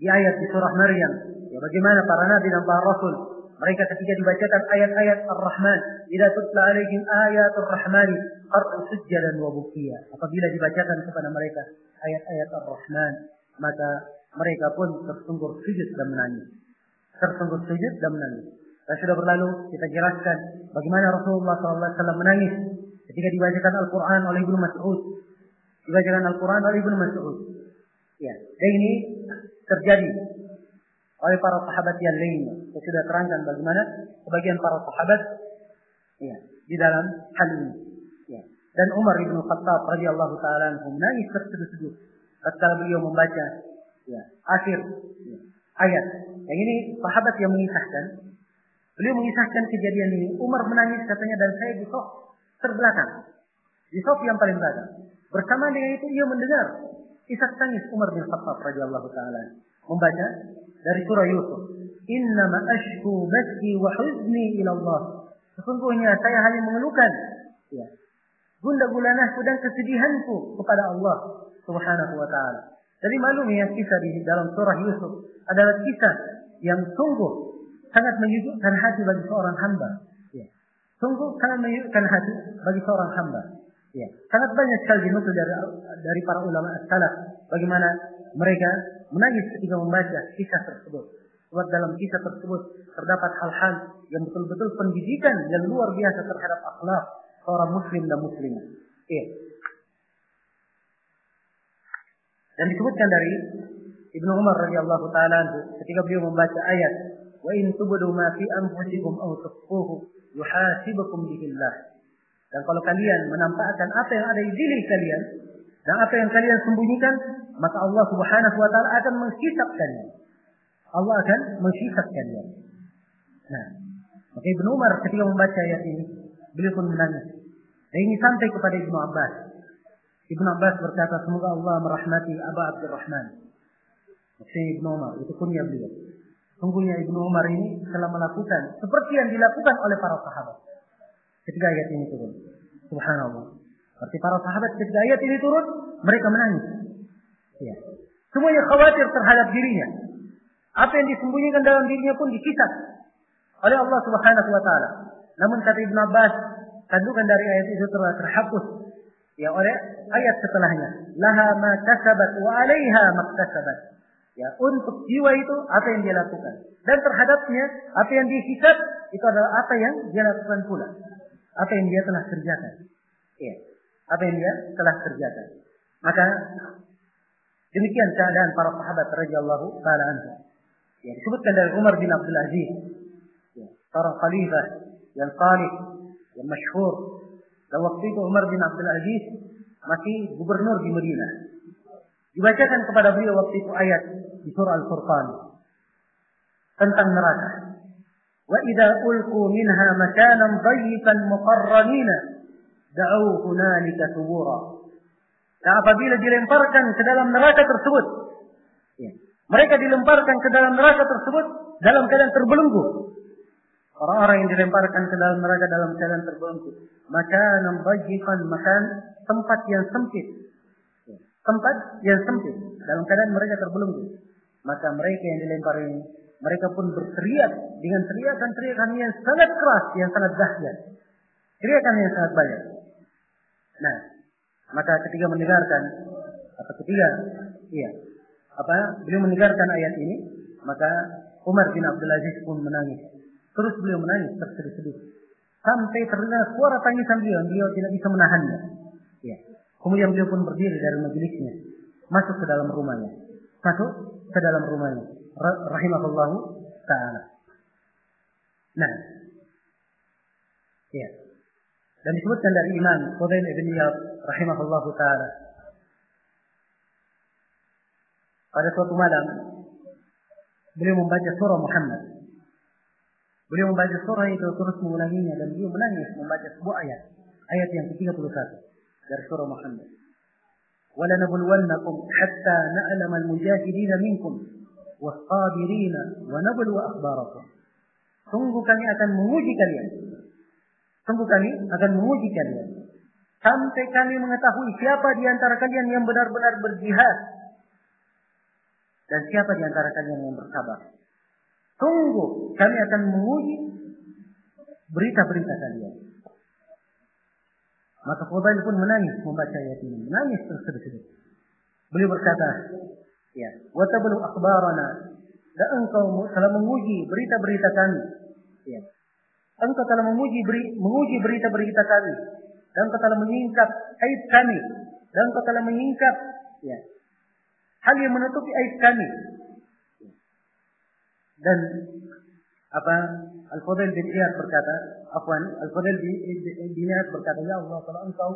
di ayat di surah Maryam. Ya, bagaimana para nabi dan para rasul mereka ketika dibacakan ayat-ayat Ar-Rahman, "Idza tutla 'alaihim ayatul Rahman, qara'u sujjadan wa bukiya." Apabila dibacakan kepada mereka ayat-ayat Ar-Rahman, maka mereka pun tersungkur sujud dan menangis. Tersungkur sujud dan menangis. Dan sudah berlalu kita jelaskan bagaimana Rasulullah SAW menangis ketika dibacakan Al-Quran oleh Ibnu Mas'ud. Dibacakan Al-Quran oleh Ibnu Mas'ud. Ya, dan ini terjadi oleh para sahabat yang lainnya. Saya sudah terangkan bagaimana sebagian para sahabat ya, di dalam hal ini. Ya. Dan Umar bin Khattab radhiyallahu taala menangis terseduh-seduh ketika beliau membaca ya, akhir ya, ayat. Yang ini sahabat yang mengisahkan. Beliau mengisahkan kejadian ini. Umar menangis katanya dan saya di sok terbelakang. Di sok yang paling belakang. Bersama dengan itu ia mendengar Isak tangis Umar bin Khattab radhiyallahu taala membaca dari surah Yusuf. Innama ashku bathi wa huzni ila Allah. Sesungguhnya saya hanya mengeluhkan ya, gunda gulanahku dan kesedihanku kepada Allah Subhanahu wa taala. Jadi malum ya kisah di dalam surah Yusuf adalah kisah yang sungguh sangat menyejukkan hati bagi seorang hamba. Ya. Sungguh sangat menyejukkan hati bagi seorang hamba. Ya, sangat banyak sekali dari dari para ulama salaf bagaimana mereka menangis ketika membaca kisah tersebut. Sebab dalam kisah tersebut terdapat hal-hal yang betul-betul pendidikan yang luar biasa terhadap akhlak seorang muslim dan muslimah. Ya. Dan disebutkan dari Ibnu Umar radhiyallahu taala ketika beliau membaca ayat wa in tubdu ma fi anfusikum aw tukhfuhu yuhasibukum bihi Allah dan kalau kalian menampakkan apa yang ada di diri kalian dan apa yang kalian sembunyikan, maka Allah Subhanahu wa taala akan menghisap kalian. Allah akan menghisap kalian. Nah, maka Ibnu Umar ketika membaca ayat ini, beliau pun menangis. Dan ini sampai kepada Ibnu Abbas. Ibnu Abbas berkata, semoga Allah merahmati Abu Abdurrahman. Maksudnya Ibnu Umar, itu kunyah beliau. Sungguhnya Ibnu Umar ini telah melakukan seperti yang dilakukan oleh para sahabat ketika ayat ini turun. Subhanallah. Berarti para sahabat ketika ayat ini turun, mereka menangis. Ya. Semuanya khawatir terhadap dirinya. Apa yang disembunyikan dalam dirinya pun dikisah oleh Allah Subhanahu wa taala. Namun kata Ibn Abbas, kandungan dari ayat itu telah terhapus ya oleh ayat setelahnya. Laha ma kasabat wa 'alaiha maktasabat. Ya, untuk jiwa itu apa yang dia lakukan dan terhadapnya apa yang dihisab itu adalah apa yang dia lakukan pula apa yang dia telah kerjakan. Ya, apa yang dia telah kerjakan. Maka demikian keadaan para sahabat radhiyallahu taala anhu. Ya, disebutkan dari Umar bin Abdul Aziz, ya, para khalifah yang salih, yang masyhur, Dan waktu itu Umar bin Abdul Aziz masih gubernur di Madinah. Dibacakan kepada beliau waktu itu ayat di surah Al-Furqan tentang neraka. Wa idza ulqu minha makanan dayyiqan muqarranina da'u hunalika subura. Dan apabila dilemparkan ke dalam neraka tersebut, ya, mereka dilemparkan ke dalam neraka tersebut dalam keadaan terbelenggu. Orang-orang yang dilemparkan ke dalam neraka dalam keadaan terbelenggu. Makanan dayyiqan makan tempat yang sempit. Ya, tempat yang sempit dalam keadaan mereka terbelenggu. Maka mereka yang dilempar ini mereka pun berteriak dengan teriakan-teriakan yang sangat keras, yang sangat dahsyat. Teriakan yang sangat banyak. Nah, maka ketika mendengarkan atau ketika iya, apa beliau mendengarkan ayat ini, maka Umar bin Abdul Aziz pun menangis. Terus beliau menangis tersedih-sedih. Sampai terdengar suara tangisan beliau, beliau tidak bisa menahannya. Ya. Kemudian beliau pun berdiri dari majelisnya, masuk ke dalam rumahnya. Masuk ke dalam rumahnya. Rahimahullahu taala. Nah. Ya. لم يتمثل الإيمان وبين ابن ياب رحمه الله تعالى. قال إخوة مالام بلي مباجة سورة محمد بلي مباجة سورة هي سورة مولانية لم يوم مولانية مباجة سبو آيات آيات يعني تتيجة در سورة محمد ولنبلونكم حتى نعلم المجاهدين منكم والصابرين ونبلو أخباركم Sungguh kami akan menguji kalian. Sungguh kami akan menguji kalian. Sampai kami mengetahui siapa di antara kalian yang benar-benar berjihad. Dan siapa di antara kalian yang bersabar. Sungguh kami akan menguji berita-berita kalian. Maka Fudail pun menangis membaca ayat ini. Menangis tersedih-sedih. Beliau berkata, ya, "Watablu akhbarana." Dan engkau telah menguji berita-berita kami. Ya. Engkau telah menguji beri, menguji berita-berita kami. Dan engkau telah menyingkap aib kami. Dan engkau telah menyingkap ya, hal yang menutupi aib kami. Dan apa Al-Fadil bin Iyad berkata, afwan, Al-Fadil bin Iyad berkata, Ya Allah, kalau engkau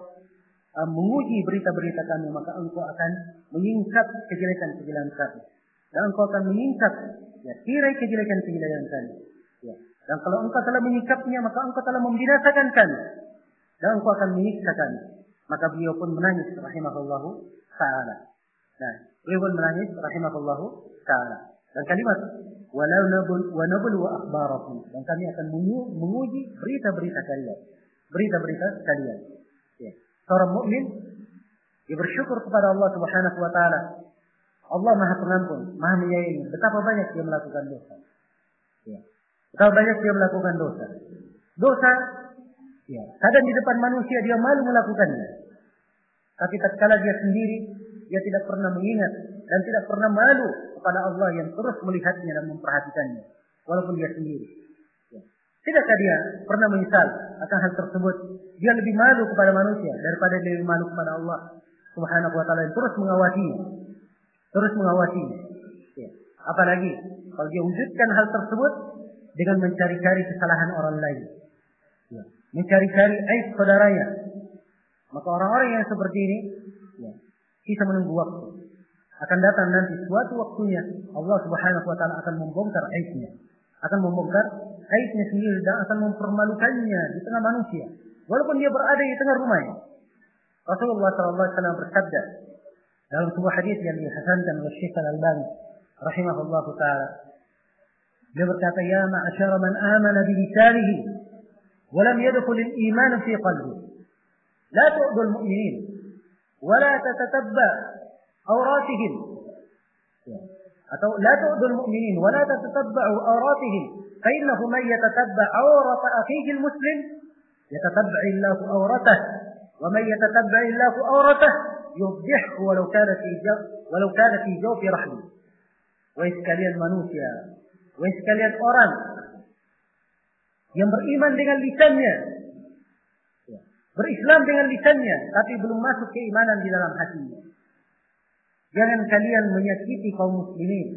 uh, menguji berita-berita kami, maka engkau akan menyingkap kejelekan-kejelekan kami. Dan engkau akan menyingkap ya, tirai kejelekan-kejelekan kami. Ya. Dan kalau engkau telah menyingkapnya, maka engkau telah membinasakan kami. Dan engkau akan menyiksa kami. Maka beliau pun menangis rahimahullahu ta'ala. Nah, beliau pun menangis rahimahullahu ta'ala. Dan kalimat walau nabul wa nabul wa akhbarakum dan kami akan menguji berita-berita kalian berita-berita kalian ya. seorang mukmin dia bersyukur kepada Allah Subhanahu wa taala Allah Maha Pengampun Maha Menyayangi betapa banyak dia melakukan dosa ya. Betapa banyak dia melakukan dosa dosa ya kadang di depan manusia dia malu melakukannya tapi tatkala dia sendiri dia tidak pernah mengingat dan tidak pernah malu kepada Allah yang terus melihatnya dan memperhatikannya walaupun dia sendiri. Ya. Tidakkah dia pernah menyesal akan hal tersebut? Dia lebih malu kepada manusia daripada dia lebih malu kepada Allah Subhanahu wa taala yang terus mengawasinya. Terus mengawasinya. Ya. Apalagi kalau dia wujudkan hal tersebut dengan mencari-cari kesalahan orang lain. Ya. Mencari-cari aib saudaranya. Maka orang-orang yang seperti ini ya, bisa menunggu waktu akan datang nanti suatu waktunya Allah Subhanahu wa taala akan membongkar aibnya. Akan membongkar aibnya sendiri dan akan mempermalukannya di tengah manusia. Walaupun dia berada di tengah rumahnya. Rasulullah wasallam bersabda dalam sebuah hadis yang dihasankan oleh Syekh Al-Albani rahimahullah taala. لبركات أيام معشر من آمن بلسانه ولم يدخل الإيمان في قلبه. لا تؤذوا المؤمنين ولا تتتبع أوراتهم. لا تؤذوا المؤمنين ولا تتتبعوا أوراتهم. فإنه من يتتبع عورة أخيه المسلم يتتبع الله أورته ومن يتتبع الله أورته يفضحه ولو كان في جوف رحمه. وإذ كان المنوسيا wahai sekalian orang yang beriman dengan lisannya, berislam dengan lisannya, tapi belum masuk keimanan di dalam hatinya. Jangan kalian menyakiti kaum muslimin.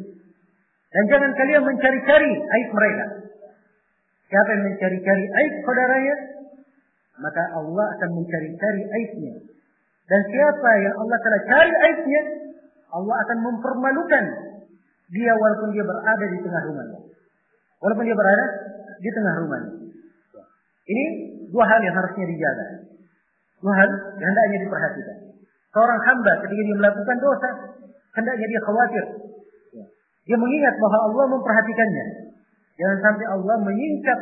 Dan jangan kalian mencari-cari aib mereka. Siapa yang mencari-cari aib saudaranya, maka Allah akan mencari-cari aibnya. Dan siapa yang Allah telah cari aibnya, Allah akan mempermalukan dia walaupun dia berada di tengah rumahnya. Walaupun dia berada di tengah rumahnya. Ini dua hal yang harusnya dijaga. Dua hal yang hendaknya diperhatikan. Seorang hamba ketika dia melakukan dosa, hendaknya dia khawatir. Dia mengingat bahwa Allah memperhatikannya. Jangan sampai Allah menyingkap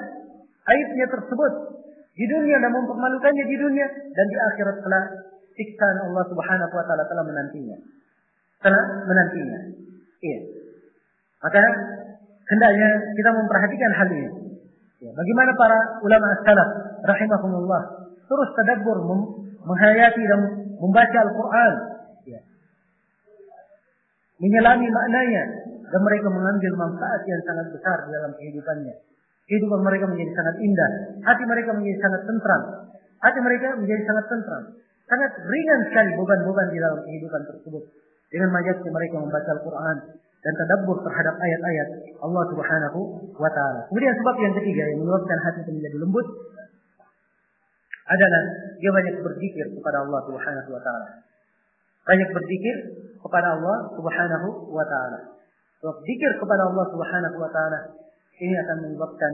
aibnya tersebut di dunia dan mempermalukannya di dunia dan di akhirat telah siksaan Allah Subhanahu wa taala telah menantinya. Telah menantinya. Iya. Maka hendaknya kita memperhatikan hal ini. Ya, bagaimana para ulama salaf rahimahumullah terus tadabbur menghayati dan membaca Al-Qur'an ya. menyelami maknanya dan mereka mengambil manfaat yang sangat besar di dalam kehidupannya. Kehidupan mereka menjadi sangat indah, hati mereka menjadi sangat tentram, hati mereka menjadi sangat tentram. Sangat ringan sekali beban-beban di dalam kehidupan tersebut. Dengan majaknya mereka membaca Al-Quran dan tadabbur terhadap ayat-ayat Allah Subhanahu wa taala. Kemudian sebab yang ketiga yang menyebabkan hati itu menjadi lembut adalah dia banyak berzikir kepada Allah Subhanahu wa taala. Banyak berzikir kepada Allah Subhanahu wa taala. Sebab zikir kepada Allah Subhanahu wa taala ini akan menyebabkan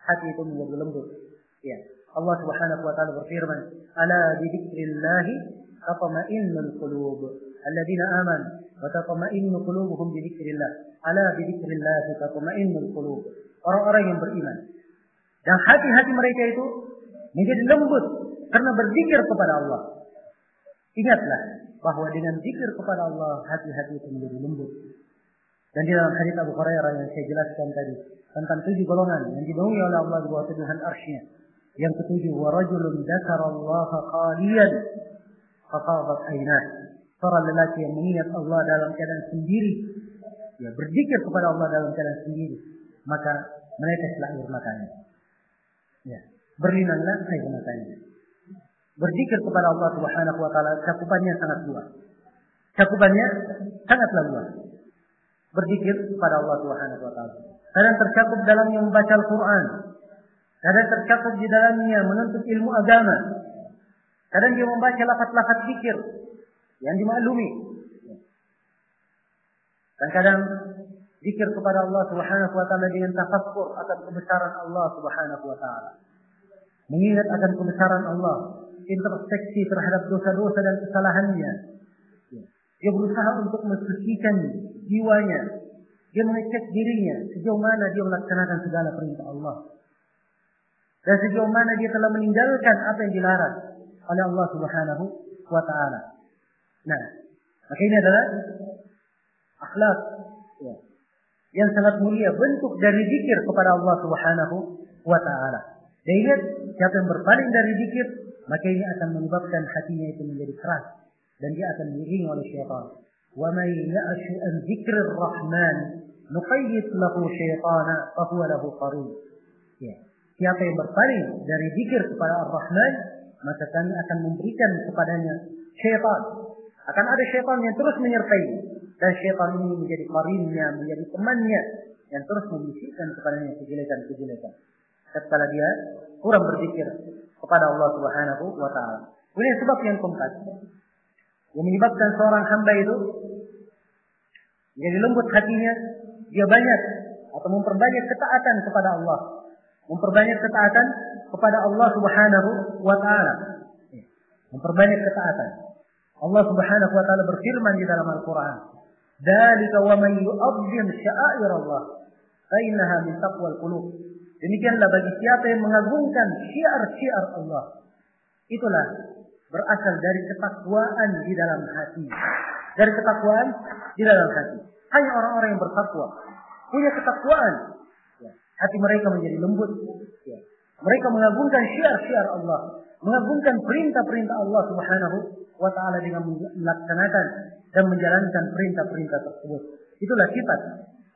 hati itu menjadi lembut. Ya. Allah Subhanahu wa taala berfirman, "Ala bi dzikrillah tatma'innul qulub." Alladzina amanu tatma'innu qulubuhum bi dzikrillah. Ala bi dzikrillah tatma'innul qulub. Orang-orang yang beriman dan hati-hati mereka itu menjadi lembut karena berzikir kepada Allah. Ingatlah bahwa dengan zikir kepada Allah hati-hati itu menjadi lembut. Dan di dalam hadis Abu Hurairah yang saya jelaskan tadi tentang tujuh golongan yang dibawahi oleh Allah di bawah tuduhan arsy Yang ketujuh, wa rajulun Allah khaliyan fafadat ainah. Seorang lelaki yang mengingat Allah dalam keadaan sendiri, ya berzikir kepada Allah dalam keadaan sendiri, maka meneteslah air matanya. Ya, berlinanglah air matanya. Berzikir kepada Allah Subhanahu wa taala cakupannya sangat luas. Cakupannya sangatlah luas. Berzikir kepada Allah Subhanahu wa taala. Kadang tercakup dalamnya membaca Al-Qur'an. Kadang tercakup di dalamnya menuntut ilmu agama. Kadang dia membaca lafaz-lafaz zikir yang dimaklumi. Dan kadang zikir kepada Allah Subhanahu wa taala dengan tafakkur akan kebesaran Allah Subhanahu wa taala. Mengingat akan kebesaran Allah, introspeksi terhadap dosa-dosa dan kesalahannya. Dia berusaha untuk mensucikan jiwanya. Dia mengecek dirinya sejauh mana dia melaksanakan segala perintah Allah. Dan sejauh mana dia telah meninggalkan apa yang dilarang oleh Allah Subhanahu wa taala. Nah, maka ini adalah akhlak ya, yang sangat mulia bentuk dari zikir kepada Allah Subhanahu wa taala. Dan ingat, siapa yang berpaling dari zikir, maka ini akan menyebabkan hatinya itu menjadi keras dan dia akan diiringi oleh syaitan. Wa may ya'shu an dzikrir rahman nuqayyid lahu syaitana fa huwa lahu qarin. Ya. Siapa yang berpaling dari zikir kepada Ar-Rahman, maka kami akan memberikan kepadanya syaitan. Akan ada syaitan yang terus menyertai dan syaitan ini menjadi qarinnya, menjadi temannya yang terus membisikkan kepadanya kejelekan-kejelekan. Setelah dia kurang berzikir kepada Allah Subhanahu wa taala. Ini sebab yang keempat yang menyebabkan seorang hamba itu jadi lembut hatinya, dia banyak atau memperbanyak ketaatan kepada Allah, memperbanyak ketaatan kepada Allah Subhanahu wa taala. Memperbanyak ketaatan. Allah Subhanahu wa taala berfirman di dalam Al-Qur'an, "Dzalika wa man yu'azzim sya'air Allah, fa min taqwal qulub." Demikianlah bagi siapa yang mengagungkan syiar-syiar Allah. Itulah berasal dari ketakwaan di dalam hati. Dari ketakwaan di dalam hati. Hanya orang-orang yang bertakwa punya ketakwaan. Ya. Hati mereka menjadi lembut. Ya. Mereka mengagungkan syiar-syiar Allah, mengagungkan perintah-perintah Allah Subhanahu wa taala dengan melaksanakan dan menjalankan perintah-perintah tersebut. Itulah sifat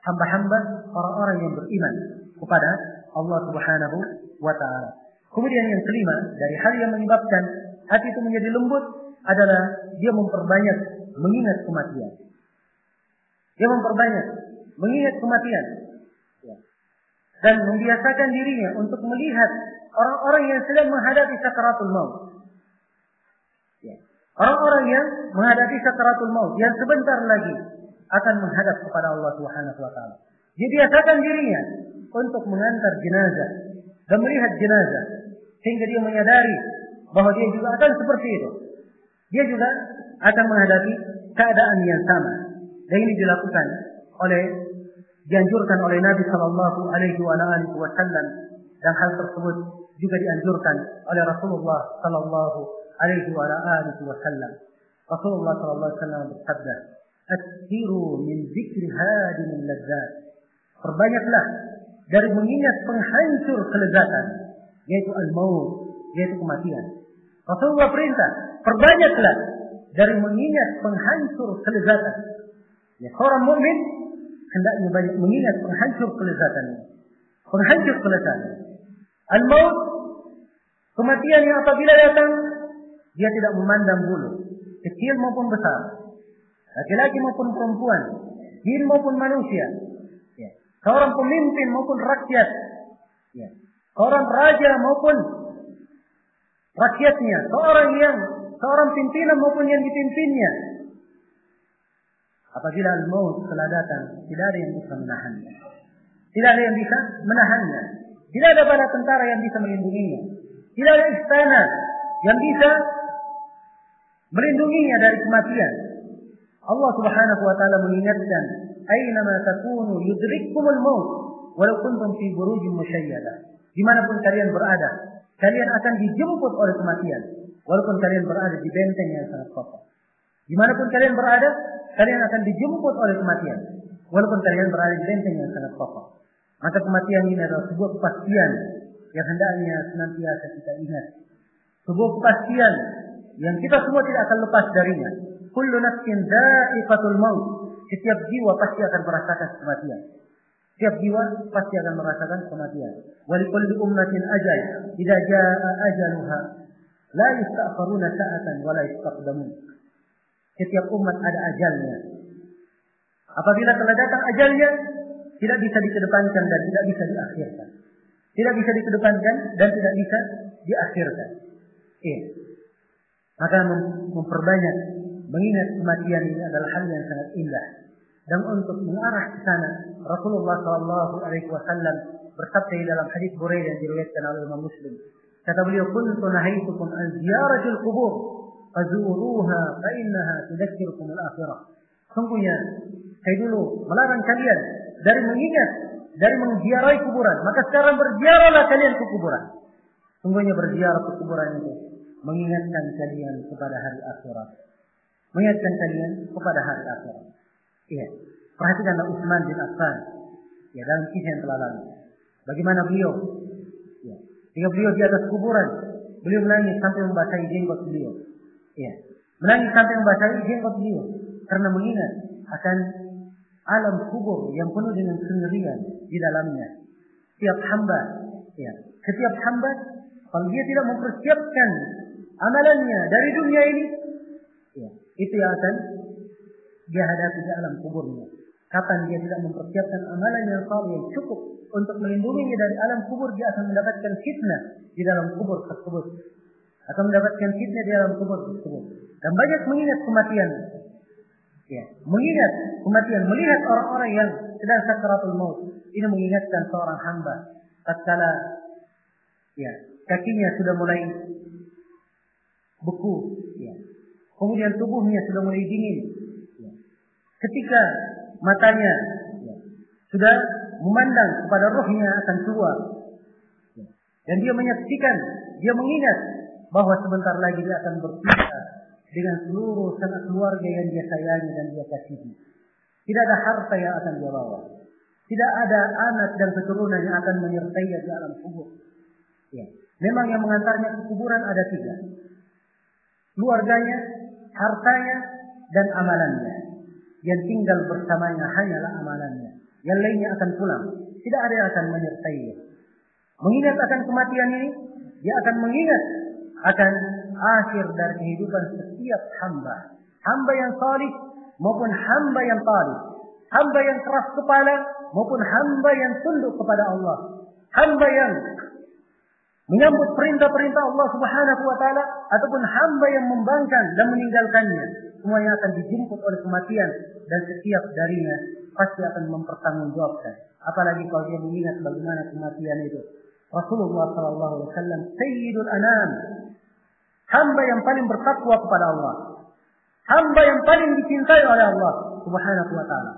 hamba-hamba orang-orang yang beriman kepada Allah Subhanahu wa taala. Kemudian yang kelima dari hal yang menyebabkan hati itu menjadi lembut adalah dia memperbanyak mengingat kematian. Dia memperbanyak mengingat kematian. Dan membiasakan dirinya untuk melihat orang-orang yang sedang menghadapi sakaratul maut. Ya. Orang-orang yang menghadapi sakaratul maut yang sebentar lagi akan menghadap kepada Allah Subhanahu wa taala. Dibiasakan dirinya untuk mengantar jenazah dan melihat jenazah sehingga dia menyadari bahwa dia juga akan seperti itu. Dia juga akan menghadapi keadaan yang sama. Dan ini dilakukan oleh dianjurkan oleh Nabi Shallallahu Alaihi Wasallam dan hal tersebut juga dianjurkan oleh Rasulullah Shallallahu Alaihi Wasallam. Rasulullah Shallallahu Alaihi Wasallam bersabda, "Atsiru min zikri hadin ladzat." Perbanyaklah dari mengingat penghancur kelezatan, yaitu al-maut, yaitu kematian. Rasulullah perintah, perbanyaklah dari mengingat penghancur kelezatan. Ya, seorang mukmin hendaknya banyak mengingat penghancur kelezatan Penghancur kelezatan. Al-maut, kematian yang apabila datang, dia tidak memandang bulu, kecil maupun besar, laki-laki maupun perempuan, jin maupun manusia, ya. seorang pemimpin maupun rakyat, ya. seorang raja maupun rakyatnya, seorang yang seorang pimpinan maupun yang dipimpinnya. Apabila al-maut telah datang, tidak ada yang bisa menahannya. Tidak ada yang bisa menahannya. Tidak ada bala tentara yang bisa melindunginya. Tidak ada istana yang bisa melindunginya dari kematian. Allah Subhanahu wa taala mengingatkan, "Aina ma takunu yudrikkumul maut walau kuntum fi burujin musyayyadah." Di mana pun kalian berada, kalian akan dijemput oleh kematian. Walaupun kalian berada di benteng yang sangat kokoh. Di mana pun kalian berada, kalian akan dijemput oleh kematian. Walaupun kalian berada di benteng yang sangat kokoh. Maka kematian ini adalah sebuah kepastian yang hendaknya senantiasa kita ingat. Sebuah kepastian yang kita semua tidak akan lepas darinya. Kullu nafsin dha'iqatul maut. Setiap jiwa pasti akan merasakan kematian. Setiap jiwa pasti akan merasakan kematian. Walikulli ummatin ajal. Idza jaa ajaluha la yasta'khiruna sa'atan wa la yastaqdamun. Setiap umat ada ajalnya. Apabila telah datang ajalnya, tidak bisa dikedepankan dan tidak bisa diakhirkan. Tidak bisa dikedepankan dan tidak bisa diakhirkan. Iya. Maka memperbanyak mengingat kematian ini adalah hal yang sangat indah dan untuk mengarah ke sana Rasulullah Shallallahu Alaihi Wasallam bersabda dalam hadis Buraidah yang diriwayatkan oleh Imam Muslim kata beliau kuntu nahaitukum an ziyaratil kubur fazuruha fa innaha tudzakirukum al akhirah sungguhnya saya dulu melarang kalian dari mengingat dari mengziarahi kuburan maka sekarang berziarahlah kalian ke kuburan sungguhnya berziarah ke kuburan itu mengingatkan kalian kepada hari akhirat mengingatkan kalian kepada hari akhirat Iya. Perhatikanlah Utsman bin Affan. Ya, dalam kisah yang telah lalu. Bagaimana beliau? Ya. Jika beliau di atas kuburan, beliau menangis sampai membasahi jenggot beliau. Ya. Menangis sampai membasahi jenggot beliau karena mengingat akan alam kubur yang penuh dengan kengerian di dalamnya. Setiap hamba, ya, setiap hamba kalau dia tidak mempersiapkan amalannya dari dunia ini, ya, itu yang akan dia hadapi di alam kuburnya. Kapan dia tidak mempersiapkan amalan yang yang cukup untuk melindunginya dari alam kubur, dia akan mendapatkan fitnah di dalam kubur tersebut. Akan mendapatkan fitnah di dalam kubur tersebut. Dan banyak mengingat kematian. Ya, mengingat kematian, melihat orang-orang yang sedang sakaratul maut. Ini mengingatkan seorang hamba tatkala ya, kakinya sudah mulai beku, ya. Kemudian tubuhnya sudah mulai dingin, ketika matanya ya, sudah memandang kepada rohnya akan keluar ya, dan dia menyaksikan, dia mengingat bahwa sebentar lagi dia akan berpisah dengan seluruh sanak keluarga yang dia sayangi dan dia kasihi. Tidak ada harta yang akan dia bawa. Tidak ada anak dan keturunan yang akan menyertai dia di alam kubur. Ya. Memang yang mengantarnya ke kuburan ada tiga. Keluarganya, hartanya, dan amalannya. Yang tinggal bersamanya hanyalah amalannya. Yang lainnya akan pulang. Tidak ada yang akan menyertainya. Mengingat akan kematian ini, dia akan mengingat akan akhir dari kehidupan setiap hamba. Hamba yang salih maupun hamba yang talib. Hamba yang keras kepala maupun hamba yang tunduk kepada Allah hamba yang menyambut perintah-perintah Allah Subhanahu wa taala ataupun hamba yang membangkang dan meninggalkannya semuanya akan dijemput oleh kematian dan setiap darinya pasti akan mempertanggungjawabkan apalagi kalau dia mengingat bagaimana kematian itu Rasulullah sallallahu alaihi wasallam sayyidul anam hamba yang paling bertakwa kepada Allah. Hamba yang paling dicintai oleh Allah Subhanahu wa taala.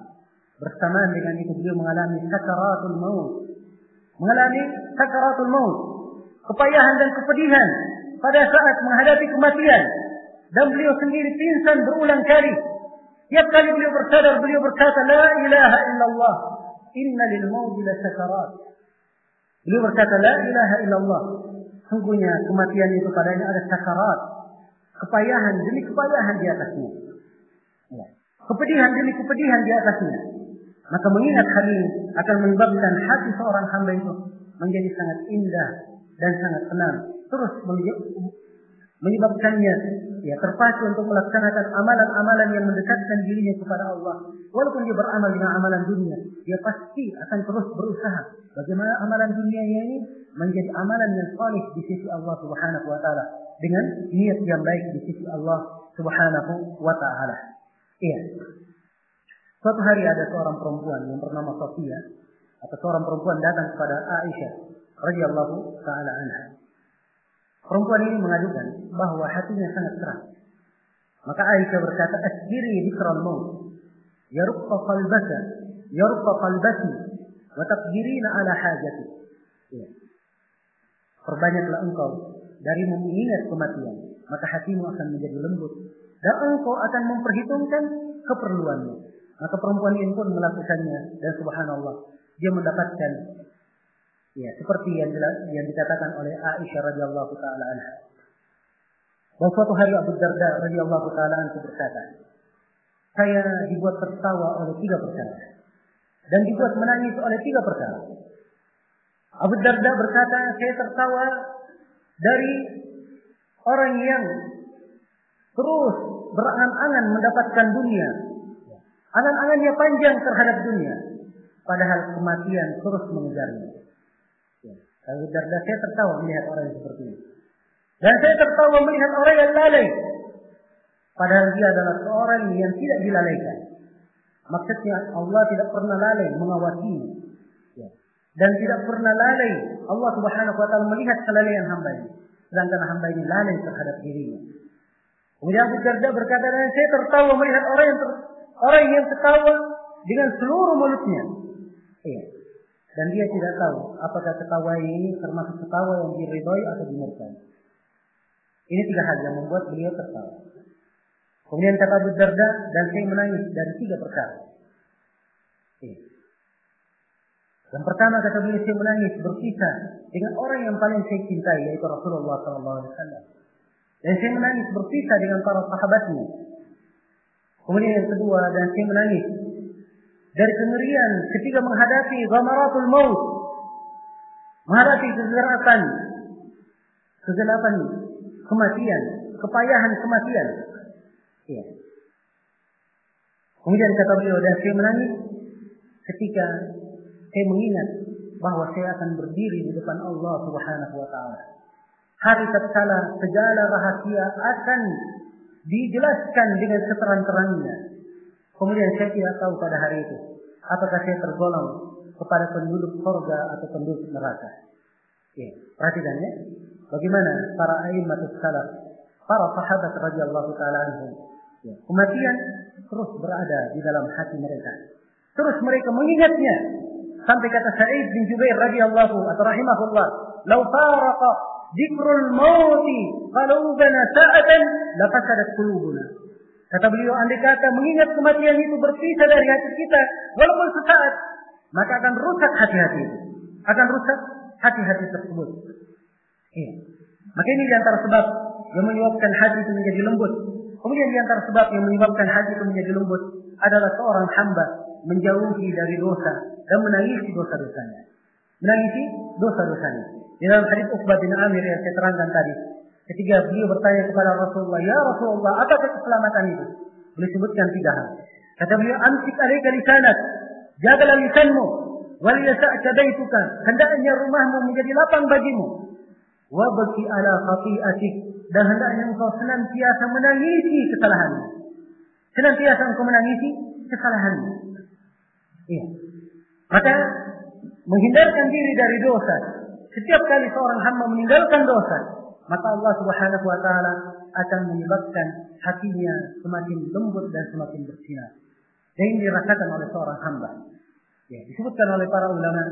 Bersamaan dengan itu beliau mengalami sakaratul maut. Mengalami sakaratul maut. Kepayahan dan kepedihan pada saat menghadapi kematian. Dan beliau sendiri pingsan berulang kali. Tiap kali beliau bersadar beliau berkata la ilaha illallah. Inna lil maut la sakarat. Beliau berkata la ilaha illallah sungguhnya kematian itu padanya ada sakarat kepayahan demi kepayahan di atasnya ya. kepedihan demi kepedihan di atasnya maka mengingat hal ini akan menyebabkan hati seorang hamba itu menjadi sangat indah dan sangat tenang. Terus menyebabkannya ya terpacu untuk melaksanakan amalan-amalan yang mendekatkan dirinya kepada Allah. Walaupun dia beramal dengan amalan dunia, dia pasti akan terus berusaha bagaimana amalan dunia ini menjadi amalan yang salih di sisi Allah Subhanahu wa taala dengan niat yang baik di sisi Allah Subhanahu wa taala. Iya. Suatu hari ada seorang perempuan yang bernama Sofia atau seorang perempuan datang kepada Aisyah radhiyallahu taala anha. Perempuan ini mengadukan bahwa hatinya sangat keras. Maka Aisyah berkata, "Asbiri dzikral maut. Yarqa qalbaka, yarqa qalbati wa taqdirina ala hajati." Ya. Perbanyaklah engkau dari mengingat kematian, maka hatimu akan menjadi lembut dan engkau akan memperhitungkan keperluanmu. Maka perempuan ini pun melakukannya dan subhanallah dia mendapatkan Ya, seperti yang yang dikatakan oleh Aisyah radhiyallahu taala anha. Dan suatu hari Abu Darda radhiyallahu taala anhu berkata, saya dibuat tertawa oleh tiga perkara dan dibuat menangis oleh tiga perkara. Abu Darda berkata, saya tertawa dari orang yang terus berangan-angan mendapatkan dunia. Angan-angannya panjang terhadap dunia. Padahal kematian terus mengejarnya. Abu Darda saya tertawa melihat orang yang seperti ini. Dan saya tertawa melihat orang yang lalai. Padahal dia adalah seorang yang tidak dilalaikan. Maksudnya Allah tidak pernah lalai mengawasi. Dan tidak pernah lalai Allah subhanahu wa ta'ala melihat kelalaian hamba ini. Sedangkan hamba ini lalai terhadap dirinya. Kemudian Abu Darda berkata, dan saya tertawa melihat orang yang orang yang tertawa dengan seluruh mulutnya. Iya. Dan dia tidak tahu apakah ketawa ini termasuk ketawa yang diridhoi atau dimurkai. Ini tiga hal yang membuat beliau tertawa. Kemudian kata Abu Darda dan saya menangis dari tiga perkara. Yang pertama kata beliau saya menangis berpisah dengan orang yang paling saya cintai yaitu Rasulullah SAW. Dan saya menangis berpisah dengan para sahabatnya. Kemudian yang kedua dan saya menangis dari kengerian ketika menghadapi ghamaratul maut menghadapi kegelapan kegelapan kematian kepayahan kematian ya. kemudian kata beliau dan saya menangis ketika saya mengingat bahwa saya akan berdiri di depan Allah Subhanahu wa taala hari tatkala segala rahasia akan dijelaskan dengan seterang-terangnya Kemudian saya tidak tahu pada hari itu apakah saya tergolong kepada penduduk surga atau penduduk neraka. Ya, perhatikan ya. Bagaimana para aimatus salaf, para sahabat radhiyallahu taala anhum. Ya, kematian terus berada di dalam hati mereka. Terus mereka mengingatnya sampai kata Sa'id bin Jubair radhiyallahu atau rahimahullah, "Lau faraqa dzikrul mauti qalubana sa'atan lafasadat qulubuna." Kata beliau, andai kata mengingat kematian itu berpisah dari hati kita, walaupun sesaat, maka akan rusak hati-hati itu. Akan rusak hati-hati tersebut. Ya. Maka ini di antara sebab yang menyebabkan hati itu menjadi lembut. Kemudian di antara sebab yang menyebabkan hati itu menjadi lembut adalah seorang hamba menjauhi dari dosa dan menangisi dosa-dosanya. Menangisi dosa-dosanya. Di dalam hadis Uqbah bin Amir yang saya terangkan tadi, Ketika beliau bertanya kepada Rasulullah, Ya Rasulullah, apakah keselamatan itu? Beliau sebutkan tiga hal. Kata beliau, Amsik alaika lisanak. Jagalah lisanmu. Wal yasa'ka baituka. Hendaknya rumahmu menjadi lapang bagimu. Wa baki ala khati'atik. Dan hendaknya engkau senantiasa menangisi kesalahanmu. Senantiasa engkau menangisi kesalahanmu. Iya. Maka menghindarkan diri dari dosa. Setiap kali seorang hamba meninggalkan dosa, maka Allah Subhanahu wa taala akan menyebabkan hatinya semakin lembut dan semakin bersinar. Dan ini dirasakan oleh seorang hamba. Ya, disebutkan oleh para ulama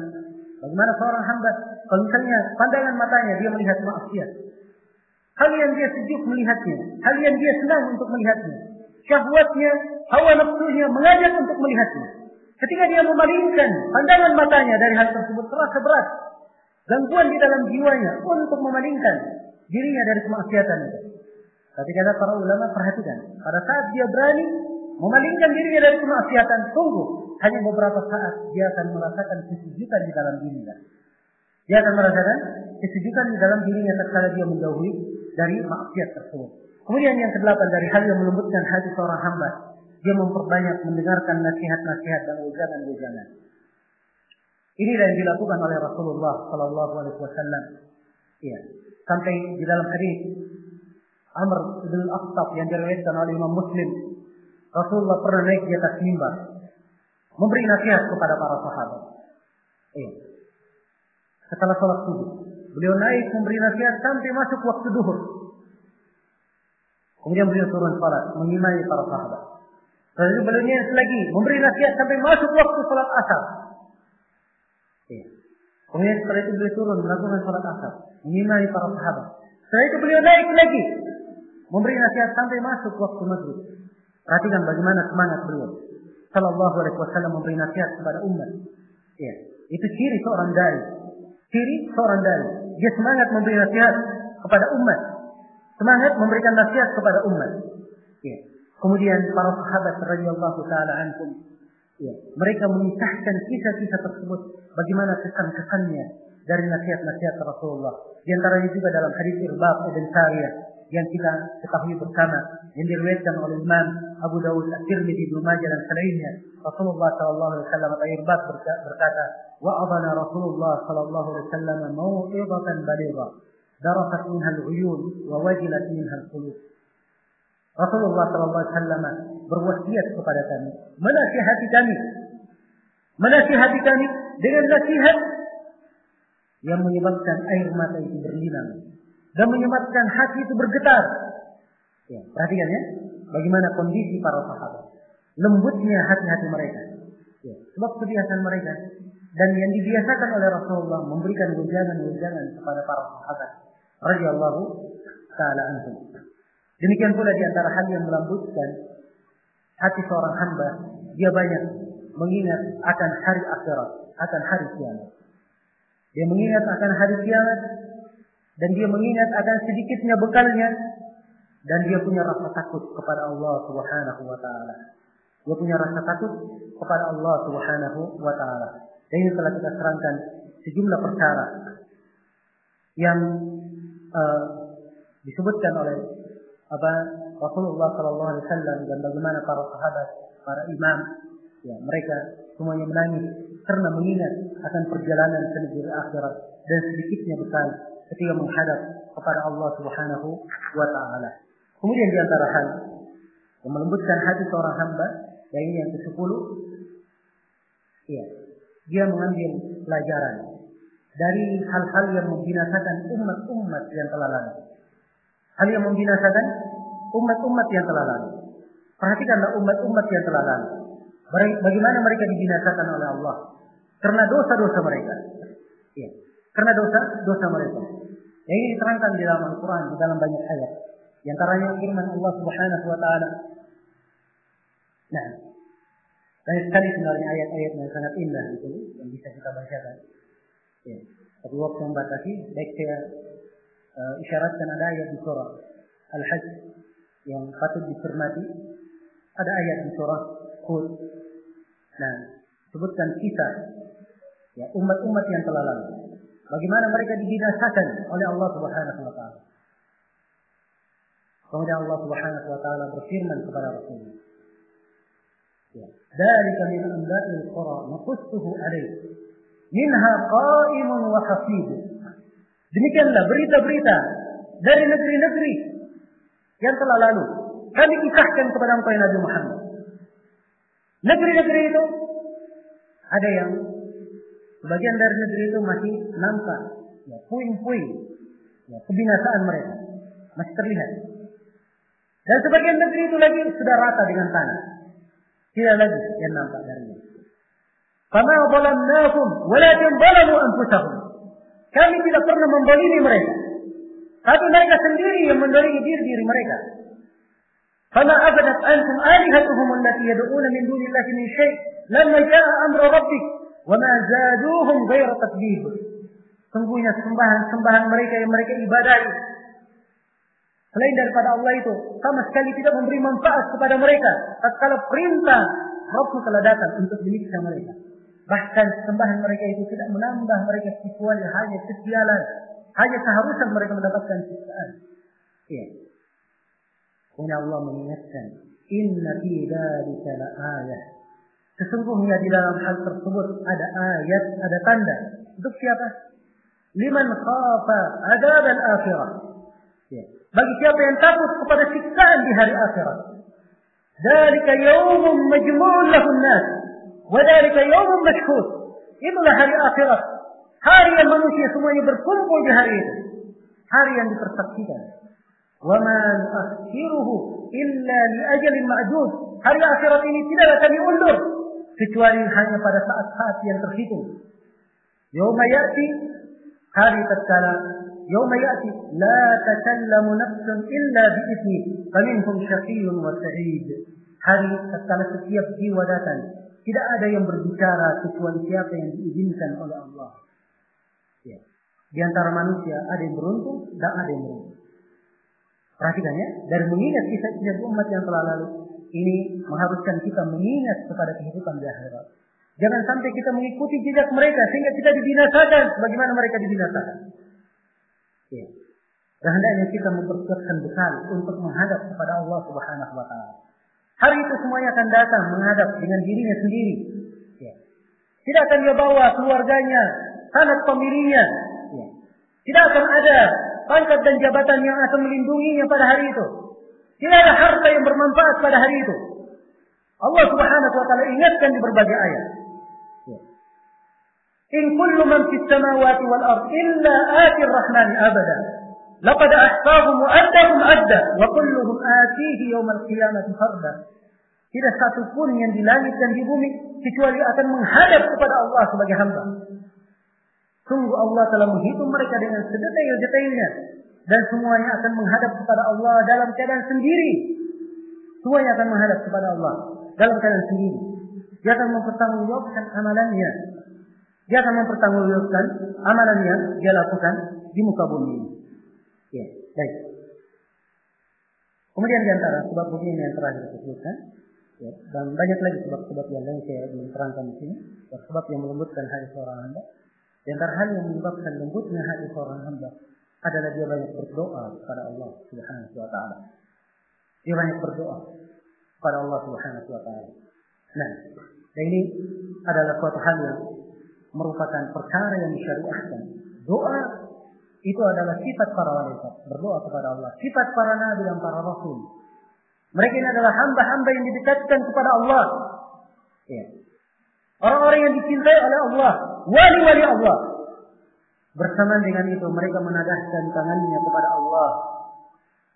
bagaimana seorang hamba kalau misalnya pandangan matanya dia melihat maksiat. Hal yang dia sejuk melihatnya, hal yang dia senang untuk melihatnya. Syahwatnya, hawa nafsunya mengajak untuk melihatnya. Ketika dia memalingkan pandangan matanya dari hal tersebut terasa berat. Gangguan di dalam jiwanya untuk memalingkan dirinya dari kemaksiatan itu. Tapi kata para ulama perhatikan, pada saat dia berani memalingkan dirinya dari kemaksiatan, tunggu hanya beberapa saat dia akan merasakan kesejukan di dalam dirinya. Dia akan merasakan kesejukan di dalam dirinya tatkala dia menjauhi dari maksiat tersebut. Kemudian yang kedelapan dari hal yang melembutkan hati seorang hamba, dia memperbanyak mendengarkan nasihat-nasihat dan ujangan-ujangan. Ini yang dilakukan oleh Rasulullah Sallallahu Alaihi Wasallam. Iya. Sampai di dalam hadis Amr bin Al-Aqtab yang diriwayatkan oleh Imam Muslim, Rasulullah pernah naik di atas mimbar memberi nasihat kepada para sahabat. Iya. Setelah sholat subuh, beliau naik memberi nasihat sampai masuk waktu duhur. Kemudian beliau turun salat mengimani para sahabat. Lalu beliau lagi memberi nasihat sampai masuk waktu salat asar. Iya. Kemudian setelah itu beliau turun melakukan salat asar, mengimani para sahabat. Setelah itu beliau naik lagi, memberi nasihat sampai masuk waktu maghrib. Perhatikan bagaimana semangat beliau. Sallallahu alaihi wasallam memberi nasihat kepada umat. Ya, itu ciri seorang dai. Ciri seorang dai. Dia semangat memberi nasihat kepada umat. Semangat memberikan nasihat kepada umat. Ya. Kemudian para sahabat radhiyallahu taala anhum ya, mereka mengisahkan kisah-kisah tersebut bagaimana kesan-kesannya dari nasihat-nasihat Rasulullah. Di antaranya juga dalam hadis Irbab ibn Sariyah yang kita ketahui bersama yang diriwayatkan oleh Imam Abu Dawud At-Tirmidzi Ibnu Majah dan selainnya Rasulullah sallallahu alaihi wasallam Irbad berkata wa'adana Rasulullah sallallahu alaihi wasallam mau'izatan baligha darafat minha al-uyun wa wajilat minha al-qulub Rasulullah wasallam berwasiat kepada kami menasihati kami menasihati kami dengan nasihat yang menyebabkan air mata itu berlinang dan menyebabkan hati itu bergetar. Ya, perhatikan ya, bagaimana kondisi para sahabat. Lembutnya hati-hati mereka. Ya, sebab kebiasaan mereka dan yang dibiasakan oleh Rasulullah memberikan wejangan-wejangan kepada para sahabat radhiyallahu taala anhum. Demikian pula di antara hal yang melembutkan hati seorang hamba, dia banyak mengingat akan hari akhirat, akan hari kiamat. Dia mengingat akan hari kiamat dan dia mengingat akan sedikitnya bekalnya dan dia punya rasa takut kepada Allah Subhanahu wa taala. Dia punya rasa takut kepada Allah Subhanahu wa taala. Dan ini telah kita terangkan sejumlah perkara yang uh, disebutkan oleh apa Rasulullah Sallallahu Alaihi Wasallam dan bagaimana para sahabat, para imam, ya mereka semuanya menangis karena mengingat akan perjalanan ke negeri akhirat dan sedikitnya bekal ketika menghadap kepada Allah Subhanahu wa taala. Kemudian di antara hal yang melembutkan hati seorang hamba, yang ini yang ke-10, ya, dia mengambil pelajaran dari hal-hal yang membinasakan umat-umat yang telah lalu. Yang membinasakan umat-umat yang telah lalu. Perhatikanlah umat-umat yang telah lalu. Bagaimana mereka dibinasakan oleh Allah karena dosa-dosa mereka. Ya. Karena dosa-dosa mereka. Yang ini diterangkan di dalam Al-Quran, di dalam banyak ayat. Di antaranya firman Allah Subhanahu wa taala. Nah, banyak sekali sebenarnya ayat-ayat yang sangat indah itu yang bisa kita bacakan. Ya. Tapi waktu membatasi, baik saya isyaratkan ada ayat di surah Al-Hajj yang patut dicermati. Ada ayat di surah Hud. Nah, sebutkan kisah ya umat-umat yang telah lalu. Bagaimana mereka dibinasakan oleh Allah Subhanahu wa taala. Kemudian Allah Subhanahu wa taala berfirman kepada Rasulullah. Ya, "Dzalika min anba'il qura naqussuhu 'alaik minha qa'imun wa hafid. Demikianlah berita-berita dari negeri-negeri yang telah lalu. Kami kisahkan kepada engkau Nabi Muhammad. Negeri-negeri itu ada yang sebagian dari negeri itu masih nampak ya, puing-puing ya, kebinasaan mereka masih terlihat. Dan sebagian negeri itu lagi sudah rata dengan tanah. Tidak lagi yang nampak darinya. Fama zalamnahum walakin zalamu anfusahum. Kami tidak pernah membolimi mereka. Tapi mereka sendiri yang mendolimi diri diri mereka. Fama abadat antum alihatuhum allati yad'una min dunillahi min syai' lamma ja'a amru rabbik wa ma zaduhum ghaira takdzib. Sungguhnya sembahan-sembahan mereka yang mereka ibadahi selain daripada Allah itu sama sekali tidak memberi manfaat kepada mereka tatkala perintah Rabb telah datang untuk menyiksa mereka. Bahkan sembahan mereka itu tidak menambah mereka kecuali hanya kesialan. Hanya seharusnya mereka mendapatkan siksaan. Iya. Punya Allah mengingatkan, Inna fi dzalika ayat. Sesungguhnya di dalam hal tersebut ada ayat, ada tanda. Untuk siapa? Liman khafa adab al-akhirah. Ya. Bagi siapa yang takut kepada siksaan di hari akhirat. Dzalika yawmun majmu'un lahun nas. Wa dzalika yawmun mashhud. Itulah hari akhirat. Hari yang manusia semuanya berkumpul di hari itu. Hari yang dipersaksikan. Wa ma nu'akhiruhu illa li ajalin ma'dud. Hari akhirat ini tidaklah kami undur kecuali hanya pada saat-saat yang terhitung. Yauma ya'ti hari tatkala yauma ya'ti la takallamu nafsun illa bi idzni faminhum syaqiyyun wa sa'id. Hari tatkala setiap jiwa datang tidak ada yang berbicara kecuali siapa yang diizinkan oleh Allah. Ya. Di antara manusia ada yang beruntung dan ada yang beruntung. Perhatikan ya, dari mengingat kisah-kisah umat yang telah lalu, ini mengharuskan kita mengingat kepada kehidupan di akhirat. Jangan sampai kita mengikuti jejak mereka sehingga kita dibinasakan sebagaimana mereka dibinasakan. Ya. Dan hendaknya kita mempersiapkan bekal untuk menghadap kepada Allah Subhanahu wa taala. Hari itu semuanya akan datang menghadap dengan dirinya sendiri. Ya. Tidak akan dia bawa keluarganya, sanak pemilihnya. Ya. Tidak akan ada pangkat dan jabatan yang akan melindunginya pada hari itu. Tidak ada harta yang bermanfaat pada hari itu. Allah Subhanahu wa taala ingatkan di berbagai ayat. Ya. In kullu man fis samawati wal ard illa ati ar-rahmani abada. Laqad ahsahum wa addahum adda wa kulluhum atihi yawmal qiyamati farda. Tidak satu pun yang di langit dan di bumi kecuali akan menghadap kepada Allah sebagai hamba. Sungguh Allah telah menghitung mereka dengan sedetail-detailnya dan semuanya akan menghadap kepada Allah dalam keadaan sendiri. Semuanya akan menghadap kepada Allah dalam keadaan sendiri. Dia akan mempertanggungjawabkan amalannya. Dia akan mempertanggungjawabkan amalan yang dia lakukan di muka bumi. Ya, baik. Kemudian di antara sebab begini yang terakhir disebutkan, ya, dan banyak lagi sebab-sebab yang lain saya ingin terangkan di sini, sebab yang melembutkan hati seorang hamba. Di antara hal yang menyebabkan lembutnya hati seorang hamba adalah dia banyak berdoa kepada Allah Subhanahu wa taala. Dia banyak berdoa kepada Allah Subhanahu wa taala. Nah, dan ini adalah suatu hal yang merupakan perkara yang disyariatkan. Doa itu adalah sifat para wanita, berdoa kepada Allah. Sifat para nabi dan para rasul. Mereka ini adalah hamba-hamba yang didekatkan kepada Allah. Ya. Orang-orang yang dicintai oleh Allah, wali-wali Allah. Bersamaan dengan itu mereka menadahkan tangannya kepada Allah.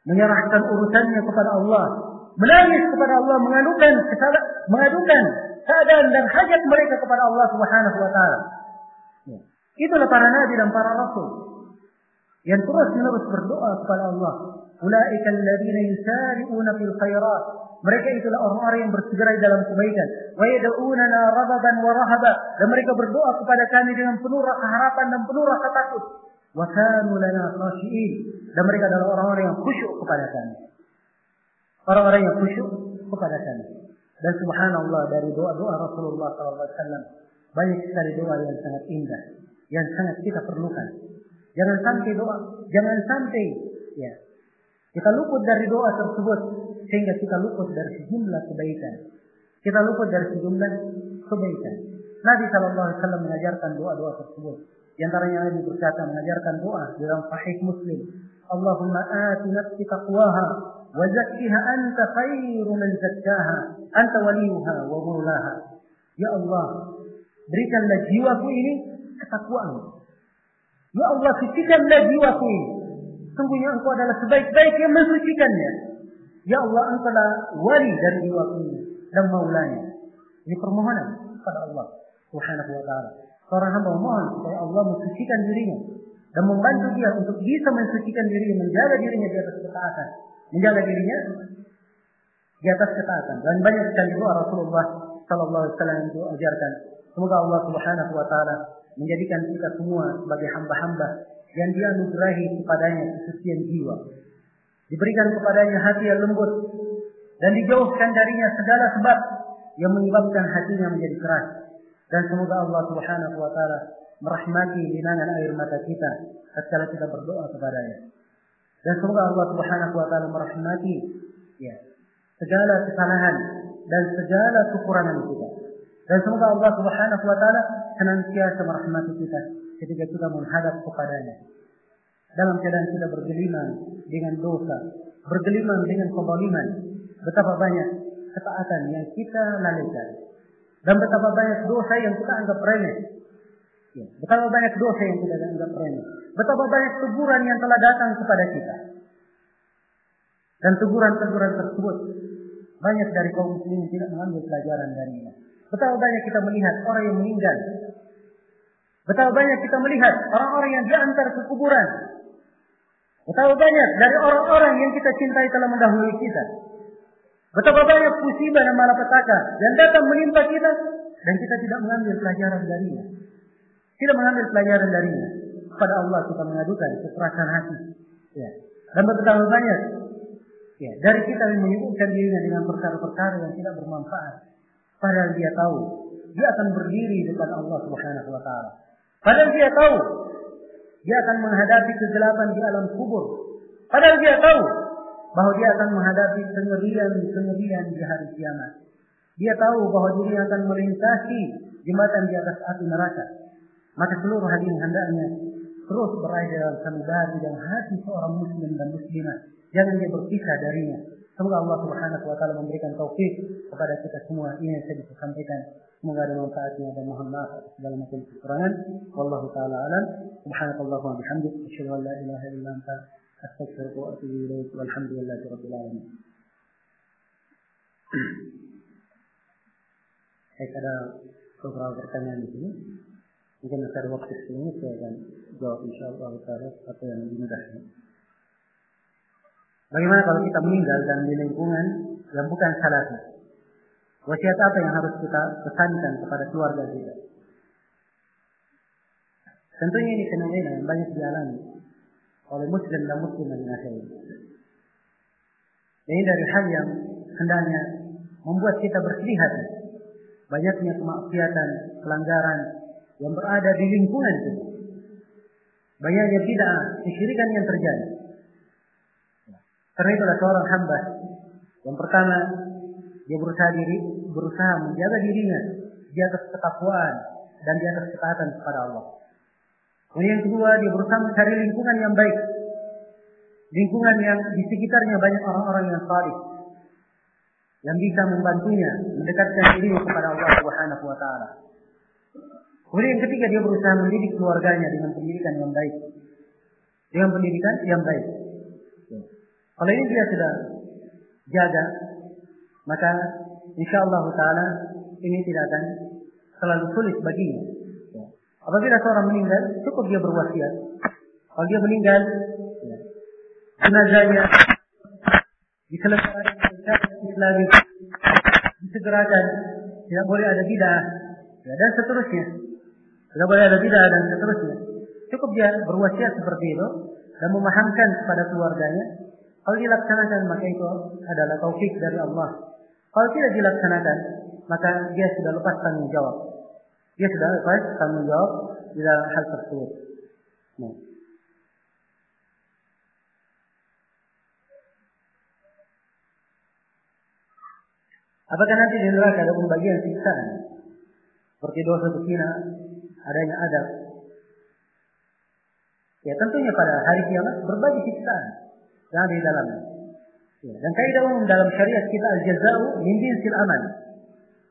Menyerahkan urusannya kepada Allah. Menangis kepada Allah, mengadukan mengadukan keadaan dan hajat mereka kepada Allah Subhanahu wa taala. Ya. Itulah para nabi dan para rasul yang terus menerus berdoa kepada Allah. Ulaika alladziina yusari'una fil khairat. Mereka itulah orang-orang yang bersegera dalam kebaikan. Wa yad'unana raghaban wa rahaba. Dan mereka berdoa kepada kami dengan penuh rasa harapan dan penuh rasa takut. Wa kanu lana khashi'in. Dan mereka adalah orang-orang yang khusyuk kepada kami. Orang-orang yang khusyuk kepada kami. Dan subhanallah dari doa-doa Rasulullah SAW banyak sekali doa yang sangat indah, yang sangat kita perlukan. Jangan sampai doa, jangan sampai ya kita luput dari doa tersebut sehingga kita luput dari sejumlah kebaikan. Kita luput dari sejumlah kebaikan. Nabi Shallallahu Alaihi Wasallam mengajarkan doa-doa tersebut. Di antaranya Nabi berkata mengajarkan doa dalam Sahih Muslim. Allahumma ati nafsi taqwaha wa zakkiha anta khairu man zakkaha anta waliyuha wa maulaha. Ya Allah, berikanlah jiwaku ini ketakwaan. Ya Allah, sucikanlah jiwaku ini. Sungguhnya engkau adalah sebaik-baik yang mensucikannya. Ya Allah, engkau adalah wali dari jiwaku ini dan maulanya. Ini permohonan kepada Allah Subhanahu wa taala. Seorang hamba memohon supaya Allah mensucikan dirinya dan membantu dia untuk bisa mensucikan dirinya, menjaga dirinya di atas ketaatan, menjaga dirinya di atas ketaatan. Dan banyak sekali doa Rasulullah Sallallahu Alaihi Wasallam yang diajarkan. Semoga Allah Subhanahu Wa Taala menjadikan kita semua sebagai hamba-hamba yang dianugerahi kepadanya kesucian jiwa. Diberikan kepadanya hati yang lembut dan dijauhkan darinya segala sebab yang menyebabkan hatinya menjadi keras. Dan semoga Allah Subhanahu wa taala merahmati linangan air mata kita tatkala kita berdoa kepadanya. Dan semoga Allah Subhanahu wa taala merahmati ya segala kesalahan dan segala kekurangan kita. Dan semoga Allah Subhanahu wa taala senantiasa merahmati kita ketika kita menghadap kepadanya. Dalam keadaan kita bergelimang dengan dosa, bergelimang dengan kezaliman. Betapa banyak ketaatan yang kita lalaikan. Dan betapa banyak dosa yang kita anggap remeh. Ya, betapa banyak dosa yang kita anggap remeh. Betapa banyak teguran yang telah datang kepada kita. Dan teguran-teguran tersebut banyak dari kaum muslimin tidak mengambil pelajaran darinya. Betapa banyak kita melihat orang yang meninggal. Betapa banyak kita melihat orang-orang yang diantar ke kuburan. Betapa banyak dari orang-orang yang kita cintai telah mendahului kita. Betapa banyak musibah dan malapetaka yang datang menimpa kita dan kita tidak mengambil pelajaran darinya. Tidak mengambil pelajaran darinya. Kepada Allah kita mengadukan kekerasan hati. Ya. Dan betapa banyak ya, dari kita yang menyibukkan dirinya dengan perkara-perkara yang tidak bermanfaat. Padahal dia tahu dia akan berdiri depan Allah Subhanahu wa taala. Padahal dia tahu dia akan menghadapi kegelapan di alam kubur. Padahal dia tahu bahwa dia akan menghadapi kengerian-kengerian di hari kiamat. Dia tahu bahwa dirinya akan melintasi jembatan di atas api neraka. Maka seluruh hadirin hendaknya terus berada dalam sanubari dan hati seorang muslim dan muslimah. Jangan dia berpisah darinya. Semoga Allah Subhanahu wa taala memberikan taufik kepada kita semua. Ini yang saya sampaikan. Semoga ada manfaatnya dan mohon maaf segala macam kekurangan. Wallahu taala alam. Subhanakallahumma wa bihamdik asyhadu an la ilaha illa anta أستغفرك وأتوب إليك والحمد لله رب العالمين Saya ada beberapa pertanyaan di sini. Mungkin ada waktu sebelumnya saya akan jawab insya Allah taala apa yang dimudahkan. Bagaimana kalau kita meninggal dan di lingkungan yang bukan salafnya? Wasiat apa yang harus kita pesankan kepada keluarga kita? Tentunya ini fenomena yang banyak dialami oleh muslim dan muslimah di masa ini. Dari hal yang hendaknya membuat kita bersedih hati. Banyaknya kemaksiatan, pelanggaran yang berada di lingkungan kita. Banyaknya tidak kesyirikan yang terjadi. Karena itulah seorang hamba yang pertama dia berusaha diri, berusaha menjaga dirinya di atas ketakwaan dan di atas ketaatan kepada Allah. Kemudian yang kedua, dia berusaha mencari lingkungan yang baik. Lingkungan yang di sekitarnya banyak orang-orang yang salih. Yang bisa membantunya mendekatkan diri kepada Allah Subhanahu wa taala. Kemudian yang ketiga dia berusaha mendidik keluarganya dengan pendidikan yang baik. Dengan pendidikan yang baik. Kalau ini dia sudah jaga, maka insya Allah taala ini tidak akan terlalu sulit baginya Apabila seorang meninggal, cukup dia berwasiat. Kalau dia meninggal, ya, jenazahnya secara Islami, disegerakan, tidak boleh ada bidah, ya, dan seterusnya. Tidak boleh ada bidah dan seterusnya. Cukup dia berwasiat seperti itu dan memahamkan kepada keluarganya. Kalau dilaksanakan maka itu adalah taufik dari Allah. Kalau tidak dilaksanakan maka dia sudah lepas tanggung jawab. Dia sudah lepas tanggung jawab di dalam hal tersebut. Nah. Apakah nanti di neraka ada pembagian siksaan? Seperti dosa berzina, adanya adab. Ya tentunya pada hari kiamat berbagi siksaan ada di dalamnya. Ya, dan kaidah umum dalam syariat kita al-jazau min jinsil amal.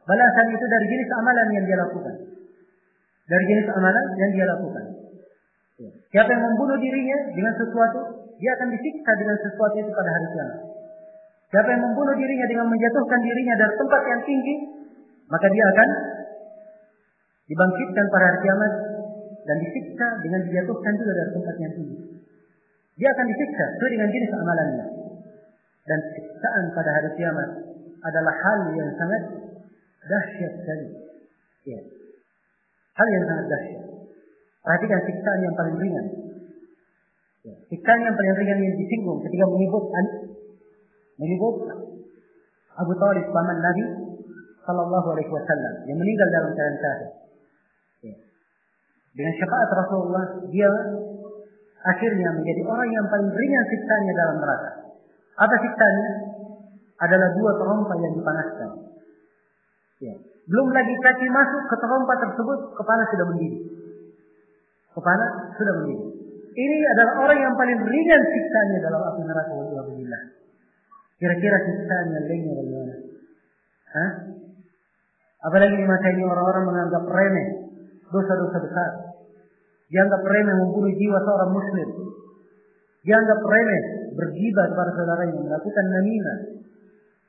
Balasan itu dari jenis amalan yang dia lakukan. Dari jenis amalan yang dia lakukan. Ya. Siapa yang membunuh dirinya dengan sesuatu, dia akan disiksa dengan sesuatu itu pada hari kiamat. Siapa yang membunuh dirinya dengan menjatuhkan dirinya dari tempat yang tinggi, maka dia akan dibangkitkan pada hari kiamat dan disiksa dengan dijatuhkan juga dari tempat yang tinggi. Dia akan disiksa sesuai dengan jenis amalannya. Dan siksaan pada hari kiamat adalah hal yang sangat dahsyat sekali. Ya. Hal yang sangat dahsyat. Perhatikan siksaan yang paling ringan. Ya. Siksaan yang paling ringan yang disinggung ketika menyebut menyebut Abu Talib paman Nabi Sallallahu Alaihi Wasallam yang meninggal dalam keadaan kafir. Ya. Dengan syafaat Rasulullah dia akhirnya menjadi orang yang paling ringan siksanya dalam neraka. Apa siksanya? Adalah dua terompa yang dipanaskan. Ya. Belum lagi kaki masuk ke terompa tersebut, kepala sudah mendidih. Kepala sudah mendidih. Ini adalah orang yang paling ringan siksanya dalam api neraka waliyahulillah. Kira-kira siksanya lainnya bagaimana? Hah? Apalagi di masa ini orang-orang menganggap remeh dosa-dosa besar. Dianggap remeh membunuh jiwa seorang muslim. Dianggap remeh bergibah kepada saudaranya, melakukan namimah.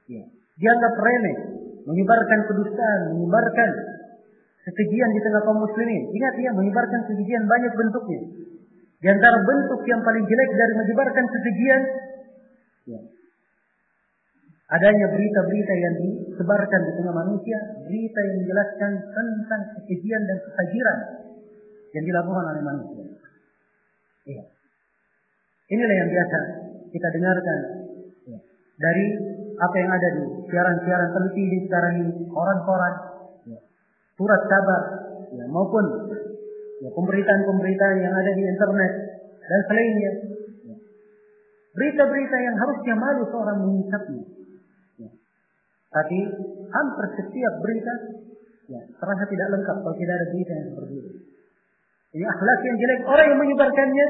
Ya. Dianggap remeh menyebarkan kedustaan, menyebarkan kekejian di tengah kaum muslimin. Ingat ya, menyebarkan kekejian banyak bentuknya. Di antara bentuk yang paling jelek dari menyebarkan kekejian, ya, adanya berita-berita yang disebarkan di tengah manusia, berita yang menjelaskan tentang kekejian dan kefajiran yang dilakukan oleh manusia. Iya. Inilah yang biasa kita dengarkan ya. dari apa yang ada di siaran-siaran televisi sekarang ini, koran-koran, ya. surat kabar, ya, maupun ya, pemberitaan-pemberitaan yang ada di internet dan selainnya. Ya. Berita-berita yang harusnya malu seorang mengisapnya. Ya. Tapi hampir setiap berita ya, terasa tidak lengkap kalau tidak ada berita yang seperti itu. Ini akhlak yang jelek. Orang yang menyebarkannya,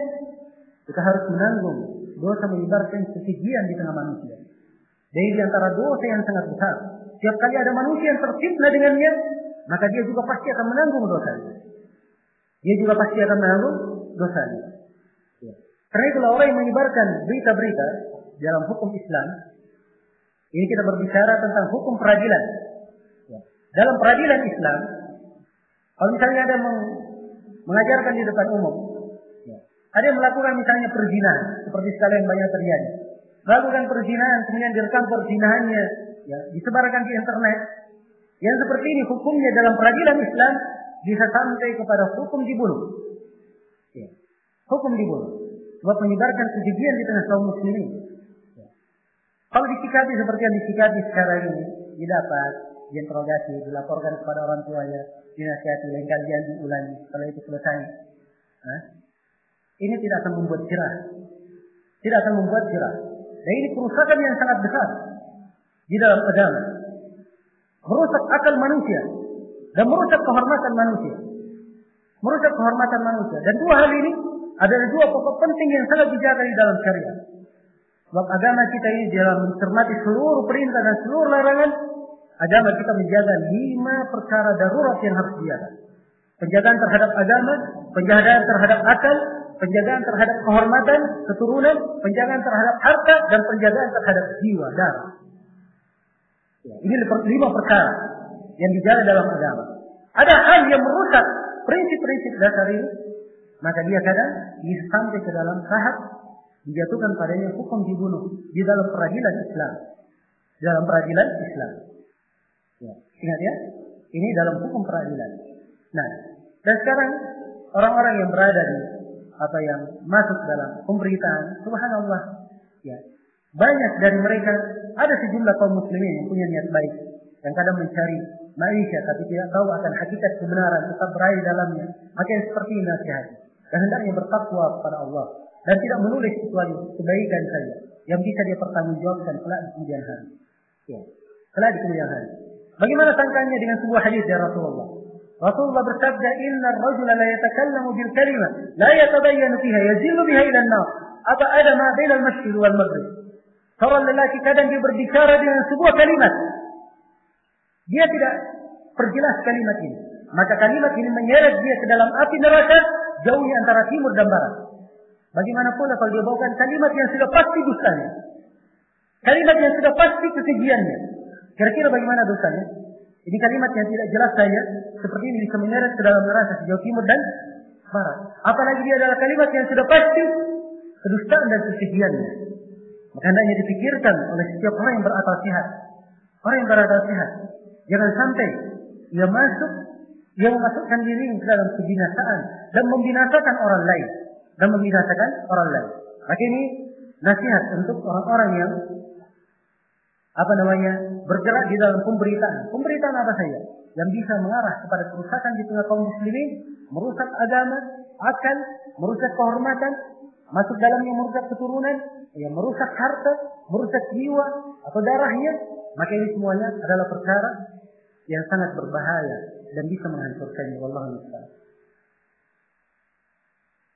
kita harus menanggung dosa menyebarkan kekejian di tengah manusia. Jadi di antara dosa yang sangat besar. Setiap kali ada manusia yang terfitnah dengannya, maka dia juga pasti akan menanggung dosanya. Dia juga pasti akan menanggung dosanya. Ya. Karena itulah orang yang menyebarkan berita-berita dalam hukum Islam, ini kita berbicara tentang hukum peradilan. Ya. Dalam peradilan Islam, kalau misalnya ada mengajarkan di depan umum. Ya. Ada yang melakukan misalnya perzinahan, seperti sekalian banyak terjadi. Melakukan perzinahan, kemudian direkam perzinahannya, ya, disebarkan di internet. Yang seperti ini hukumnya dalam peradilan Islam bisa sampai kepada hukum dibunuh. Ya. Hukum dibunuh. Sebab menyebarkan kejijian di tengah kaum muslimin. Ya. Kalau disikapi seperti yang disikapi sekarang ini, didapat, diinterogasi, dilaporkan kepada orang tuanya, dinasihati lain kalian diulangi setelah itu selesai. Nah, ini tidak akan membuat cerah. Tidak akan membuat cerah. Dan ini kerusakan yang sangat besar di dalam agama. Merusak akal manusia dan merusak kehormatan manusia. Merusak kehormatan manusia. Dan dua hal ini adalah dua pokok penting yang sangat dijaga di dalam syariat. Sebab agama kita ini dalam mencermati seluruh perintah dan seluruh larangan agama kita menjaga lima perkara darurat yang harus dijaga. Penjagaan terhadap agama, penjagaan terhadap akal, penjagaan terhadap kehormatan, keturunan, penjagaan terhadap harta, dan penjagaan terhadap jiwa, darah. Ya, ini lima perkara yang dijaga dalam agama. Ada hal yang merusak prinsip-prinsip dasar ini, maka dia kadang bisa ke dalam tahap dijatuhkan padanya hukum dibunuh di dalam peradilan Islam. Dalam peradilan Islam. Ya. Ingat ya, ini dalam hukum peradilan. Nah, dan sekarang orang-orang yang berada di apa yang masuk dalam pemberitaan, subhanallah, ya banyak dari mereka ada sejumlah kaum muslimin yang punya niat baik, yang kadang mencari maisha tapi tidak tahu akan hakikat kebenaran, tetap berada dalamnya. Maka seperti nasihat. Dan hendaknya bertakwa kepada Allah dan tidak menulis kecuali kebaikan saja yang bisa dia pertanggungjawabkan kelak di kemudian hari. Ya, kelak di kemudian hari. Bagaimana sangkanya dengan sebuah hadis dari Rasulullah? Rasulullah bersabda, "Inna ar-rajula la yatakallamu bil kalimah la yatabayyanu fiha yazillu biha ila an-nar." Apa ada ma bainal masjid wal maghrib? Seorang lelaki kadang dia berbicara dengan sebuah kalimat. Dia tidak perjelas kalimat ini. Maka kalimat ini menyeret dia ke dalam api neraka jauhi antara timur dan barat. Bagaimana pula kalau dia bawakan kalimat yang sudah pasti dustanya. Kalimat yang sudah pasti kekejiannya. Kira-kira bagaimana dosanya? Ini kalimat yang tidak jelas saja. Seperti ini bisa menyeret ke dalam neraka sejauh timur dan barat. Apalagi dia adalah kalimat yang sudah pasti kedustaan dan kekejiannya. Maka hendaknya dipikirkan oleh setiap orang yang berakal sehat. Orang yang berakal sehat. Jangan sampai ia masuk, ia memasukkan diri ke dalam kebinasaan dan membinasakan orang lain dan membinasakan orang lain. Maka ini nasihat untuk orang-orang yang apa namanya bergerak di dalam pemberitaan. Pemberitaan apa saja yang bisa mengarah kepada kerusakan di tengah kaum muslimin, merusak agama, akal, merusak kehormatan, masuk dalamnya merusak keturunan, yang merusak harta, merusak jiwa atau darahnya, maka ini semuanya adalah perkara yang sangat berbahaya dan bisa menghancurkannya. Wallahu musta'an.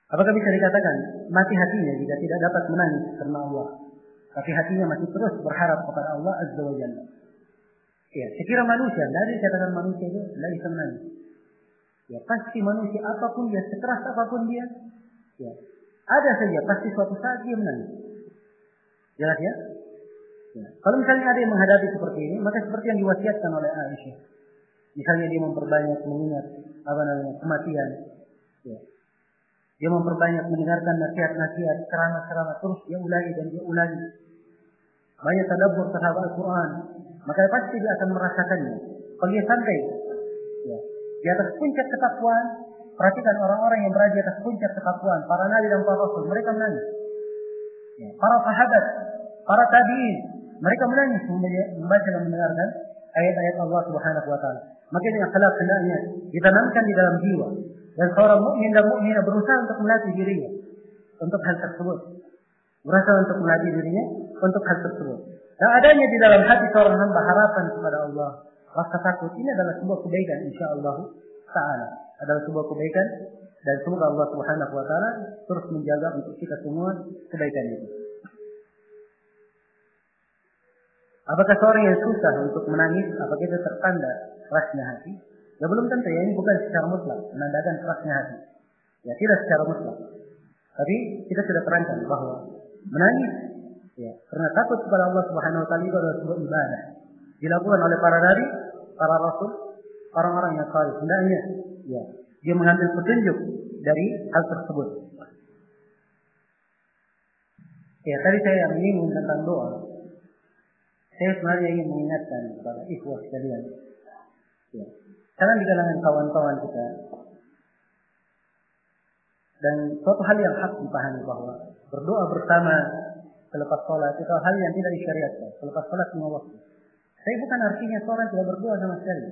Apakah bisa dikatakan mati hatinya jika tidak dapat menangis karena Allah? Tapi hatinya masih terus berharap kepada Allah Azza wa Jalla. Ya, sekira manusia, dari katakan manusia itu tidak bisa menangis. Ya, pasti manusia apa pun dia, sekeras apa pun dia, ya, ada saja pasti suatu saat dia menangis. Jelas ya? ya? Kalau misalnya ada yang menghadapi seperti ini, maka seperti yang diwasiatkan oleh Aisyah. Misalnya dia memperbanyak mengingat apa namanya kematian, ya, dia memperbanyak mendengarkan nasihat-nasihat, ceramah-ceramah terus dia ulangi dan dia ulangi. Banyak tadabbur terhadap Al-Quran. Maka pasti dia akan merasakannya. Kalau dia santai, ya, di atas puncak ketakwaan, perhatikan orang-orang yang berada di atas puncak ketakwaan, para nabi dan para rasul, mereka menangis. Ya, para sahabat, para tabi'in, mereka menangis membaca dan mendengarkan ayat-ayat Allah Subhanahu wa taala. Maka ini akhlak hendaknya ditanamkan di dalam jiwa. Dan seorang mukmin dan mukminah berusaha untuk melatih dirinya untuk hal tersebut. Berusaha untuk melatih dirinya untuk hal tersebut. Dan adanya di dalam hati seorang hamba harapan kepada Allah, rasa takut ini adalah sebuah kebaikan insya Allah taala. Adalah sebuah kebaikan dan semoga Allah Subhanahu wa taala terus menjaga untuk kita semua kebaikan itu. Apakah seorang yang susah untuk menangis, apakah itu tertanda rasnya hati? Ya belum tentu ya, ini bukan secara mutlak, menandakan kerasnya hati. Ya tidak secara mutlak. Tapi kita sudah terangkan bahwa menangis ya karena takut kepada Allah Subhanahu wa taala itu adalah sebuah ibadah. Dilakukan oleh para nabi, para rasul, orang-orang yang saleh. Hendaknya ya dia mengambil petunjuk dari hal tersebut. Ya, tadi saya menyinggung tentang doa. Saya sebenarnya ingin mengingatkan kepada ikhwah sekalian. Ya, karena di kalangan kawan-kawan kita dan suatu hal yang hak dipahami bahwa berdoa bersama selepas sholat itu hal yang tidak disyariatkan. Selepas sholat lima waktu. Saya bukan artinya seorang tidak berdoa sama sekali.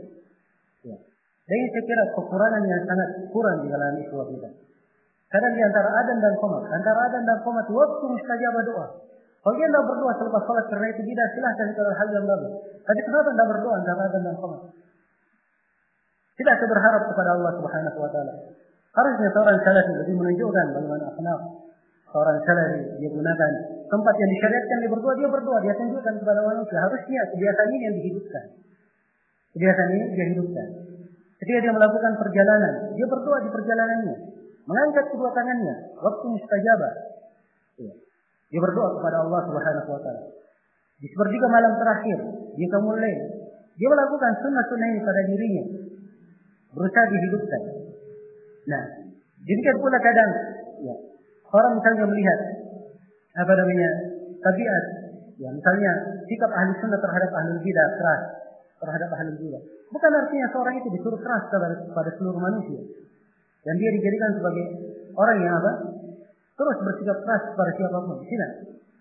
Ya. Dan saya kira kekurangan yang sangat kurang di kalangan itu kita. Kadang di antara adan dan komat, antara adan dan komat waktu mustajabah doa. Kalau dia tidak berdoa selepas sholat karena itu tidak silahkan itu hal yang bagus. Tapi kenapa tidak berdoa antara adan dan komat? Tidak kita berharap kepada Allah Subhanahu wa taala. Harusnya seorang salafi lebih menunjukkan bagaimana akhlak. Seorang salafi dia gunakan tempat yang disyariatkan dia berdoa dia berdoa. Dia tunjukkan kepada manusia harusnya kebiasaan ini yang dihidupkan. Kebiasaan ini dia hidupkan. Ketika dia melakukan perjalanan dia berdoa di perjalanannya mengangkat kedua tangannya waktu mustajabah. Ya. dia berdoa kepada Allah Subhanahu wa taala. Di sepertiga malam terakhir dia mulai dia melakukan sunnah-sunnah ini pada dirinya berusaha dihidupkan. Nah, demikian pula kadang ya, orang misalnya melihat apa namanya tabiat, ya misalnya sikap ahli sunnah terhadap ahli bidah keras terhadap ahli bidah. Bukan artinya seorang itu disuruh keras kepada, kepada seluruh manusia. Dan dia dijadikan sebagai orang yang apa? Terus bersikap keras kepada siapa pun. Tidak.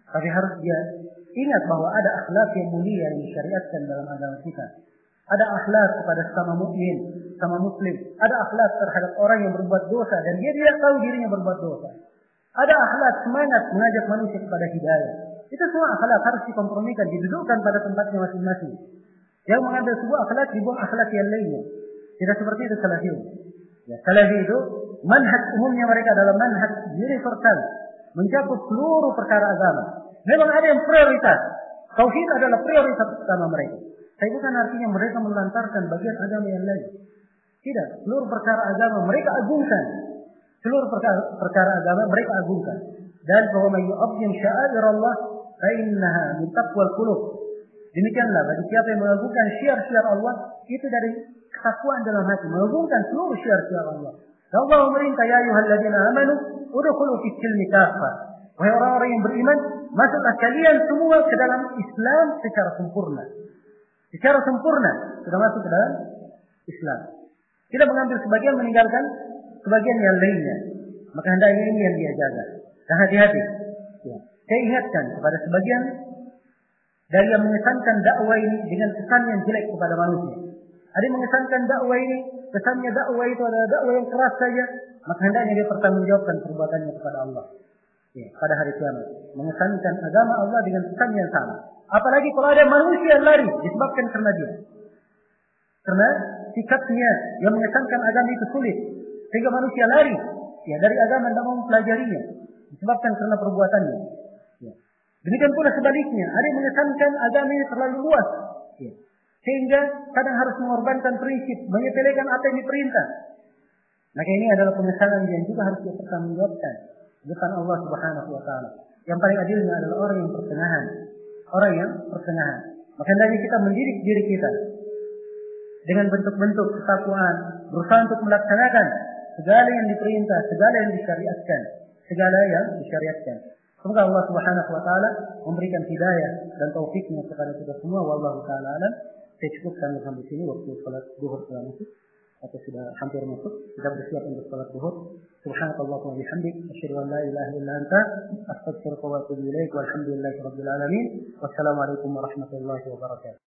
Tapi harus dia ingat bahwa ada akhlak yang mulia yang disyariatkan dalam agama kita. Ada akhlak kepada sama mukmin, sama muslim. Ada akhlak terhadap orang yang berbuat dosa dan dia tidak tahu dirinya berbuat dosa. Ada akhlak semangat mengajak manusia kepada hidayah. Itu semua akhlak harus dikompromikan, didudukkan pada tempatnya masing-masing. Yang mengambil sebuah akhlak dibuang akhlak yang lainnya. Tidak seperti itu salafi. Ya, salafi itu manhaj umumnya mereka adalah manhaj universal, mencakup seluruh perkara agama. Memang ada yang prioritas. Tauhid adalah prioritas utama mereka. Tapi bukan artinya mereka melantarkan bagian agama yang lain. Tidak, seluruh perkara agama mereka agungkan. Seluruh perkara, perkara agama mereka agungkan. Dan bahwa may yu'azzim sya'air Allah fa innaha min. Demikianlah bagi siapa yang mengagungkan syiar-syiar Allah itu dari ketakwaan dalam hati, mengagungkan seluruh syiar-syiar Allah. Dan Allah memerintah ya ayyuhalladzina amanu udkhulu fis silmi. Wahai orang-orang yang beriman, masuklah kalian semua ke dalam Islam secara sempurna. Secara sempurna sudah masuk ke dalam Islam. Tidak mengambil sebagian meninggalkan sebagian yang lainnya. Maka hendaknya ini yang dia jaga. Dan hati-hati. Ya. Saya ingatkan kepada sebagian dari yang mengesankan dakwah ini dengan kesan yang jelek kepada manusia. Ada yang mengesankan dakwah ini, kesannya dakwah itu adalah dakwah yang keras saja, maka hendaknya dia pertanggungjawabkan perbuatannya kepada Allah. Ya, pada hari kiamat. Mengesankan agama Allah dengan kesan yang sama. Apalagi kalau ada manusia yang lari disebabkan karena dia. Karena sikapnya yang mengesankan agama itu sulit. Sehingga manusia lari ya dari agama dan mau mempelajarinya. Disebabkan karena perbuatannya. Ya. Demikian pula sebaliknya. Ada yang mengesankan agama ini terlalu luas. Ya. Sehingga kadang harus mengorbankan prinsip. Menyepelekan apa yang diperintah. Maka ini adalah pengesalan yang juga harus dipertanggungjawabkan. Depan Allah subhanahu wa ta'ala. Yang paling adilnya adalah orang yang pertengahan. Orang yang pertengahan. Maka hendaknya kita mendidik diri kita dengan bentuk-bentuk ketakwaan, berusaha untuk melaksanakan segala yang diperintah, segala yang disyariatkan, segala yang disyariatkan. Semoga Allah Subhanahu wa taala memberikan hidayah dan taufiknya kepada kita semua wallahu taala alam. Saya cukupkan sampai sini waktu salat zuhur telah masuk atau sudah hampir masuk. Kita bersiap untuk salat zuhur. Subhanakallah wa bihamdik asyhadu an la ilaha illa anta astaghfiruka wa atubu ilaik walhamdulillahi rabbil alamin. Wassalamualaikum warahmatullahi wabarakatuh.